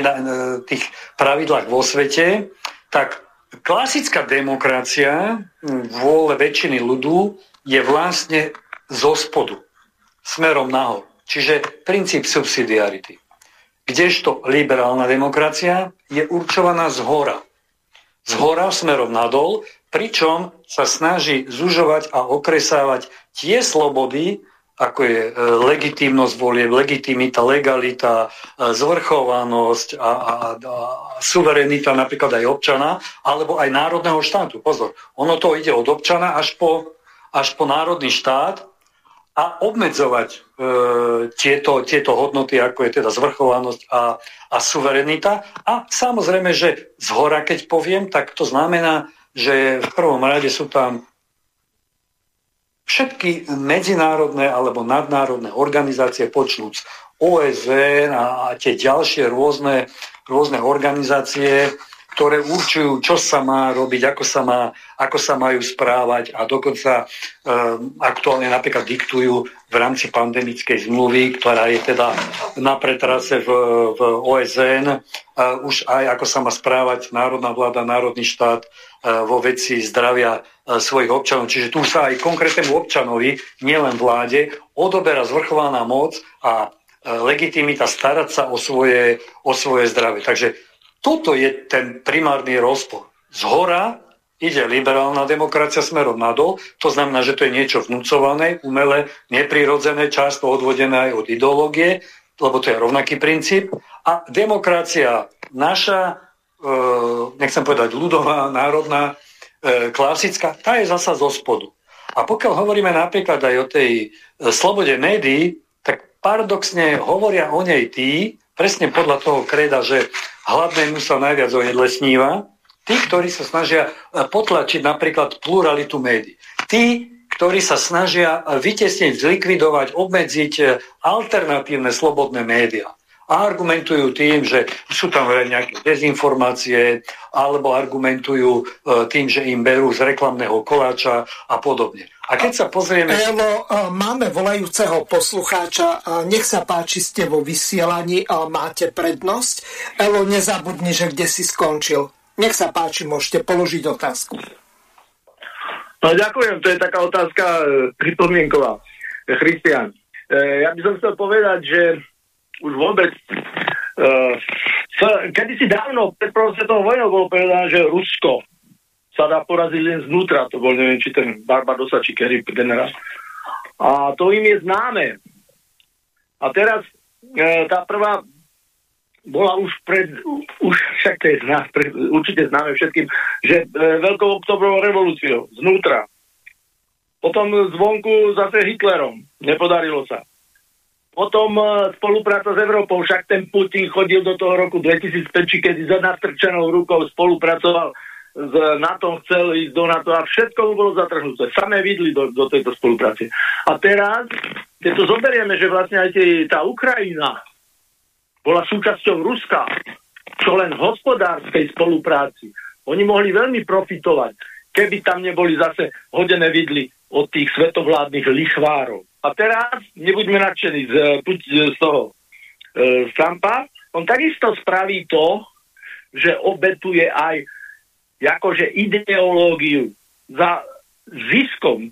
tých pravidlách vo svete, tak Klasická demokracia, vôle väčšiny ľudu, je vlastne zo spodu, smerom nahor. Čiže princíp subsidiarity. Kdežto liberálna demokracia je určovaná z hora. Z hora smerom nadol, pričom sa snaží zužovať a okresávať tie slobody, ako je e, legitímnosť volie, legitimita, legalita, e, zvrchovanosť a, a, a suverenita napríklad aj občana, alebo aj národného štátu. Pozor, ono to ide od občana až po, až po národný štát a obmedzovať e, tieto, tieto hodnoty, ako je teda zvrchovanosť a, a suverenita. A samozrejme, že z hora, keď poviem, tak to znamená, že v prvom rade sú tam všetky medzinárodné alebo nadnárodné organizácie počnúc OSN a, tie ďalšie rôzne, rôzne organizácie, ktoré určujú, čo sa má robiť, ako sa, má, ako sa majú správať a dokonca e, aktuálne napríklad diktujú v rámci pandemickej zmluvy, ktorá je teda na pretrase v, v OSN, e, už aj ako sa má správať národná vláda, národný štát e, vo veci zdravia e, svojich občanov. Čiže tu sa aj konkrétnemu občanovi, nielen vláde, odoberá zvrchovaná moc a e, legitimita starať sa o svoje, o svoje zdravie. Takže toto je ten primárny rozpor. Z hora ide liberálna demokracia smerom nadol, to znamená, že to je niečo vnúcované, umelé, neprirodzené, často odvodené aj od ideológie, lebo to je rovnaký princíp. A demokracia naša, e, nechcem povedať ľudová, národná, e, klasická, tá je zasa zo spodu. A pokiaľ hovoríme napríklad aj o tej e, slobode médií, tak paradoxne hovoria o nej tí, presne podľa toho kreda, že hladnému sa najviac onedlesníva, tí, ktorí sa snažia e, potlačiť napríklad pluralitu médií. Tí, ktorí sa snažia vytesniť, zlikvidovať, obmedziť e, alternatívne slobodné médiá. A argumentujú tým, že sú tam nejaké dezinformácie, alebo argumentujú e, tým, že im berú z reklamného koláča a podobne. A keď sa pozrieme... Elo, máme volajúceho poslucháča. Nech sa páči, ste vo vysielaní, máte prednosť. Elo, nezabudni, že kde si skončil. Nech sa páči, môžete položiť otázku. No ďakujem, to je taká otázka e, pripomienková. E, Christian, e, ja by som chcel povedať, že už vôbec kedy si dávno pred prvou svetovou vojnou bolo povedané, že Rusko sa dá poraziť len znútra. To bol, neviem, či ten Barbadosa, či Kerry generál. A to im je známe. A teraz e, tá prvá bola už pred, už však to je zná, pred, určite známe všetkým, že e, veľkou oktobrovou revolúciou znútra. Potom zvonku zase Hitlerom. Nepodarilo sa. Potom e, spolupráca s Európou, však ten Putin chodil do toho roku 2005, kedy za nastrčenou rukou spolupracoval s NATO, chcel ísť do NATO a všetko mu bolo zatrhnuté. Samé vidli do, do tejto spolupráce. A teraz, keď to zoberieme, že vlastne aj tie, tá Ukrajina bola súčasťou Ruska, čo len hospodárskej spolupráci. Oni mohli veľmi profitovať, keby tam neboli zase hodené vidly od tých svetovládnych lichvárov. A teraz nebuďme nadšení z, z toho e, Trumpa. On takisto spraví to, že obetuje aj akože ideológiu za ziskom,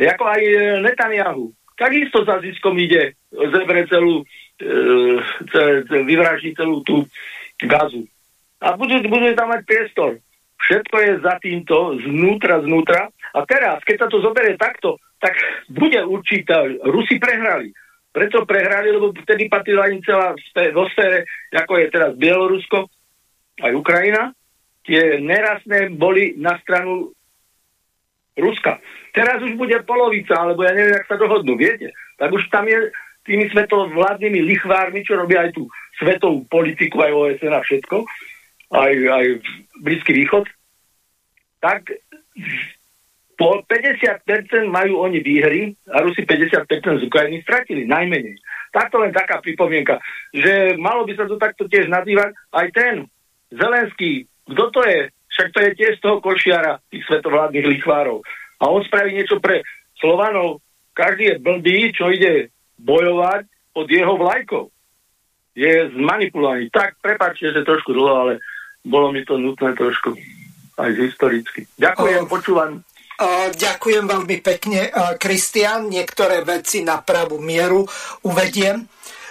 ako aj e, Netanyahu. Takisto za ziskom ide, zebre celú e, vyvraždí celú tú gazu. A bude, bude tam mať priestor. Všetko je za týmto, znútra, znútra. A teraz, keď sa to zoberie takto, tak bude určite, Rusi prehrali. Preto prehrali, lebo vtedy patrila im celá vo sfére, ako je teraz Bielorusko, aj Ukrajina. Tie nerastné boli na stranu Ruska. Teraz už bude polovica, alebo ja neviem, jak sa dohodnú, viete? Tak už tam je tými svetovládnymi lichvármi, čo robia aj tú svetovú politiku, aj OSN a všetko, aj, aj Blízky východ, tak po 50% majú oni výhry a Rusi 50% z Ukrajiny stratili, najmenej. Takto len taká pripomienka, že malo by sa to takto tiež nazývať aj ten Zelenský, kto to je? Však to je tiež z toho košiara tých svetovládnych lichvárov. A on spraví niečo pre Slovanov. Každý je blbý, čo ide bojovať pod jeho vlajkou. Je zmanipulovaný. Tak, prepáčte, že trošku dlho, ale bolo mi to nutné trošku aj historicky. Ďakujem, oh. počúvam. Ďakujem veľmi pekne, Kristian. Niektoré veci na pravú mieru uvediem.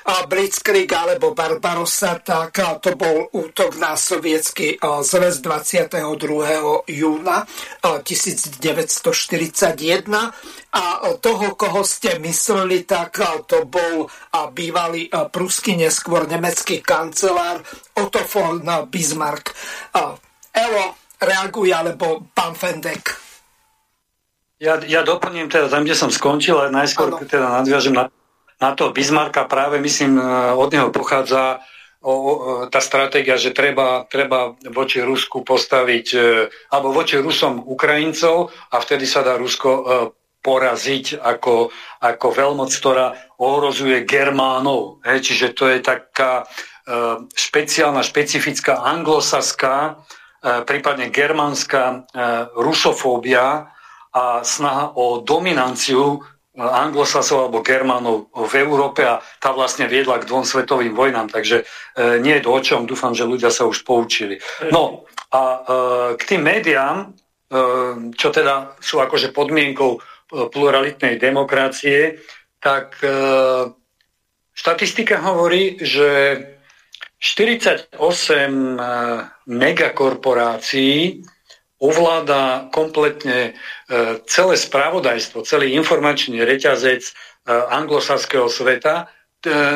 Blitzkrieg alebo Barbarossa, tak to bol útok na sovietský zväz 22. júna 1941 a toho, koho ste mysleli, tak to bol bývalý pruský, neskôr nemecký kancelár Otto von Bismarck. Evo, reaguj, alebo pán Fendek. Ja, ja doplním teda tam, kde som skončil, ale najskôr ano. teda nadviažem na na to Bismarcka práve, myslím, e, od neho pochádza o, o, tá stratégia, že treba, treba voči Rusku postaviť, e, alebo voči Rusom Ukrajincov a vtedy sa dá Rusko e, poraziť ako, ako veľmoc, ktorá ohrozuje Germánov. Hej, čiže to je taká špeciálna, špecifická anglosaská, prípadne germánska rusofóbia a snaha o dominanciu anglosasov alebo germánov v Európe a tá vlastne viedla k dvom svetovým vojnám, takže e, nie je to o čom, dúfam, že ľudia sa už poučili. No a e, k tým médiám, e, čo teda sú akože podmienkou e, pluralitnej demokracie, tak e, štatistika hovorí, že 48 e, megakorporácií ovláda kompletne e, celé spravodajstvo, celý informačný reťazec e, anglosaského sveta,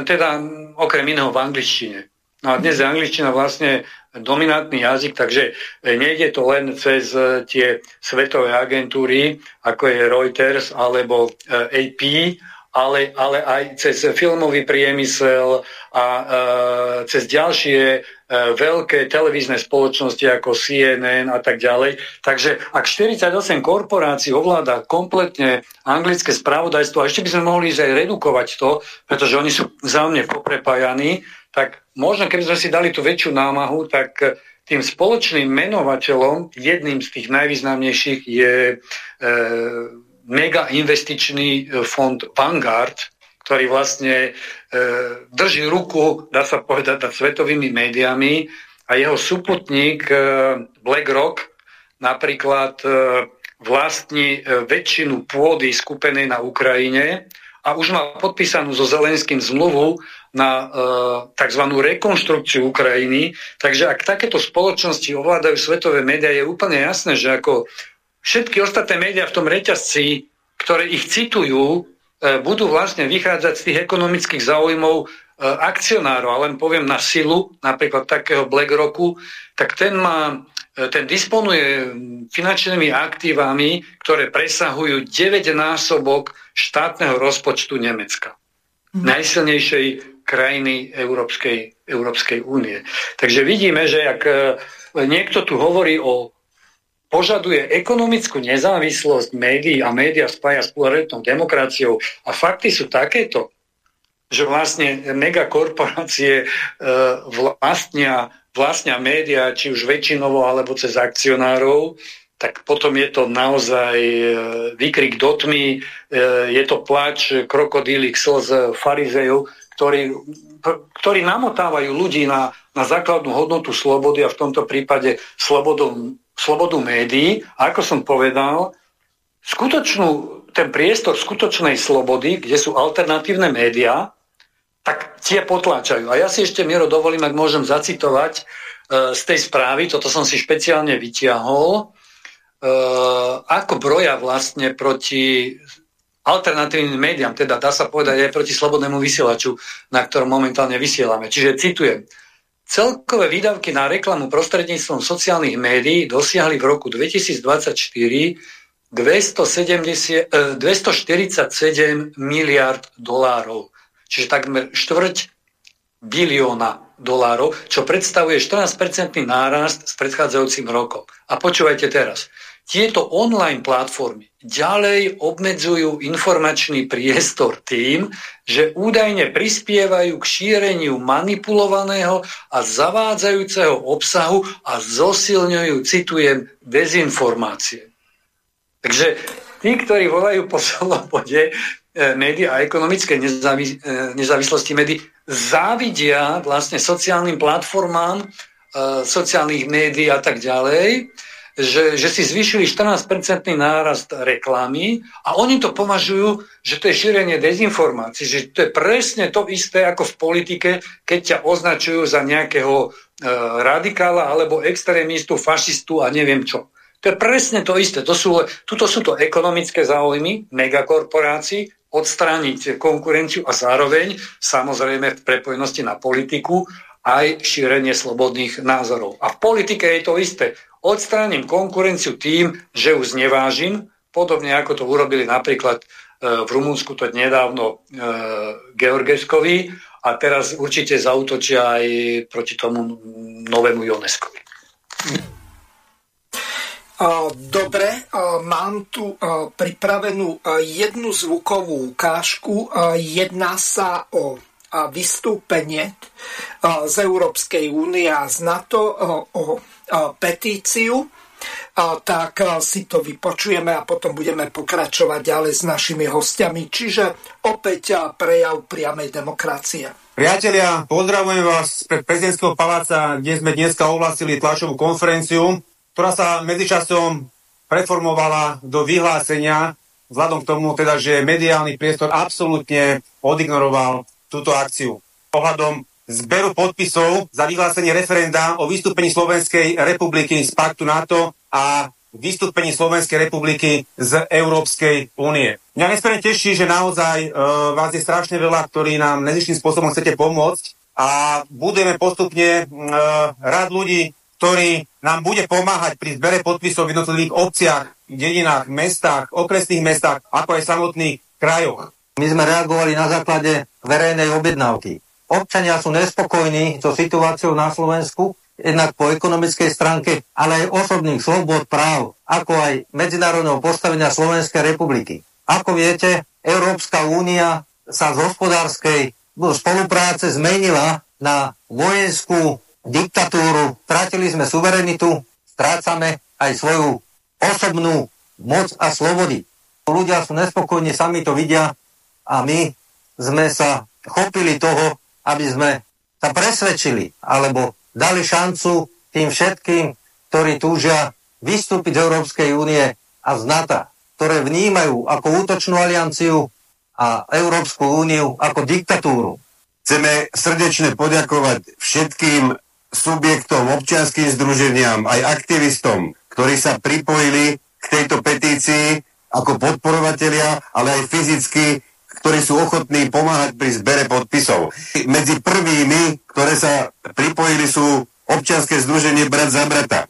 teda okrem iného v angličtine. No a dnes je angličtina vlastne dominantný jazyk, takže nejde to len cez tie svetové agentúry, ako je Reuters alebo AP, ale, ale aj cez filmový priemysel a e, cez ďalšie e, veľké televízne spoločnosti ako CNN a tak ďalej. Takže ak 48 korporácií ovláda kompletne anglické spravodajstvo, a ešte by sme mohli ísť aj redukovať to, pretože oni sú vzájomne poprepájaní, tak možno keby sme si dali tú väčšiu námahu, tak tým spoločným menovateľom, jedným z tých najvýznamnejších je e, mega investičný e, fond Vanguard, ktorý vlastne e, drží ruku, dá sa povedať, nad svetovými médiami a jeho súputník e, BlackRock napríklad vlastní väčšinu pôdy skupenej na Ukrajine a už má podpísanú so Zelenským zmluvu na e, tzv. rekonštrukciu Ukrajiny. Takže ak takéto spoločnosti ovládajú svetové médiá, je úplne jasné, že ako všetky ostatné médiá v tom reťazci, ktoré ich citujú, e, budú vlastne vychádzať z tých ekonomických záujmov akcionárov, ale len poviem na silu, napríklad takého BlackRocku, tak ten má ten disponuje finančnými aktívami, ktoré presahujú 9 násobok štátneho rozpočtu Nemecka. Mm. Najsilnejšej krajiny Európskej, Európskej únie. Takže vidíme, že ak niekto tu hovorí o požaduje ekonomickú nezávislosť médií a média spája s pluralitnou demokraciou. A fakty sú takéto, že vlastne megakorporácie e, vlastnia, vlastnia médiá, či už väčšinovo alebo cez akcionárov, tak potom je to naozaj e, výkrik do tmy, e, je to plač krokodílik slz farizejov, ktorí, ktorí namotávajú ľudí na, na základnú hodnotu slobody a v tomto prípade slobodu, slobodu médií. A ako som povedal, skutočnú, ten priestor skutočnej slobody, kde sú alternatívne médiá, tak tie potláčajú. A ja si ešte, Miro, dovolím, ak môžem zacitovať e, z tej správy, toto som si špeciálne vytiahol, e, ako broja vlastne proti alternatívnym médiám, teda dá sa povedať aj proti slobodnému vysielaču, na ktorom momentálne vysielame. Čiže citujem, celkové výdavky na reklamu prostredníctvom sociálnych médií dosiahli v roku 2024 270, 247 miliard dolárov čiže takmer štvrť bilióna dolárov, čo predstavuje 14-percentný nárast s predchádzajúcim rokom. A počúvajte teraz. Tieto online platformy ďalej obmedzujú informačný priestor tým, že údajne prispievajú k šíreniu manipulovaného a zavádzajúceho obsahu a zosilňujú, citujem, dezinformácie. Takže tí, ktorí volajú po slobode, E, médií a ekonomickej nezávis- e, nezávislosti médií závidia vlastne sociálnym platformám, e, sociálnych médií a tak ďalej, že, že si zvýšili 14-percentný nárast reklamy a oni to považujú, že to je šírenie dezinformácií, že to je presne to isté ako v politike, keď ťa označujú za nejakého e, radikála alebo extrémistu, fašistu a neviem čo. To je presne to isté. To sú, tuto sú to ekonomické záujmy megakorporácií, odstrániť konkurenciu a zároveň, samozrejme v prepojenosti na politiku, aj šírenie slobodných názorov. A v politike je to isté. Odstránim konkurenciu tým, že ju znevážim, podobne ako to urobili napríklad e, v Rumunsku to nedávno e, Georgeskovi a teraz určite zautočia aj proti tomu novému Joneskovi. Dobre, mám tu pripravenú jednu zvukovú ukážku. Jedná sa o vystúpenie z Európskej únie a z NATO o petíciu, tak si to vypočujeme a potom budeme pokračovať ďalej s našimi hostiami. Čiže opäť prejav priamej demokracie. Priatelia, pozdravujem vás pred prezidentského paláca, kde sme dneska ohlasili tlačovú konferenciu ktorá sa medzičasom preformovala do vyhlásenia, vzhľadom k tomu teda, že mediálny priestor absolútne odignoroval túto akciu. Ohľadom zberu podpisov za vyhlásenie referenda o vystúpení Slovenskej republiky z paktu NATO a vystúpení Slovenskej republiky z Európskej únie. Mňa nesmierne teší, že naozaj e, vás je strašne veľa, ktorí nám nezišným spôsobom chcete pomôcť a budeme postupne e, rád ľudí ktorý nám bude pomáhať pri zbere podpisov v jednotlivých obciach, dedinách, mestách, okresných mestách, ako aj samotných krajoch. My sme reagovali na základe verejnej objednávky. Občania sú nespokojní so situáciou na Slovensku, jednak po ekonomickej stránke, ale aj osobných slobod práv, ako aj medzinárodného postavenia Slovenskej republiky. Ako viete, Európska únia sa z hospodárskej spolupráce zmenila na vojenskú diktatúru, stratili sme suverenitu, strácame aj svoju osobnú moc a slobody. Ľudia sú nespokojní, sami to vidia a my sme sa chopili toho, aby sme sa presvedčili alebo dali šancu tým všetkým, ktorí túžia vystúpiť z Európskej únie a z NATO, ktoré vnímajú ako útočnú alianciu a Európsku úniu ako diktatúru. Chceme srdečne poďakovať všetkým subjektom, občianským združeniam, aj aktivistom, ktorí sa pripojili k tejto petícii ako podporovatelia, ale aj fyzicky ktorí sú ochotní pomáhať pri zbere podpisov. Medzi prvými, ktoré sa pripojili sú občianske združenie Brat za brata,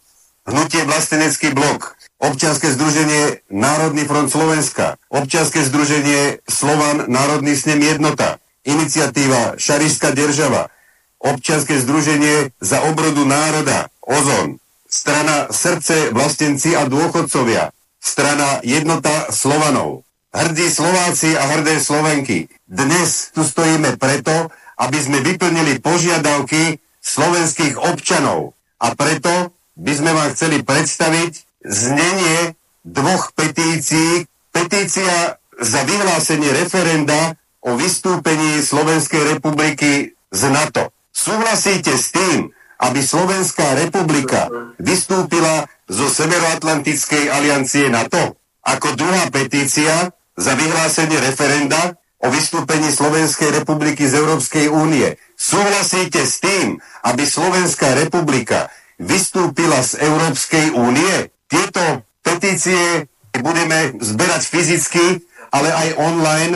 Hnutie Vlastenecký blok, občianske združenie Národný front Slovenska, občianske združenie Slovan Národný snem jednota, iniciatíva Šarišská država, občianske združenie za obrodu národa, OZON, strana Srdce, vlastenci a dôchodcovia, strana Jednota Slovanov, hrdí Slováci a hrdé Slovenky. Dnes tu stojíme preto, aby sme vyplnili požiadavky slovenských občanov. A preto by sme vám chceli predstaviť znenie dvoch petícií. Petícia za vyhlásenie referenda o vystúpení Slovenskej republiky z NATO. Súhlasíte s tým, aby Slovenská republika vystúpila zo Severoatlantickej aliancie NATO? Ako druhá petícia za vyhlásenie referenda o vystúpení Slovenskej republiky z Európskej únie. Súhlasíte s tým, aby Slovenská republika vystúpila z Európskej únie? Tieto petície budeme zberať fyzicky, ale aj online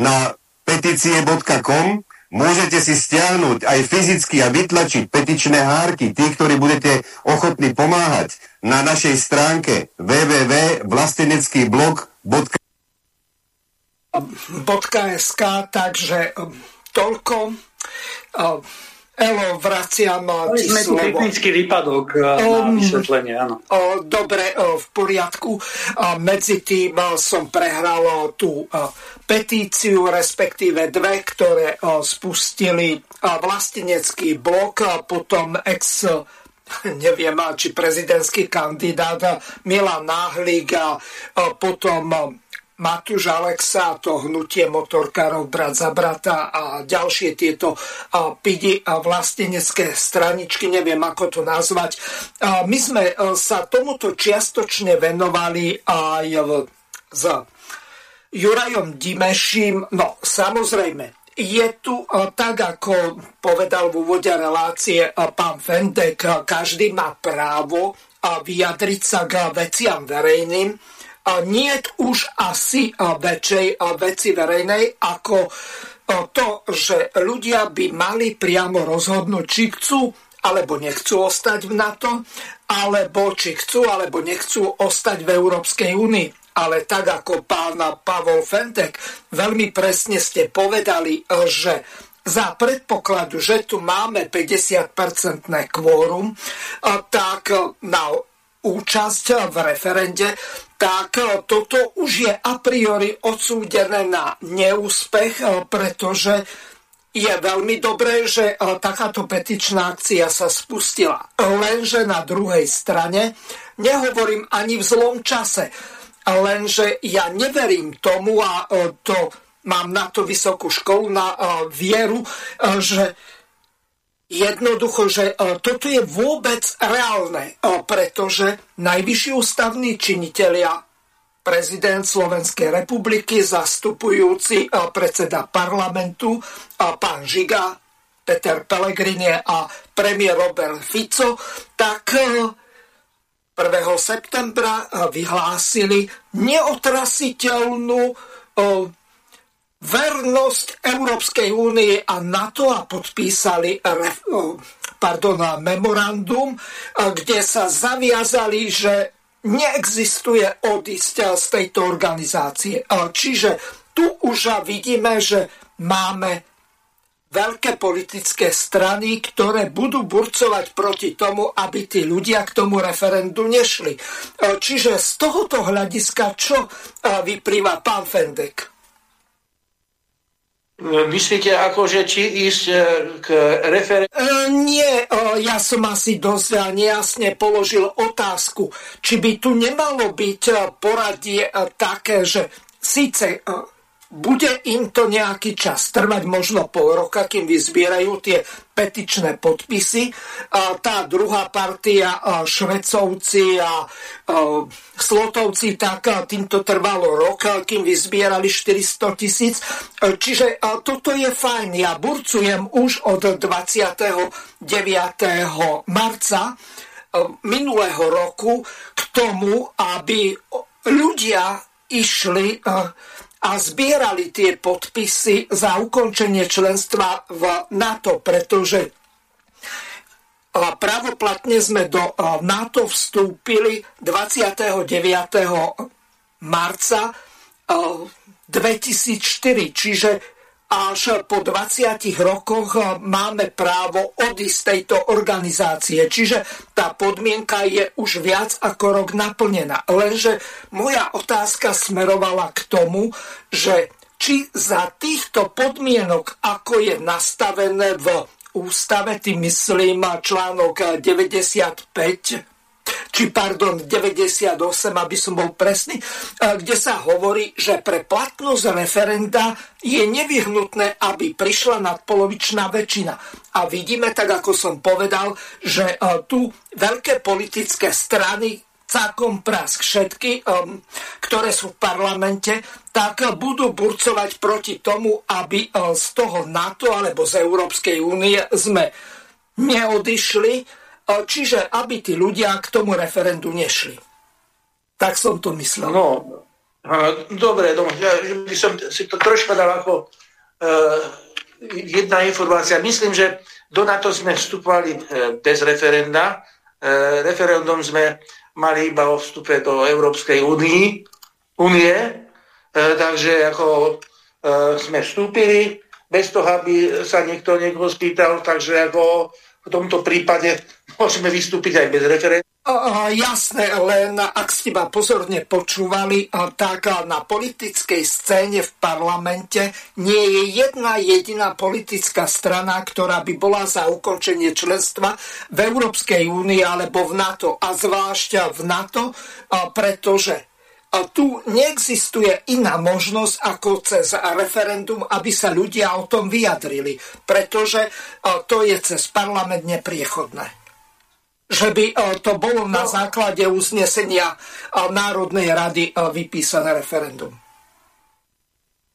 na petície.com Môžete si stiahnuť aj fyzicky a vytlačiť petičné hárky, tí, ktorí budete ochotní pomáhať, na našej stránke www.vlastenecký.blog.sk takže um, toľko. Um, Elo, vraciam ti slovo. technický výpadok na vysvetlenie, áno. Dobre, v poriadku. Medzi tým som prehral tú petíciu, respektíve dve, ktoré spustili vlastenecký blok, potom ex neviem, či prezidentský kandidát Milan Náhlik a potom Matúš Alexa, to hnutie motorkárov brat za brata a ďalšie tieto pidi a vlastenecké straničky, neviem ako to nazvať. My sme e, sa tomuto čiastočne venovali aj s Jurajom Dimeším. No, samozrejme, je tu, e, tak ako povedal v úvode relácie e, pán Fendek, každý má právo vyjadriť sa k veciam verejným nie už asi väčšej veci verejnej ako to, že ľudia by mali priamo rozhodnúť, či chcú alebo nechcú ostať v NATO, alebo či chcú alebo nechcú ostať v Európskej únii. Ale tak ako pán Pavol Fentek, veľmi presne ste povedali, že za predpokladu, že tu máme 50-percentné kvórum, tak na účasť v referende, tak e, toto už je a priori odsúdené na neúspech, e, pretože je veľmi dobré, že e, takáto petičná akcia sa spustila. Lenže na druhej strane, nehovorím ani v zlom čase, lenže ja neverím tomu a to mám na to vysokú školu, na vieru, že Jednoducho, že e, toto je vôbec reálne, e, pretože najvyšší ústavní činitelia, prezident Slovenskej republiky, zastupujúci e, predseda parlamentu, pán Žiga, Peter Pellegrini a premiér Robert Fico, tak 1. septembra vyhlásili neotrasiteľnú vernosť Európskej únie a NATO a podpísali pardon, memorandum, kde sa zaviazali, že neexistuje odísť z tejto organizácie. Čiže tu už vidíme, že máme veľké politické strany, ktoré budú burcovať proti tomu, aby tí ľudia k tomu referendu nešli. Čiže z tohoto hľadiska čo vyplýva pán Fendek? Myslíte že či ísť e, k referendu? E, nie, e, ja som asi dosť nejasne položil otázku, či by tu nemalo byť e, poradie také, že síce bude im to nejaký čas trvať, možno pol roka, kým vyzbierajú tie petičné podpisy. A tá druhá partia, Švecovci a Slotovci, tak týmto trvalo rok, kým vyzbierali 400 tisíc. Čiže toto je fajn. Ja burcujem už od 29. marca minulého roku k tomu, aby ľudia išli a zbierali tie podpisy za ukončenie členstva v NATO, pretože pravoplatne sme do NATO vstúpili 29. marca 2004, čiže až po 20 rokoch máme právo odísť z tejto organizácie. Čiže tá podmienka je už viac ako rok naplnená. Lenže moja otázka smerovala k tomu, že či za týchto podmienok, ako je nastavené v ústave, tým myslím článok 95 či pardon, 98, aby som bol presný, kde sa hovorí, že pre platnosť referenda je nevyhnutné, aby prišla nadpolovičná väčšina. A vidíme, tak ako som povedal, že tu veľké politické strany celkom prask všetky, um, ktoré sú v parlamente, tak budú burcovať proti tomu, aby z toho NATO alebo z Európskej únie sme neodišli, Čiže aby tí ľudia k tomu referendu nešli. Tak som to myslel. No, dobre, no, ja by som si to troška dal ako uh, jedna informácia. Myslím, že do NATO sme vstupovali uh, bez referenda. Uh, referendum sme mali iba o vstupe do Európskej únii, únie, uh, takže ako uh, sme vstúpili bez toho, aby sa niekto niekoho spýtal, takže ako v tomto prípade môžeme vystúpiť aj bez referenda. Jasné, len ak ste ma pozorne počúvali, tak na politickej scéne v parlamente nie je jedna jediná politická strana, ktorá by bola za ukončenie členstva v Európskej únii alebo v NATO. A zvlášť v NATO, pretože tu neexistuje iná možnosť ako cez referendum, aby sa ľudia o tom vyjadrili, pretože to je cez parlament nepriechodné že by e, to bolo na základe uznesenia e, Národnej rady e, vypísané referendum.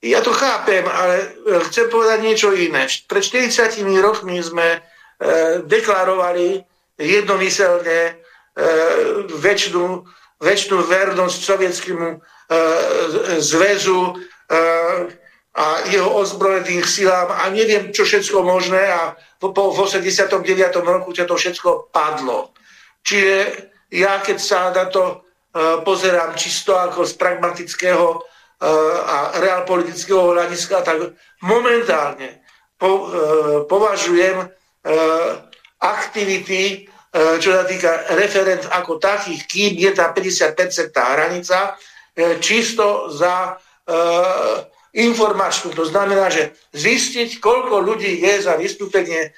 Ja to chápem, ale chcem povedať niečo iné. Pred 40 rokmi sme deklarovali jednomyselne väčšinu, väčšinu vernosť sovietskému zväzu a jeho ozbrojeným silám a neviem, čo všetko možné a po, po, v 89. roku to všetko padlo. Čiže ja keď sa na to uh, pozerám čisto ako z pragmatického uh, a realpolitického hľadiska, tak momentálne po, uh, považujem uh, aktivity, uh, čo sa týka referent ako takých, kým je tá 50% hranica, uh, čisto za uh, informačnú. To znamená, že zistiť, koľko ľudí je za vystúpenie e,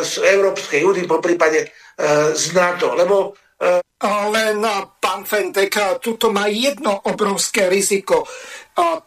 z Európskej únie, po prípade e, z NATO. Lebo e, len pán Fentek, tuto má jedno obrovské riziko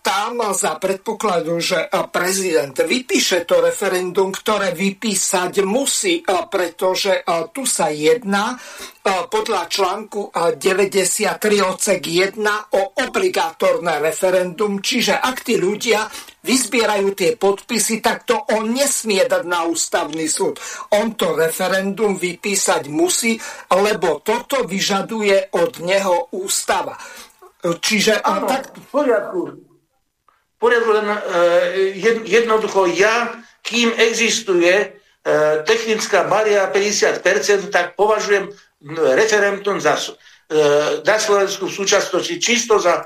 tam za predpokladu, že prezident vypíše to referendum, ktoré vypísať musí, pretože tu sa jedná podľa článku 93 odsek 1 o obligátorné referendum, čiže ak tí ľudia vyzbierajú tie podpisy, tak to on nesmie dať na ústavný súd. On to referendum vypísať musí, lebo toto vyžaduje od neho ústava. Čiže... Áno, tak... v poriadku. V poriadku, len uh, jednoducho ja, kým existuje uh, technická bariéra 50%, tak považujem referendum za, uh, na Slovensku v súčasnosti čisto za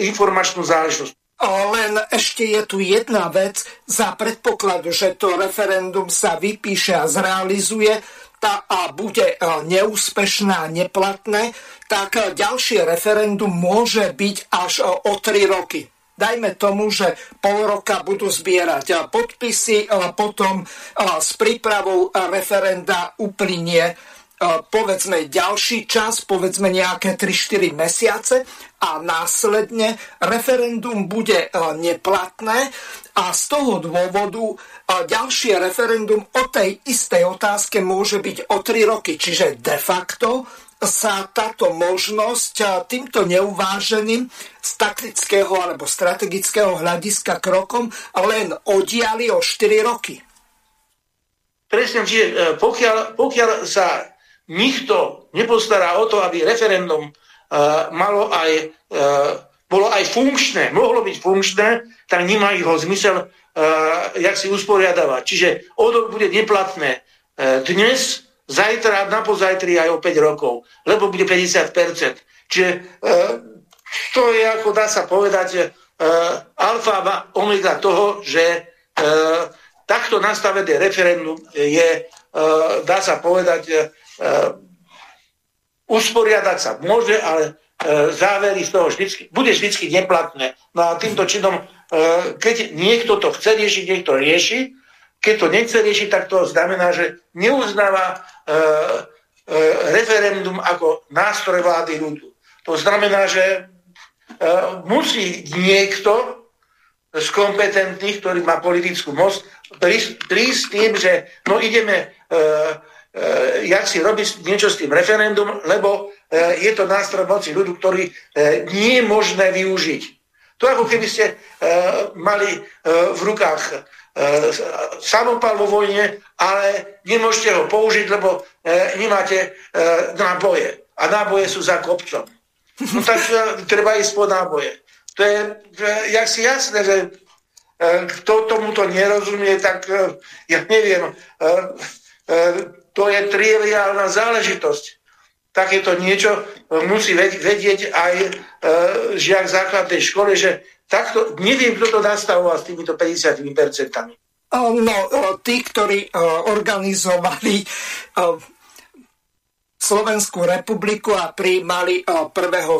informačnú záležitosť. Len ešte je tu jedna vec za predpokladu, že to referendum sa vypíše a zrealizuje a bude neúspešné a neplatné, tak ďalšie referendum môže byť až o 3 roky. Dajme tomu, že pol roka budú zbierať podpisy, potom s prípravou referenda uplynie povedzme ďalší čas, povedzme nejaké 3-4 mesiace a následne referendum bude neplatné a z toho dôvodu ďalšie referendum o tej istej otázke môže byť o 3 roky. Čiže de facto sa táto možnosť týmto neuváženým z taktického alebo strategického hľadiska krokom len odiali o 4 roky. Presne, čiže e, pokiaľ, pokiaľ sa nikto nepostará o to, aby referendum uh, malo aj uh, bolo aj funkčné, mohlo byť funkčné, tak nemá ho zmysel, uh, jak si usporiadavať. Čiže odok bude neplatné dnes, zajtra, na pozajtri aj o 5 rokov, lebo bude 50%. Čiže to je, ako dá sa povedať, alfa a omega toho, že takto nastavené referendum je, dá sa povedať, usporiadať sa môže, ale E, závery z toho vždycky, bude vždycky neplatné. No a týmto činom, e, keď niekto to chce riešiť, niekto rieši, keď to nechce riešiť, tak to znamená, že neuznáva referendum ako nástroj vlády ľudu. To znamená, že musí niekto z kompetentných, ktorý má politickú moc, prísť s tým, že no ideme e, jak si robiť niečo s tým referendum, lebo e, je to nástroj moci ľudu, ktorý e, nie je možné využiť. To ako keby ste mali v rukách samopal vo vojne, ale nemôžete ho použiť, lebo nemáte náboje. A náboje sú za kopcom. No tak treba ísť po náboje. To je, jak si jasné, že kto tomuto nerozumie, tak ja neviem, to je triviálna záležitosť. Takéto niečo e, musí vedieť aj e, žiak základnej školy, že takto, neviem, kto to nastavoval s týmito 50 percentami. No, tí, ktorí organizovali Slovenskú republiku a prijímali 1.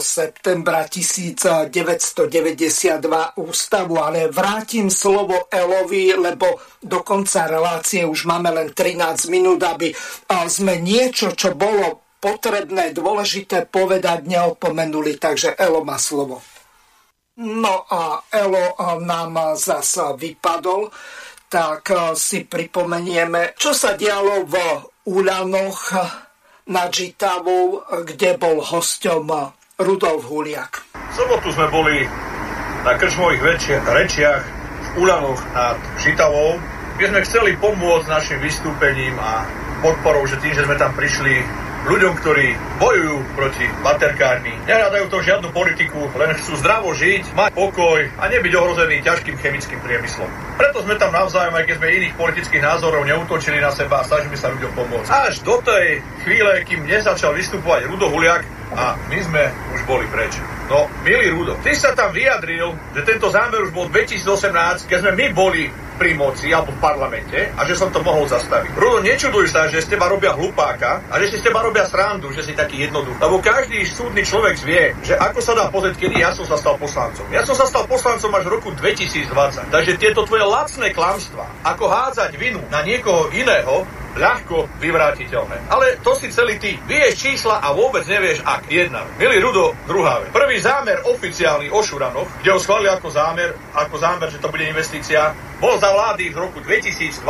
septembra 1992 ústavu, ale vrátim slovo Elovi, lebo do konca relácie už máme len 13 minút, aby sme niečo, čo bolo potrebné, dôležité povedať, neopomenuli. Takže Elo má slovo. No a Elo nám zase vypadol, tak si pripomenieme, čo sa dialo v Úľanoch nad Žitavou, kde bol hosťom Rudolf Huliak. V sobotu sme boli na krčmových rečiach v Ulanoch nad Žitavou, kde sme chceli pomôcť našim vystúpením a podporou, že tým, že sme tam prišli ľuďom, ktorí bojujú proti baterkárni, nehľadajú to žiadnu politiku, len chcú zdravo žiť, mať pokoj a nebyť ohrozený ťažkým chemickým priemyslom. Preto sme tam navzájom, aj keď sme iných politických názorov neutočili na seba a snažíme sa ľuďom pomôcť. Až do tej chvíle, kým nezačal vystupovať Rudo Huliak a my sme už boli preč. No, milý Rudo, ty sa tam vyjadril, že tento zámer už bol 2018, keď sme my boli pri moci alebo v parlamente a že som to mohol zastaviť. Rudo, nečuduj sa, že z teba robia hlupáka a že si z teba robia srandu, že si taký jednoduchý. Lebo každý súdny človek vie, že ako sa dá pozrieť, kedy ja som sa stal poslancom. Ja som sa stal poslancom až v roku 2020. Takže tieto tvoje lacné klamstvá, ako hádzať vinu na niekoho iného, ľahko vyvrátiteľné. Ale to si celý ty. Vieš čísla a vôbec nevieš ak. Jedna. Milý Rudo, druhá vec. Prvý zámer oficiálny o Šuranoch, kde ho schválili ako zámer, ako zámer, že to bude investícia, bol za vlády v roku 2022.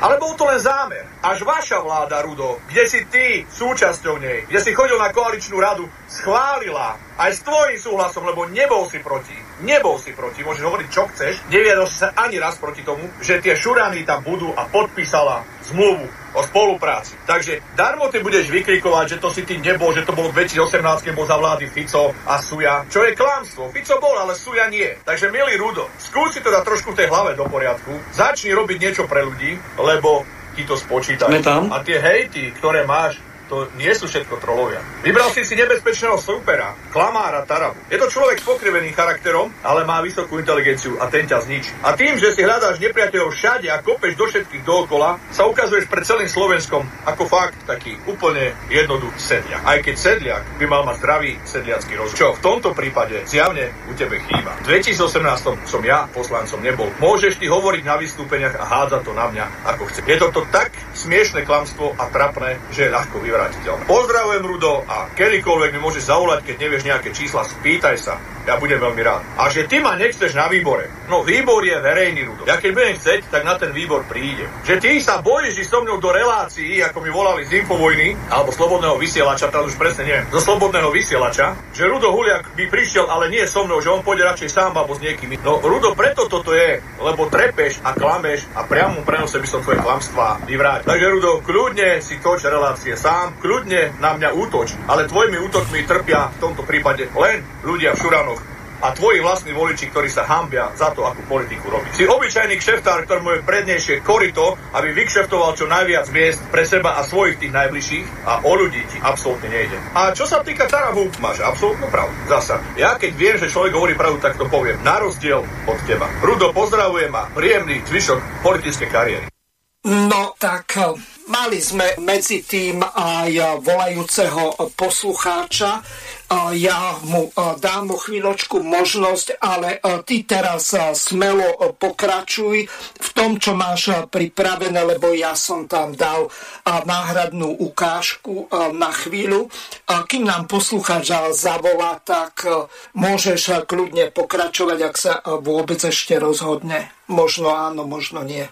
Ale bol to len zámer. Až vaša vláda, Rudo, kde si ty súčasťou nej, kde si chodil na koaličnú radu, schválila aj s tvojím súhlasom, lebo nebol si proti. Nebol si proti, môžeš hovoriť čo chceš, neviedol sa ani raz proti tomu, že tie šurany tam budú a podpísala zmluvu o spolupráci. Takže darmo ty budeš vykrikovať, že to si ty nebol, že to bolo 2018, keď bol za vlády Fico a Suja, čo je klamstvo. Fico bol, ale Suja nie. Takže milý Rudo, skúsi to dať trošku v tej hlave do poriadku, začni robiť niečo pre ľudí, lebo ti to spočítajú. A tie hejty, ktoré máš, to nie sú všetko trolovia. Vybral si si nebezpečného supera, klamára Tarabu. Je to človek s pokriveným charakterom, ale má vysokú inteligenciu a ten ťa zničí. A tým, že si hľadáš nepriateľov všade a kopeš do všetkých dookola, sa ukazuješ pred celým Slovenskom ako fakt taký úplne jednoduchý sedliak. Aj keď sedliak by mal mať zdravý sedliacký rozum. Čo v tomto prípade zjavne u tebe chýba. V 2018 som ja poslancom nebol. Môžeš ty hovoriť na vystúpeniach a hádzať to na mňa ako chce. Je to tak smiešne klamstvo a trapné, že je ľahko vyvrať nevráteľné. Pozdravujem, Rudo, a kedykoľvek mi môžeš zavolať, keď nevieš nejaké čísla, spýtaj sa. Ja budem veľmi rád. A že ty ma nechceš na výbore. No výbor je verejný, Rudo. Ja keď budem chceť, tak na ten výbor príde. Že ty sa bojíš so mnou do relácií, ako mi volali z Infovojny, alebo Slobodného vysielača, teraz už presne neviem, zo Slobodného vysielača, že Rudo Huliak by prišiel, ale nie so mnou, že on pôjde radšej sám alebo s niekým. No Rudo, preto toto je, lebo trepeš a klameš a priamo prenose by som tvoje klamstvá vyvrátil. Takže Rudo, kľudne si toč relácie sám, kľudne na mňa útoč, ale tvojimi útokmi trpia v tomto prípade len ľudia v Šuranoch, a tvoji vlastní voliči, ktorí sa hambia za to, akú politiku robí. Si obyčajný kšeftár, ktorý je prednejšie korito, aby vykšeftoval čo najviac miest pre seba a svojich tých najbližších a o ľudí ti absolútne nejde. A čo sa týka Tarabu, máš absolútnu pravdu. Zasa, ja keď viem, že človek hovorí pravdu, tak to poviem. Na rozdiel od teba. Rudo, pozdravujem a príjemný zvyšok politickej kariéry. No tak eh, mali sme medzi tým aj eh, volajúceho poslucháča. Eh, ja mu dám chvíľočku možnosť, ale ty teraz smelo pokračuj v tom, čo máš pripravené, lebo ja som tam dal náhradnú ukážku na chvíľu. Kým nám poslucháč zavolá, tak môžeš kľudne pokračovať, ak sa vôbec ešte rozhodne. Možno áno, možno nie.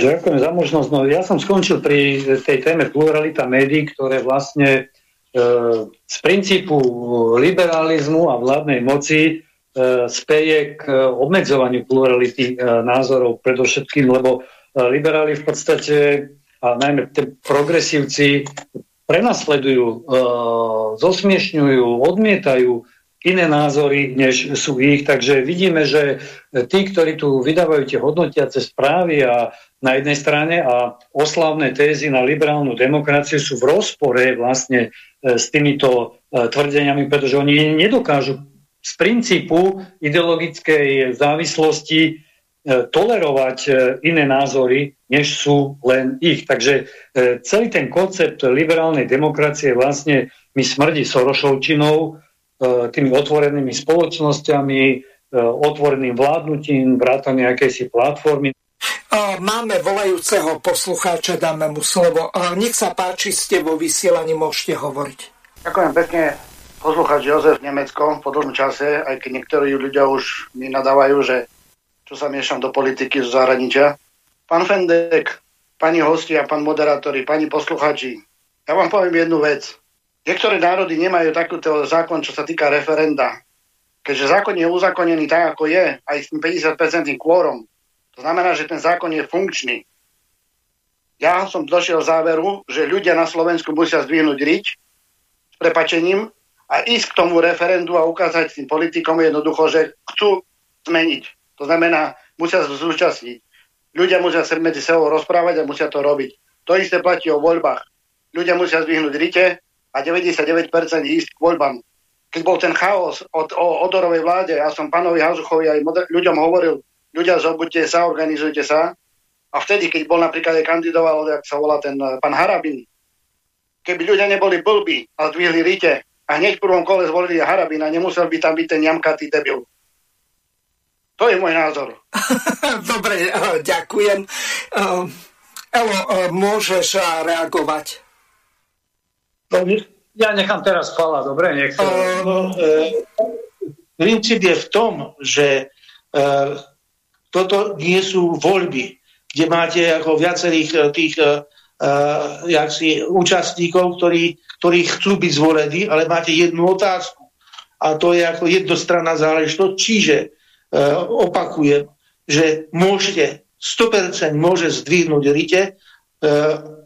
Ďakujem za možnosť. No, ja som skončil pri tej téme pluralita médií, ktoré vlastne e, z princípu liberalizmu a vládnej moci e, speje k obmedzovaniu plurality e, názorov predovšetkým, lebo e, liberáli v podstate, a najmä tie progresívci, prenasledujú, e, zosmiešňujú, odmietajú iné názory, než sú ich. Takže vidíme, že tí, ktorí tu vydávajú tie hodnotiace správy a na jednej strane a oslavné tézy na liberálnu demokraciu sú v rozpore vlastne e, s týmito e, tvrdeniami, pretože oni nedokážu z princípu ideologickej závislosti e, tolerovať iné názory, než sú len ich. Takže celý ten koncept liberálnej demokracie vlastne mi smrdí Sorošovčinou, tými otvorenými spoločnosťami, e, otvoreným vládnutím, vrátane akejsi platformy. Máme volajúceho poslucháča, dáme mu slovo. Nech sa páči, ste vo vysielaní, môžete hovoriť. Ďakujem pekne. Poslucháč Jozef Nemecko po dlhom čase, aj keď niektorí ľudia už mi nadávajú, že čo sa miešam do politiky z zahraničia. Pán Fendek, pani hostia, pán moderátori, pani poslucháči, ja vám poviem jednu vec. Niektoré národy nemajú takúto zákon, čo sa týka referenda. Keďže zákon je uzakonený tak, ako je, aj s tým 50% kvórom, to znamená, že ten zákon je funkčný. Ja som došiel záveru, že ľudia na Slovensku musia zdvihnúť riť s prepačením a ísť k tomu referendu a ukázať tým politikom jednoducho, že chcú zmeniť. To znamená, musia sa zúčastniť. Ľudia musia sa medzi sebou rozprávať a musia to robiť. To isté platí o voľbách. Ľudia musia zdvihnúť rite, a 99% ísť k voľbám. Keď bol ten chaos od, o odorovej vláde, ja som pánovi Hazuchovi aj moder- ľuďom hovoril, ľudia zobudte sa, organizujte sa. A vtedy, keď bol napríklad aj kandidoval, jak sa volá ten uh, pán Harabin, keby ľudia neboli blbí a zdvihli rite a hneď v prvom kole zvolili Harabina, nemusel by tam byť ten jamkatý debil. To je môj názor. Dobre, uh, ďakujem. Uh, Elo, môžeš reagovať? Ja nechám teraz chvala, dobre? Nech... Uh, princíp je v tom, že uh, toto nie sú voľby, kde máte ako viacerých e, tých jaksi, účastníkov, ktorí, ktorí chcú byť zvolení, ale máte jednu otázku. A to je ako jednostranná záležitosť. Čiže uh, opakujem, že môžete 100% môže zdvihnúť rite, E,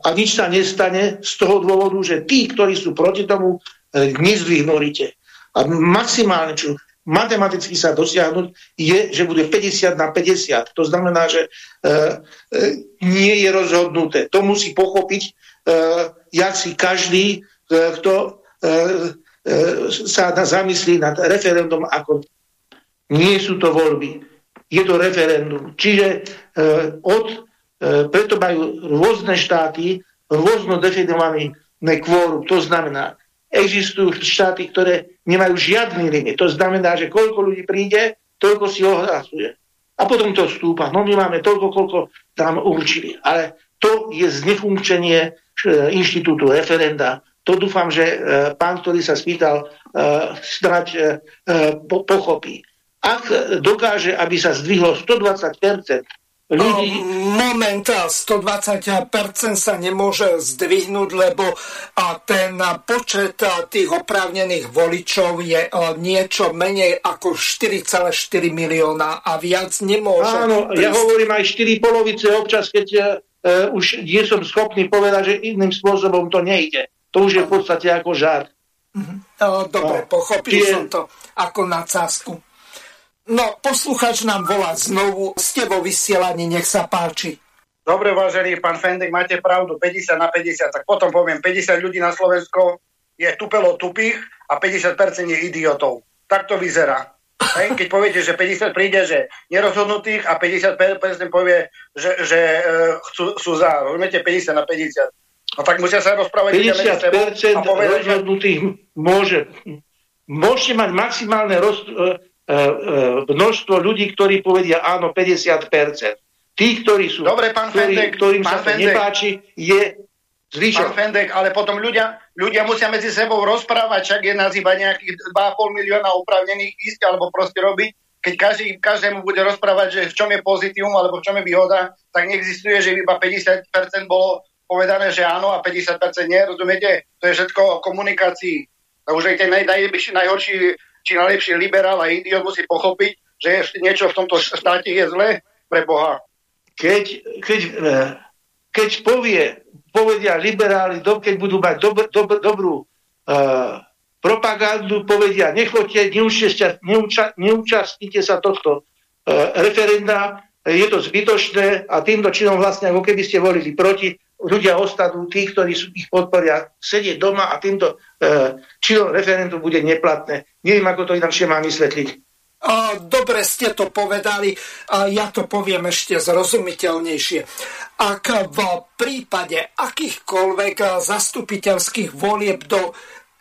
a nič sa nestane z toho dôvodu, že tí, ktorí sú proti tomu, e, nezvýhnolite. A maximálne, čo matematicky sa dosiahnuť, je, že bude 50 na 50. To znamená, že e, e, nie je rozhodnuté. To musí pochopiť, e, jak si každý, e, kto e, e, sa zamyslí nad referendum, ako nie sú to voľby. Je to referendum. Čiže e, od E, preto majú rôzne štáty rôzno definovaný kvórum. To znamená, existujú štáty, ktoré nemajú žiadny limit. To znamená, že koľko ľudí príde, toľko si ohlasuje. A potom to stúpa. No my máme toľko, koľko tam určili. Ale to je znefunkčenie e, inštitútu referenda. To dúfam, že e, pán, ktorý sa spýtal, snať pochopí. Ak dokáže, aby sa zdvihlo 120 ľudí... Moment, 120% sa nemôže zdvihnúť, lebo ten počet tých oprávnených voličov je niečo menej ako 4,4 milióna a viac nemôže. Áno, prísť. ja hovorím aj 4 polovice občas, keď uh, už nie som schopný povedať, že iným spôsobom to nejde. To už je v podstate ako žart. Uh-huh. Dobre, no, pochopil tie... som to ako nadsázku. No, posluchač nám volá znovu, ste vo vysielaní, nech sa páči. Dobre, vážený pán Fendek, máte pravdu, 50 na 50, tak potom poviem, 50 ľudí na Slovensko je tupelo tupých a 50% je idiotov. Tak to vyzerá. Hej, keď poviete, že 50 príde, že nerozhodnutých a 50% povie, že, že uh, chcú, sú za. Rozumiete, 50 na 50. No tak musia sa rozprávať 50% rozhodnutých môže. Môžete mať maximálne roz, E, e, množstvo ľudí, ktorí povedia áno 50%. Tí, ktorí sú, Dobre, pán ktorí, Fendek, ktorým pán sa to Fendek, nepáči, je zvyšok. Pán Fendek, ale potom ľudia, ľudia musia medzi sebou rozprávať, čak je nazýva nejakých 2,5 milióna upravnených ísť alebo proste robiť. Keď každý, každému bude rozprávať, že v čom je pozitívum alebo v čom je výhoda, tak neexistuje, že iba 50% bolo povedané, že áno a 50% nie. Rozumiete? To je všetko o komunikácii. To už aj ten naj, naj, najhorší či najlepší liberál a idiot musí pochopiť, že niečo v tomto štáte je zlé pre Boha. Keď, keď, e, keď povie, povedia liberáli, keď budú mať dob, dob, dobrú uh, propagandu, povedia, nechoďte, neúča, neúčastnite sa tohto uh, referenda, je to zbytočné a týmto činom vlastne, ako keby ste volili proti, ľudia ostanú, tí, ktorí sú, ich podporia, sedieť doma a týmto e, činom referendum bude neplatné. Neviem, ako to inakšie mám vysvetliť. Dobre ste to povedali, ja to poviem ešte zrozumiteľnejšie. Ak v prípade akýchkoľvek zastupiteľských volieb do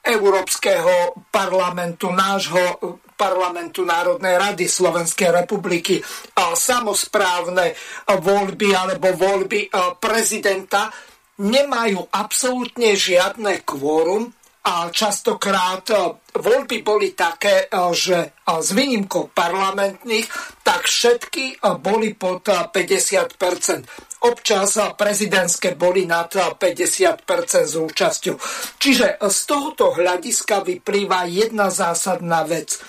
Európskeho parlamentu, nášho parlamentu Národnej rady Slovenskej republiky, samozprávne voľby alebo voľby prezidenta nemajú absolútne žiadne kvórum a častokrát voľby boli také, že s výnimkou parlamentných, tak všetky boli pod 50% občas prezidentské boli nad 50% s účasťou. Čiže z tohoto hľadiska vyplýva jedna zásadná vec.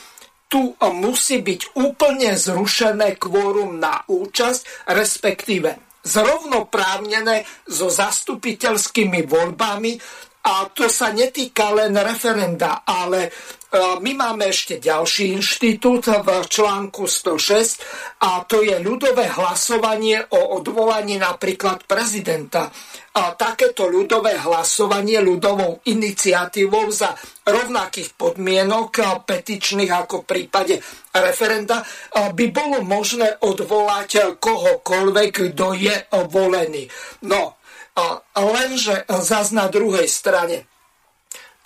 Tu musí byť úplne zrušené kvórum na účasť, respektíve zrovnoprávnené so zastupiteľskými voľbami, a to sa netýka len referenda, ale my máme ešte ďalší inštitút v článku 106 a to je ľudové hlasovanie o odvolaní napríklad prezidenta. A takéto ľudové hlasovanie ľudovou iniciatívou za rovnakých podmienok petičných ako v prípade referenda by bolo možné odvolať kohokoľvek, kto je volený. No, lenže zase na druhej strane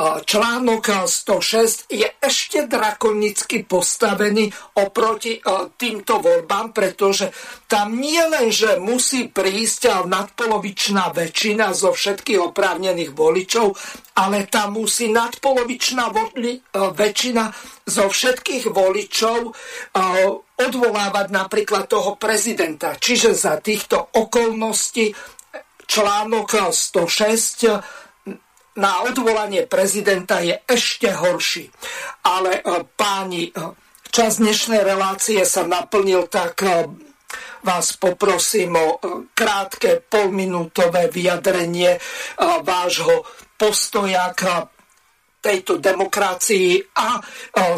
článok 106 je ešte drakonicky postavený oproti týmto voľbám, pretože tam nie len, že musí prísť nadpolovičná väčšina zo všetkých oprávnených voličov, ale tam musí nadpolovičná väčšina zo všetkých voličov odvolávať napríklad toho prezidenta. Čiže za týchto okolností článok 106 na odvolanie prezidenta je ešte horší. Ale e, páni, e, čas dnešnej relácie sa naplnil, tak e, vás poprosím o krátke polminútové vyjadrenie vášho postoja k tejto demokracii a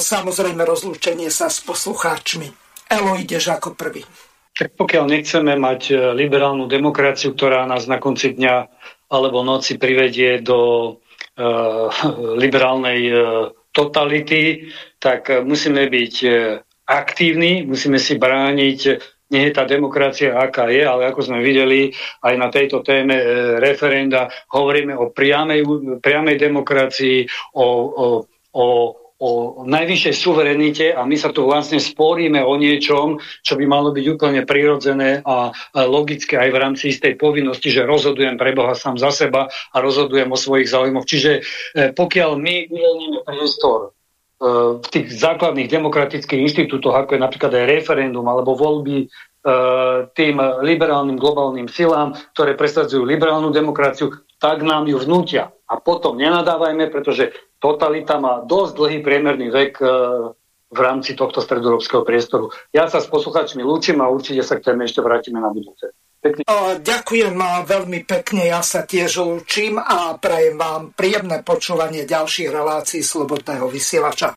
samozrejme rozlúčenie sa s poslucháčmi. Elo, ideš ako prvý. Tak pokiaľ nechceme mať liberálnu demokraciu, ktorá nás na konci dňa alebo noci privedie do uh, liberálnej uh, totality, tak musíme byť aktívni, musíme si brániť nie je tá demokracia, aká je, ale ako sme videli aj na tejto téme e, referenda, hovoríme o priamej, priamej demokracii, o, o, o o najvyššej suverenite a my sa tu vlastne sporíme o niečom, čo by malo byť úplne prirodzené a logické aj v rámci istej povinnosti, že rozhodujem pre Boha sám za seba a rozhodujem o svojich záujmoch. Čiže e, pokiaľ my uvoľníme priestor e, v tých základných demokratických inštitútoch, ako je napríklad aj referendum alebo voľby e, tým liberálnym globálnym silám, ktoré presadzujú liberálnu demokraciu, tak nám ju vnútia. A potom nenadávajme, pretože totalita má dosť dlhý priemerný vek e, v rámci tohto stredoeurópskeho priestoru. Ja sa s poslucháčmi lúčim a určite sa k téme ešte vrátime na budúce. Pekný. Ďakujem veľmi pekne, ja sa tiež lúčim a prajem vám príjemné počúvanie ďalších relácií Slobodného vysielača.